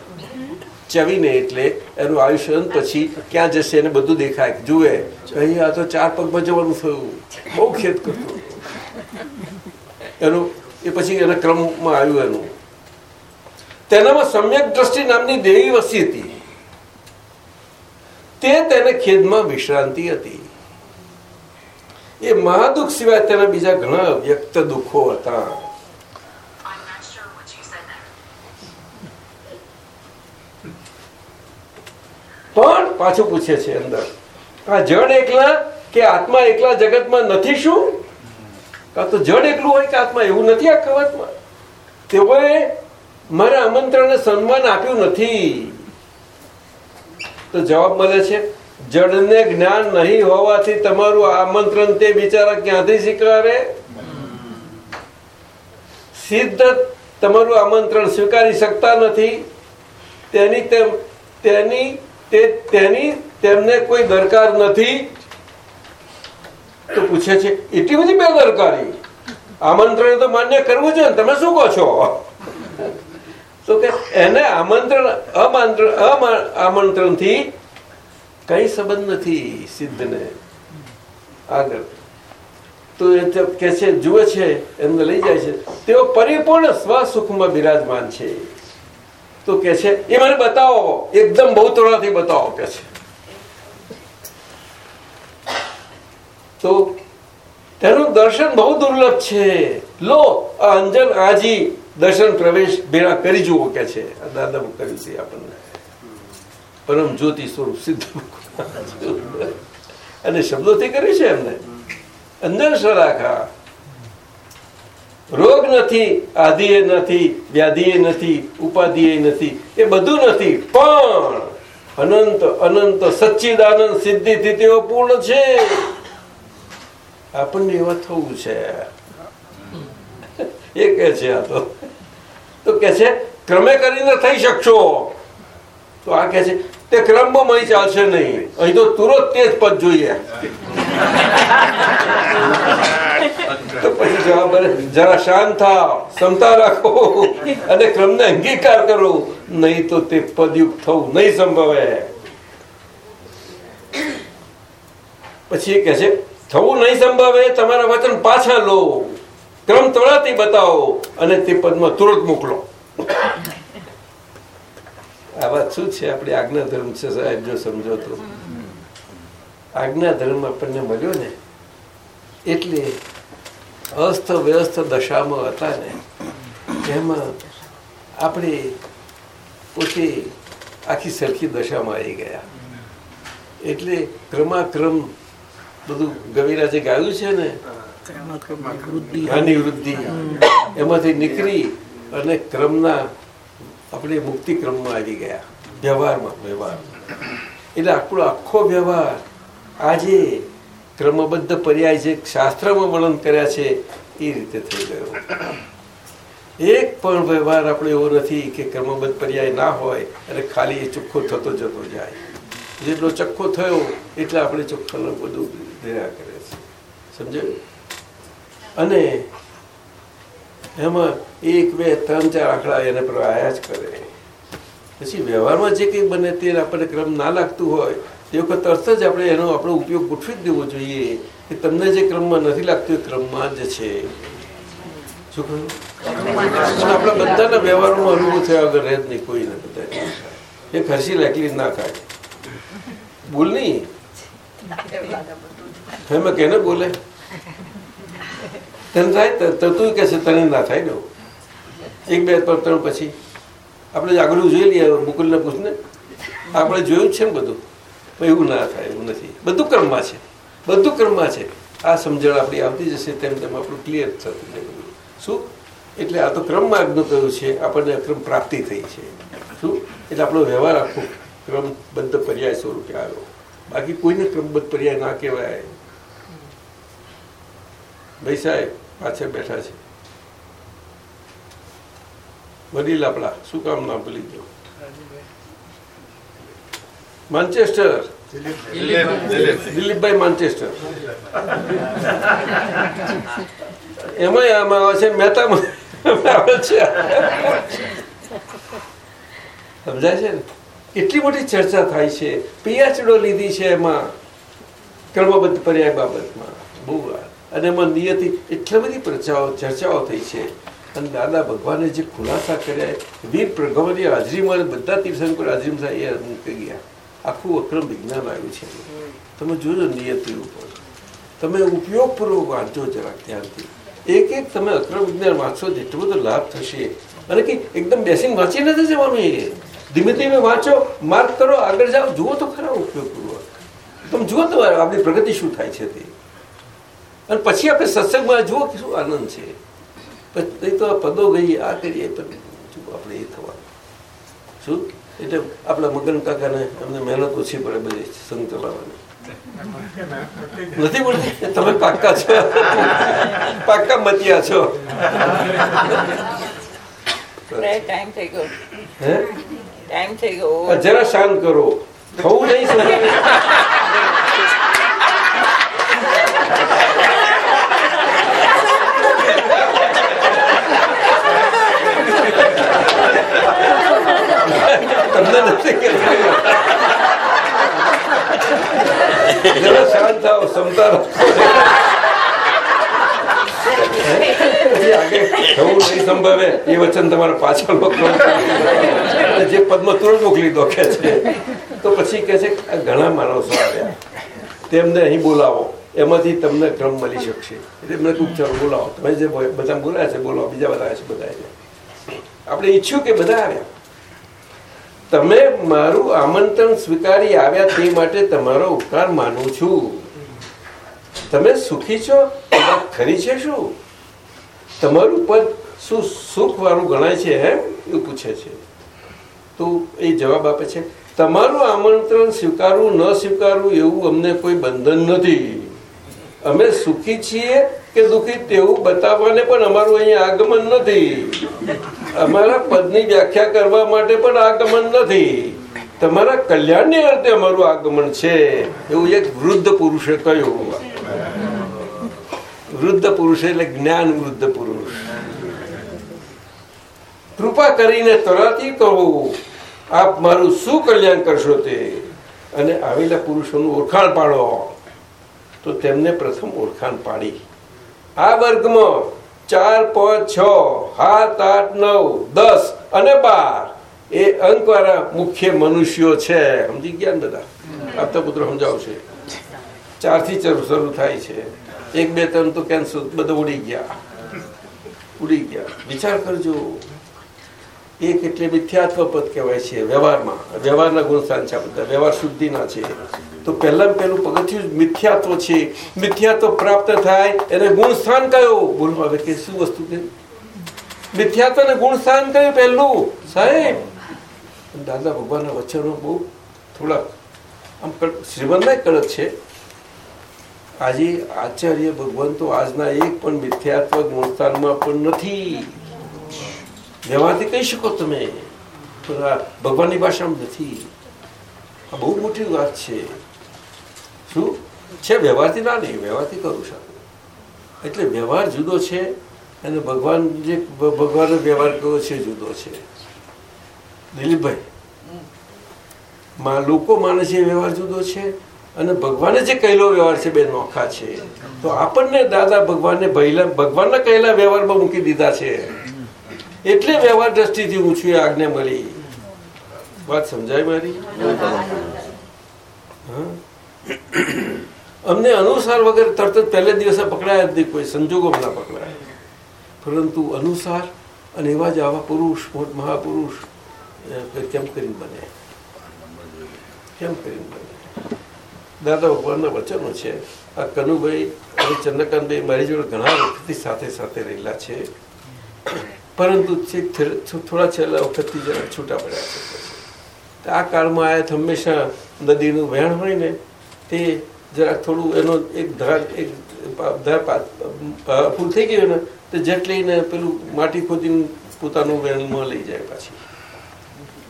ચવીને એટલે એનું આયુષ્ય પછી ક્યાં જશે એને બધું દેખાય. જુએ અહીં આ તો ચાર પગમાં જવાનું થયું. બહુ ખેત કરતો. એનું, એ પછી એના ક્રમમાં આવ્યું એનું. તેનામાં સમ્યક દ્રષ્ટિ નામની દેવી વસી હતી. તે તેને ખેદમાં વિશ્રાંતિ હતી. એ મહાદુખ સિવાય તેના બીજા ઘણા વ્યક્ત દુઃખો હતા. પણ પાછું પૂછે છે અંદર. આ જડ એકલા કે આત્મા એકલા જગતમાં નથી શું? કાં તો જડ એકલું હોય કે આત્મા એવું નથી આ કવચમાં તેઓએ મારા આમંત્રણને સન્માન આપ્યું નથી. તો જવાબ મળે છે જડને જ્ઞાન નહીં હોવાથી તમારું આમંત્રણ તે બિચારા ક્યાંથી સ્વીકારે? સિદ્ધ તમારું આમંત્રણ સ્વીકારી શકતા નથી. તેની તેની, તે, તેની તેમને કોઈ દરકાર નથી. તો પૂછે છે, એટલી બધી બેદરકારી? આમંત્રણ તો માન્ય કરવું છે ને, તમે શું કહો છો? તો કે એને આમંત્રણ આમંત્રણ આમંત્રણથી કઈ સંબંધ નથી સિદ્ધને આગળ. તો એ કે છે, જુએ છે, એમને લઈ જાય છે. તેઓ પરિપૂર્ણ સ્વ સુખમાં બિરાજમાન છે. તો કે છે, એ મને બતાવો, એકદમ બહુ તોડાથી બતાવો, કે છે. તો તેનું દર્શન બહુ દુર્લભ છે. લો અંજન આજી દર્શન પ્રવેશ ભેળા કરી જુઓ કે છે. દાદા કર્યું છે આપણને. પરમ જ્યોતિ સ્વરૂપ સિદ્ધ અને શબ્દોથી કર્યું છે એમને. અંદર સરાખા રોગ નથી, આધિએ નથી, વ્યાધિએ નથી, ઉપાધિએ નથી, એ બધું નથી. પણ અનંત અનંત સચ્ચિદાનંદ સિદ્ધિથી તેઓ પૂર્ણ છે. આપણને એવા થવું છે. એ કે છે આ તો. તો કે છે ક્રમે કરીને થઈ શકશો. તો આ કે છે, તે ક્રમમાં ચાલશે નહીં. અહીં તો તુરત તે જ પદ જોઈએ. જરા શાંત થાવ, ક્ષમતા રાખો અને ક્રમને અંગીકાર કરો. નહીં તો તે પદયુક્ત થવું નહીં સંભવે. પછી એ કે છે, થવું નહીં સંભવે, તમારા વચન પાછા લો. ક્રમ તોડાથી બતાવો અને તે પદમાં તુરંત મોકલો. આ વાત શું છે? આપણે આજ્ઞા ધર્મ છે સાહેબ, જો સમજો તો. આજ્ઞા ધર્મ આપણને મળ્યો ને, એટલે અસ્ત વ્યસ્ત દશામાં હતા ને, એમાં આપણે પોતે આખી સરખી દશામાં આવી ગયા. એટલે ક્રમાક્રમ બધું ગવિરાજે ગાયું છે ને જ્ઞાની વૃદ્ધિ. એમાંથી નીકળી અને ક્રમના આપણે મુક્તિ ક્રમમાં આવી ગયા. વ્યવહારમાં વ્યવહાર એટલે આપણો આખો વ્યવહાર આજે ક્રમબદ્ધ પર્યાય જે શાસ્ત્રમાં વર્ણન કર્યા છે, એ રીતે થઈ ગયો. એક પણ વ્યવહાર આપણો એવો નથી કે ક્રમબદ્ધ પર્યાય ના હોય અને ખાલી એ ચોખ્ખો થતો જતો જાય. જેટલો ચોખ્ખો થયો, એટલે આપણે ચોખ્ખાનું બધું રહ્યા કરે છે. સમજાયું? અને એમાં એક બે ત્રણ ચાર આંકડા એને પર આયા જ કરે. પછી વ્યવહારમાં જે કંઈ બને તે આપણને ક્રમ ના લાગતું હોય તે વખત તરત જ આપણે એનો આપણો ઉપયોગ ગોઠવી જ દેવો જોઈએ કે તમને જે ક્રમમાં નથી લાગતું એ ક્રમમાં જ છે. શું કહ્યું? આપણા બધાના વ્યવહારોમાં અનુભવ થયા વગર રહે જ નહીં કોઈને બધા એ ખર્ચી લાકલી ના ખાય. બોલ નહીં. એમાં કેને બોલે? તને થાય તો- તો કહેશે તને ના થાય ને એક બે ત્રણ પછી. આપણે આગળ જોઈ લઈએ, મુકુલને પૂછને. આપણે જોયું છે ને બધું. એવું ના થાય, એવું નથી. બધું ક્રમમાં છે. બધું ક્રમમાં છે. આ સમજણ આપણી આવતી જશે તેમ તેમ આપણું ક્લિયર થતું શું? એટલે આ તો ક્રમ માર્ગનું કહ્યું છે. આપણને અક્રમ પ્રાપ્તિ થઈ છે. શું? એટલે આપણો વ્યવહાર આખો ક્રમબદ્ધ પર્યાય સ્વરૂપે આવ્યો. બાકી કોઈને ક્રમબદ્ધ પર્યાય ના કહેવાય. ભાઈ સાહેબ પાછળ બેઠા છે. વડીલ આપણા, શું કામ ના ભૂલી ગયો? માન્ચેસ્ટર દિલીપભાઈ માન્ચેસ્ટર એમાં આમાં આવે છે, મહેતામાં સમજાય છે ને? એટલી મોટી ચર્ચા થાય છે. પીએચડો લીધી છે એમાં. ક્રમબદ્ધ પર્યાય બાબતમાં. બહુ વાર. અને એમાં નિયતિ એટલી બધી પ્રચાઓ ચર્ચાઓ થઈ છે. અને દાદા ભગવાને જે ખુલાસા કર્યા, વીર ભગવાનની હાજરીમાં બધા તીર્થંકર હાજરીમાં એ મૂકી ગયા, આખું અક્રમ વિજ્ઞાન આવ્યું છે. તમે જોજો નિયતિ ઉપર. તમે ઉપયોગપૂર્વક વાંચો જરાક ધ્યાનથી. એક એક તમે અક્રમ વિજ્ઞાન વાંચો જેટલો બધો લાભ થશે. અને કે એકદમ બેસીને વાંચી નથી જવાનું એ. ધીમે ધીમે વાંચો, માર્ક કરો, આગળ જાઓ, જુઓ તો ખરા ઉપયોગપૂર્વક. તમે જુઓ તો આપણી પ્રગતિ શું થાય છે તે. અને પછી આપણે સત્સંગમાં જુઓ કે શું આનંદ છે. પછી તો આ પદો ગઈ આ કરીએ પણ આપણે એ થવાનું. શું? એટલે આપણા મગન કાકાને એમને મહેનત ઓછી પડે બધી સંઘ ચલાવવાની. નથી બોલતી? તમે પાક્કા છો. પાક્કા મતિયા છો. જરા શાંત કરો. થવું નહીં તમને નથી. જરા શાંત થાવ ક્ષમતા સંભવે, એ વચન તમારે પાછળ જે પદમાં તુરંત મોકલી દો, કે છે. તો પછી કે છે ઘણા માણસો આવ્યા. તેમને અહીં બોલાવો. એમાંથી તમને ક્રમ મળી શકશે. એટલે એમને ખૂબ ચાલો, બોલાવો. તમે જે બધા બોલાયા છે, બોલાવો. બીજા બધા છે બધા આપણે ઈચ્છ્યું કે બધા આવ્યા. તમે મારું આમંત્રણ સ્વીકારી આવ્યા તે માટે તમારો ઉપકાર માનું છું. તમે સુખી છો? ખરી છે શું? તમારું પદ શું સુખ વાળું ગણાય છે એમ? એવું પૂછે છે. તો એ જવાબ આપે છે, તમારું આમંત્રણ સ્વીકારવું, ન સ્વીકારવું એવું અમને કોઈ બંધન નથી. અમે સુખી છીએ કે દુઃખી તેવું બતાવવાને પણ અમારું અહીંયા આગમન નથી. અમારા પદની વ્યાખ્યા કરવા માટે પણ આગમન નથી. તમારા કલ્યાણની અર્થે અમારું આગમન છે. એવું એક વૃદ્ધ પુરુષે કહ્યું. વૃદ્ધ પુરુષ એટલે જ્ઞાન વૃદ્ધ પુરુષ. કૃપા કરીને તરાથી કહો, આપ મારું શું કલ્યાણ કરશો તે? અને આવેલા પુરુષોનું ઓળખાણ પાડો. તો તેમને પ્રથમ ઓળખાણ પાડી. આ વર્ગમાં ચાર પાંચ છ સાત આઠ નવ દસ અને બાર. એ અંકવાળા મુખ્ય મનુષ્યો છે. સમજી ગયા ને બધા આપતા પુત્ર સમજાવશે ચારથી શરૂ થાય છે. એક બે ત્રણ તો કેન્સલ બધા ઉડી ગયા. ઉડી ગયા. વિચાર કરજો. એક એટલે મિથ્યાત્વ પદ કહેવાય છે વ્યવહારમાં. વ્યવહારના ગુણસ્થાન છે બધા. વ્યવહાર શુદ્ધિના છે. તો પહેલા પહેલું પગથિયું મિથ્યાત્વ છે. મિથ્યાત્વ પ્રાપ્ત થાય એને ગુણસ્થાન કયો? બોલો આવે કે શું વસ્તુ કે મિથ્યાત્વ ને ગુણસ્થાન કયું પહેલું? સાહેબ, દાદા ભગવાનના વચનો બહુ થોડા આમ શ્રીમંતના કડક છે. આજે આચાર્ય ભગવાન તો આજના એક પણ મિથ્યાત્વ ગુણસ્થાનમાં પણ નથી. વ્યવહારથી કહી શકો તમે. ભગવાનની ભાષામાં નથી. આ બહુ મોટી વાત છે. શું? છે, વ્યવહારથી ના નહીં, વ્યવહારથી કરું શકું એટલે વ્યવહાર જુદો છે અને ભગવાન જે ભગવાનનો વ્યવહાર કયો છે, જુદો છે. દિલીપભાઈ લોકો માને છે વ્યવહાર જુદો છે અને ભગવાને જે કહેલો વ્યવહાર છે બે નોખા છે. તો આપણને દાદા ભગવાનને ભયલા, ભગવાનના કહેલા વ્યવહારમાં મૂકી દીધા છે. એટલે વ્યવહાર દ્રષ્ટિથી ઊંચી આજ્ઞા મળી. વાત સમજાય મારી? અમને અનુસાર વગર તરત જ પહેલે દિવસે પકડાયા જ નહીં, કોઈ સંજોગોમાં ના પકડાયા. પરંતુ અનુસાર અને એવા જ આવા પુરુષ, મોટ મહાપુરુષ કેમ કરીને બને કેમ કરીને બને દાદા ભગવાનના વચનો છે. આ કનુભાઈ અને ચંદ્રકાંતભાઈ મારી જોડે ઘણા વખતથી સાથે સાથે રહેલા છે. પરંતુ થોડા છેલ્લા વખતથી જરા છૂટા પડ્યા છે તો આ કાળમાં આ હંમેશા નદીનું વહેણ હોય ને તે જરાક થોડું એનો એક ધાર એક ધાર ફૂલ થઈ ગયું ને તો જેટ લઈને પેલું માટી ખોદીને પોતાનું વહેણમાં લઈ જાય પાછી.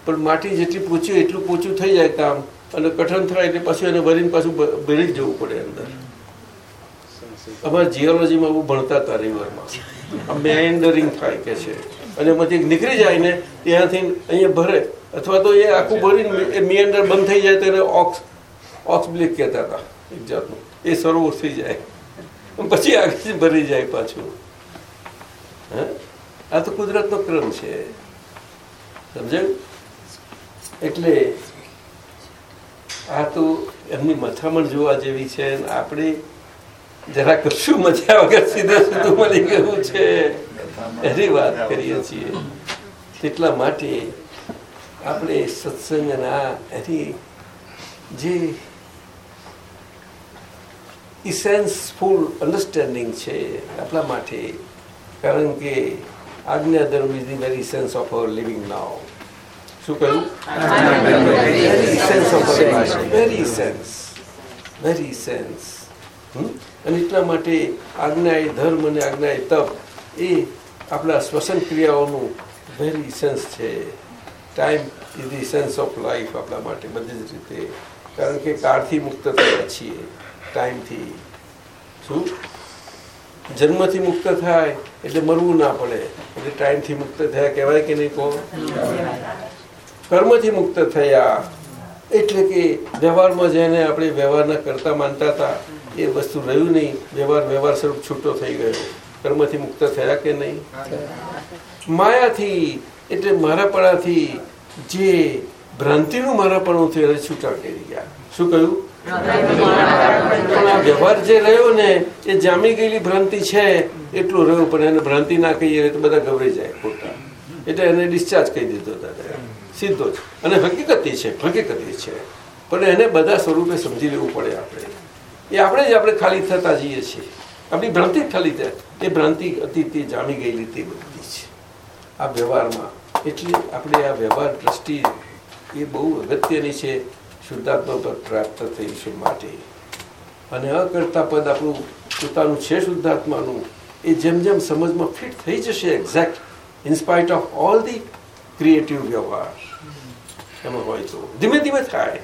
પણ માટી જેટલી પોચી હોય એટલું પોચું થઈ જાય કામ અને કઠણ થાય એટલે પાછું એને ભરીને પાછું ભરી જ જવું પડે અંદર. અમારા જીઓલોજીમાં બહુ ભણતા હતા રિવરમાં મેન્ડરિંગ થાય કે છે. અને એમાંથી નીકળી જાય ને ત્યાંથી અહીંયા ભરે. અથવા તો એ આખું ભરીને એ મિયન્ડર બંધ થઈ જાય તો એને ઓક્સ ઓક્સ બ્લેક કહેતા હતા એક જાતનું. એ સરોવર થઈ જાય. પછી આગળ ભરી જાય પાછું. હે? આ તો કુદરતનો ક્રમ છે. સમજે એટલે આ તો એમની મથામણ જોવા જેવી છે આપણે જરા કશું મજા વગર સીધે સીધું મળી ગયું છે એની વાત કરીએ છીએ એટલા માટે આપણે સત્સંગના એની જે ઇસેન્સફુલ અન્ડરસ્ટેન્ડિંગ છે આપણા માટે કારણ કે આજ્ઞા ધર્મ is the very sense of our living now શું કહ્યું sense of very sense very sense અને એટલા માટે આજ્ઞા એ ધર્મ અને આજ્ઞા એ તપ એ આપણા શ્વસન ક્રિયાઓનું વેરી સેન્સ છે. Time is the sense of life આપણા માટે બધી જ રીતે. કારણ કે કાળથી મુક્ત થયા છીએ ટાઈમથી શું? જન્મથી મુક્ત થાય એટલે મરવું ના પડે. એટલે ટાઈમથી મુક્ત થયા કહેવાય કે નહીં કહો કર્મથી મુક્ત થયા. એટલે કે વ્યવહારમાં જેને આપણે વ્યવહારના કરતા માનતા હતા, એ વસ્તુ રહ્યું નહીં. વ્યવહાર વ્યવહાર સ્વરૂપ છૂટો થઈ ગયો. કર્મથી મુક્ત થયા કે નહીં? માયાથી, એટલે મારાપણાથી જે ભ્રાંતિનું મારાપણું થયું એને છૂટા કરી ગયા. શું કહ્યું? પણ વ્યવહાર જે રહ્યો ને, એ જામી ગયેલી ભ્રાંતિ છે, એટલું રહ્યું. પણ એને ભ્રાંતિ ના કહીએ તો બધા ગભરાઈ જાય ખોટા એટલે એને ડિસ્ચાર્જ કહી દીધો દાદા. સીધો જ. અને હકીકતી છે હકીકતી છે. પણ એને બધા સ્વરૂપે સમજી લેવું પડે આપણે. એ આપણે જ આપણે ખાલી થતા જઈએ છીએ. આપણી ભ્રાંતિ ખાલી થાય. એ ભ્રાંતિ અતિથી જામી ગયેલી તે બધી છે. આ વ્યવહારમાં એટલે આપણે આ વ્યવહાર દ્રષ્ટિ એ બહુ અગત્યની છે, શુદ્ધાત્મા પર પ્રાપ્ત થઈશું માટે. અને અકર્તા પદ આપણું પોતાનું છે શુદ્ધાત્માનું, એ જેમ જેમ સમજમાં ફિટ થઈ જશે exact in spite of all the creative વ્યવહાર. એમાં હોય તો. ધીમે ધીમે થાય.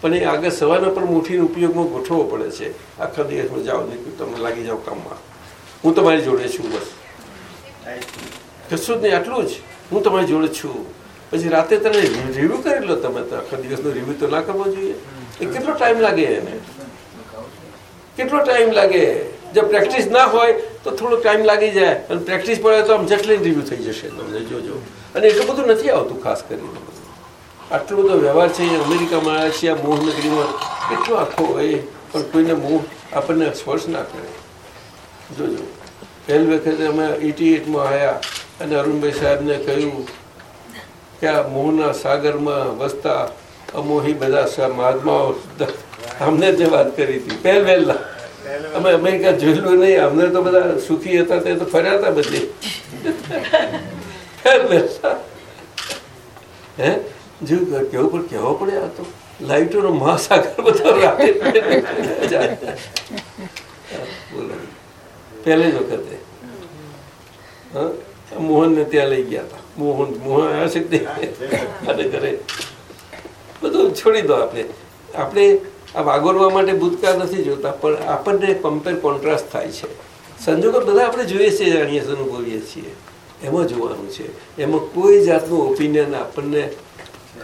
પણ એ આગળ સવારના પર મુઠ્ઠીનો ઉપયોગમાં ગોઠવવો પડે છે. આખા દિવસમાં જાઓ તમે લાગી જાઓ કામમાં. હું તમારી જોડે છું બસ. કશું જ નહીં, આટલું જ. હું તમારી જોડે છું. પછી રાતે તમે રિવ્યુ કરી લો તમે તો. આખા દિવસનો રિવ્યુ તો ના કરવો જોઈએ. એ કેટલો ટાઈમ લાગે એને? કેટલો ટાઈમ લાગે? જો પ્રેક્ટિસ ના હોય, તો થોડો ટાઈમ લાગી જાય. અને પ્રેક્ટિસ પડે તો આમ જેટલી રિવ્યુ થઈ જશે. તમને જોજો. અને એટલું બધું નથી આવતું ખાસ કરીને. આટલો બધો વ્યવહાર છે અમેરિકામાં આવ્યા છીએ, આ મોહનગરીમાં કેટલો આખો હોય પણ કોઈને મોહ આપણને સ્પર્શ ના કરે. જોજો, પહેલી વખતે અમે એટી એટમાં આવ્યા અને અરુણભાઈ સાહેબને કહ્યું કે આ મોહના સાગરમાં વસતા અમોહી બધા મહાત્માઓ અમને જે વાત કરી હતી, પહેલ વહેલા. અમે અમેરિકા જોયેલું નહીં, અમને તો બધા સુખી હતા, તે તો ફર્યા હતા બધે. [LAUGHS] હે? જો કેવું પણ કહેવો પડે તો લાઈટોનો મહાસાગર બધો બોલો પહેલે જ વખતે. મોહનને ત્યાં લઈ ગયા હતા. મોહન મોહન આવ્યા છે ઘરે. બધું છોડી દો આપણે. આપણે આ વાગોરવા માટે ભૂતકાળ નથી જોતા, પણ આપણને કમ્પેર કોન્ટ્રાસ્ટ થાય છે. સંજોગો બધા આપણે જોઈએ છીએ, જાણીએ છીએ, અનુભવીએ છીએ. એમાં જોવાનું છે. એમાં કોઈ જાતનું ઓપિનિયન આપણને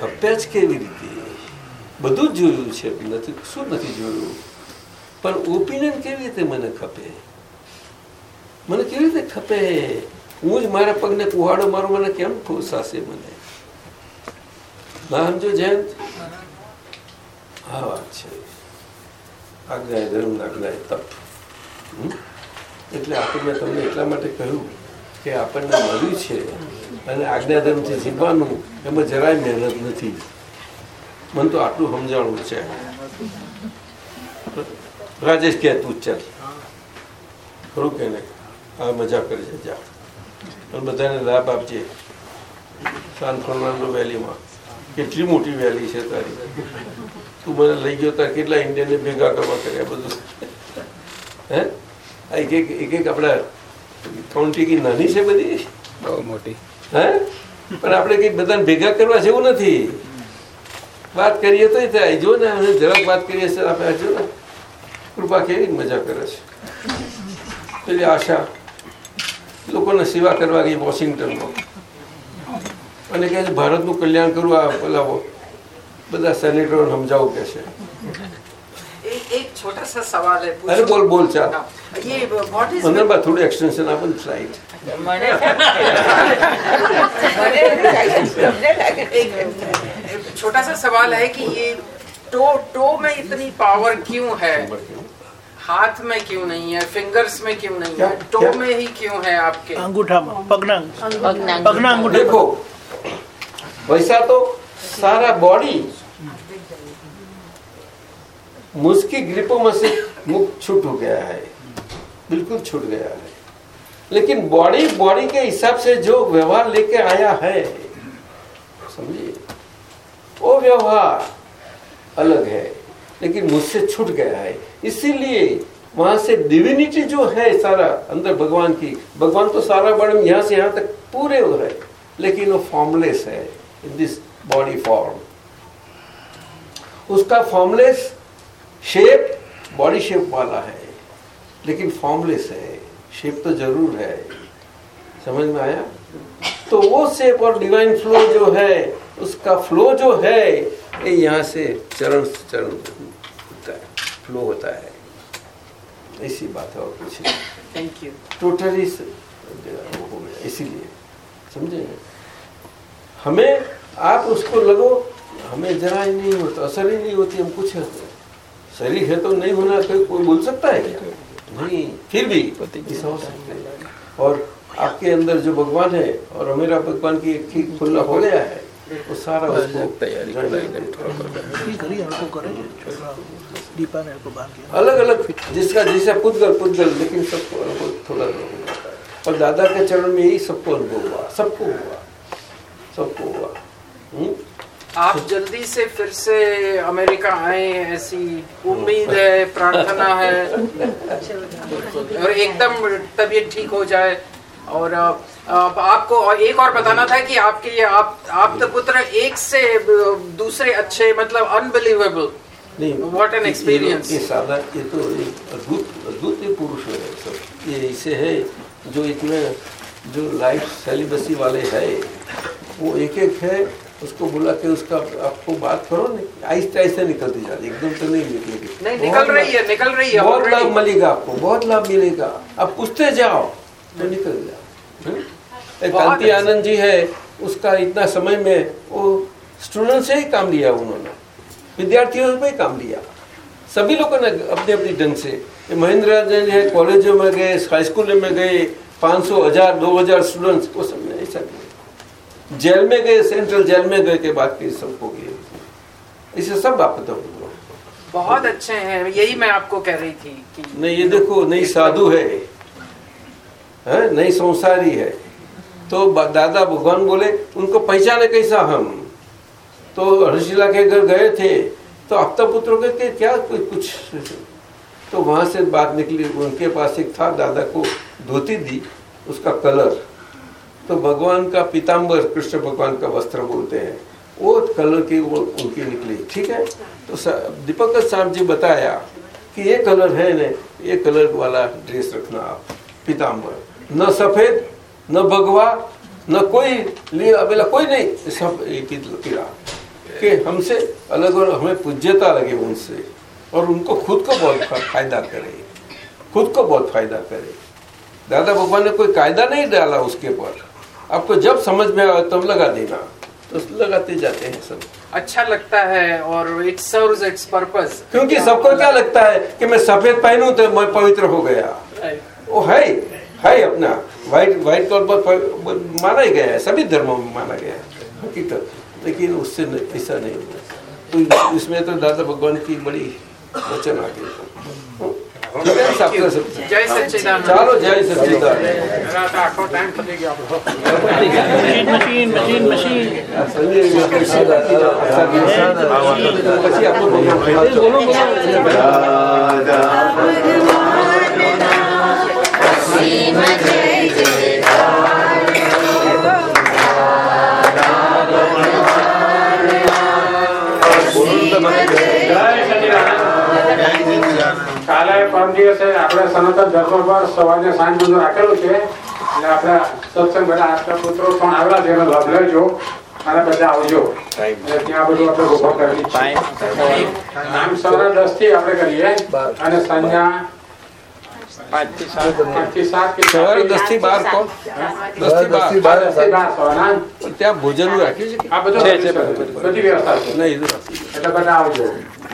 ખપે જ કેવી રીતે? બધું જ જોયું છે. નથી, શું નથી જોયું? પણ ઓપિનિયન કેવી રીતે મને ખપે? મને કેવી રીતે ખપે? હું જ મારા પગને કુહાડો મારો, મને કેમ ફોસાશે મને? ના સમજો જયંત. હા વાત છે. આજ્ઞાએ ધર્મ આજ્ઞાએ તપ? એટલે મેં તમને એટલા માટે કહ્યું કે આપણને મળ્યું છે અને આજ્ઞાધર્મથી જીવવાનું એમાં જરાય મહેનત નથી. મને તો આટલું સમજાણું છે. રાજેશ કે તું ચાલ. ખરું કે નહીં? આ મજા કરી જા. અને બધાને લાભ આપજે. સાન ફર્નાન્ડો વેલીમાં. કેટલી મોટી વેલી છે તારી. તું મને લઈ ગયો તાર કેટલા ઇન્ડિયનને ભેગા કરવા કર્યા બધું. હે? આ એક એક એક આપણા કાઉન્ટી ટીકી નાની છે બધી? બહુ મોટી. હે? પણ આપણે કઈ બધાને ભેગા કરવા જેવું નથી. વાત કરીએ તો થાય. જો ને અમે જરાક વાત કરીએ છીએ આપણે જો ને. કૃપા કેવી મજા કરે છે. પેલી આશા. લોકોને સેવા કરવા ગઈ વોશિંગ્ટનમાં. અને કહે છે ભારતનું કલ્યાણ કરવું આ પેલા બધા સેનેટરોને સમજાવું કે છે. एक छोटा सा सवाल है अरे बोल बोल चार हाँ, ये व्हाट इज़ मतलब थोड़ी एक्सटेंशन फ़्लाइट स्लाइड एक छोटा सा सवाल है कि ये टो टो में इतनी पावर क्यों है? हाथ में क्यों नहीं है? फिंगर्स में क्यों नहीं है? टो में ही क्यों है आपके? अंगूठा में पगना पगना अंगूठा देखो वैसा तो सारा बॉडी मुझकी ग्रिपों में से मुख छूट हो गया है। बिल्कुल छूट गया है। लेकिन बॉडी बॉडी के हिसाब से जो व्यवहार लेके आया है, समझिए, वो व्यवहार अलग है, लेकिन मुझसे छूट गया है। इसीलिए वहाँ से डिविनिटी जो है सारा अंदर भगवान की, भगवान तो सारा बड़े यहाँ से यहाँ तक पूरे हो है, लेकिन वो फॉर्मलेस है इन दिस बॉडी फॉर्म उसका फॉर्मलेस शेप बॉडी शेप वाला है लेकिन फॉर्मलेस है शेप तो ज़रूर है। समझ में आया? तो वो शेप और डिवाइन फ्लो जो है उसका फ्लो जो है ये यहाँ से चरण से चरण होता है फ्लो होता है। ऐसी बात है और कुछ नहीं। थैंक यू टोटली हो गया इसीलिए। समझे? हमें आप उसको लगो हमें जरा ही नहीं होता असर ही नहीं होती हम कुछ है शरीर है तो नहीं होना तो कोई बोल सकता है नहीं फिर भी हो सकता और आपके अंदर जो भगवान है और मेरा भगवान की एक ठीक खुला हो गया है वो सारा उसको तैयारी अलग अलग जिसका जैसा पुतगल पुतगल लेकिन सबको अनुभव थोड़ा हुआ और दादा के चरण में ही सबको अनुभव हुआ सबको हुआ सबको हुआ। हम्म? आप जल्दी से फिर से अमेरिका आए ऐसी उम्मीद है प्रार्थना है। और एकदम तबीयत ठीक हो जाए। और अब आपको और एक और बताना था कि आपके ये आप आप तो पुत्र एक से दूसरे अच्छे मतलब अनबिलीवेबल नहीं What an ये- ये सादा ये तो अद्भुत अद्भुत ये पुरुष है। सब ये ऐसे है जो इतने जो लाइफ सेलिबसी वाले है वो एक एक है। उसको बुला के उसका आपको बात करो ना आहिस्ते आहिस्ते निकलती जाती एकदम तो नहीं निकलेगी। नहीं निकल रही है निकल रही है बहुत लाभ मिलेगा आपको बहुत लाभ मिलेगा। आप पूछते जाओ तो निकल जाओ हम्म? कांति अच्छा। आनंद जी है उसका इतना समय में वो स्टूडेंट से ही काम लिया उन्होंने विद्यार्थियों में ही काम लिया। सभी लोगों ने अपने अपने ढंग से। महेंद्र राजन है कॉलेजों में गए हाई स्कूल में गए पाँच सौ हज़ार दो हज़ार स्टूडेंट्स वो सबने ऐसा किया। जेल में गए सेंट्रल जेल में गए के बाद फिर सबको गए। इसे सब आप बहुत अच्छे हैं यही मैं आपको कह रही थी कि नहीं ये देखो नई साधु है। हैं? नई संसारी है। तो दादा भगवान बोले उनको पहचाने कैसा हम? तो हर्षिला के घर गए थे तो अपता पुत्रों के, के क्या कुछ? तो वहाँ से बात निकली उनके पास एक था दादा को धोती दी उसका कलर। तो भगवान का पीताम्बर कृष्ण भगवान का वस्त्र बोलते हैं। वो कलर की वो उनकी निकली, ठीक है? तो दीपक साहब जी बताया कि ये कलर है ना ये कलर वाला ड्रेस रखना आप पीताम्बर न सफ़ेद, न भगवा, न कोई लिए कोई नहीं सब एक ही पीला कि हमसे अलग और हमें पूज्यता लगे उनसे, और उनको खुद को बहुत फ़ायदा करे, खुद को बहुत फ़ायदा करे। दादा भगवान ने कोई कायदा नहीं डाला उसके ऊपर आपको जब समझ में आए तब लगा देना। तो लगाते जाते हैं सब। अच्छा लगता है और इट सर्व्स इट्स पर्पस क्योंकि सबको क्या लगता है कि मैं सफ़ेद पहनूं तो मैं पवित्र हो गया। वो है है अपना। व्हाइट व्हाइट कलर पर माना ही गया है सभी धर्मों में माना गया है। हकीकत। लेकिन उससे ऐसा नहीं तो इसमें तो दादा भगवान की बड़ी वचन आ गई જય સચિદાન ચાલો જય સચિદાન રાત આખો ટાઈમ થઈ ગયો મશીન મશીન મશીન પછી આપણું બોલો બોલો પરમ દિવસે આપણે સનાતન ધર્મ પર સવારે સાંજ બધું રાખેલું છે. એટલે આપણે સત્સંગ બધા આપણા પુત્રો પણ આવેલા છે. એનો લાભ લેજો. અને બધા આવજો. ત્યાં બધું આપણે ઊભો કરી નામ સવારે દસથી આપણે કરીએ. અને સંજ્ઞા ત્યાં ભોજન રાખ્યું છે આ બધું બધી. વ્યવસ્થા છે. એટલે બધા આવજો.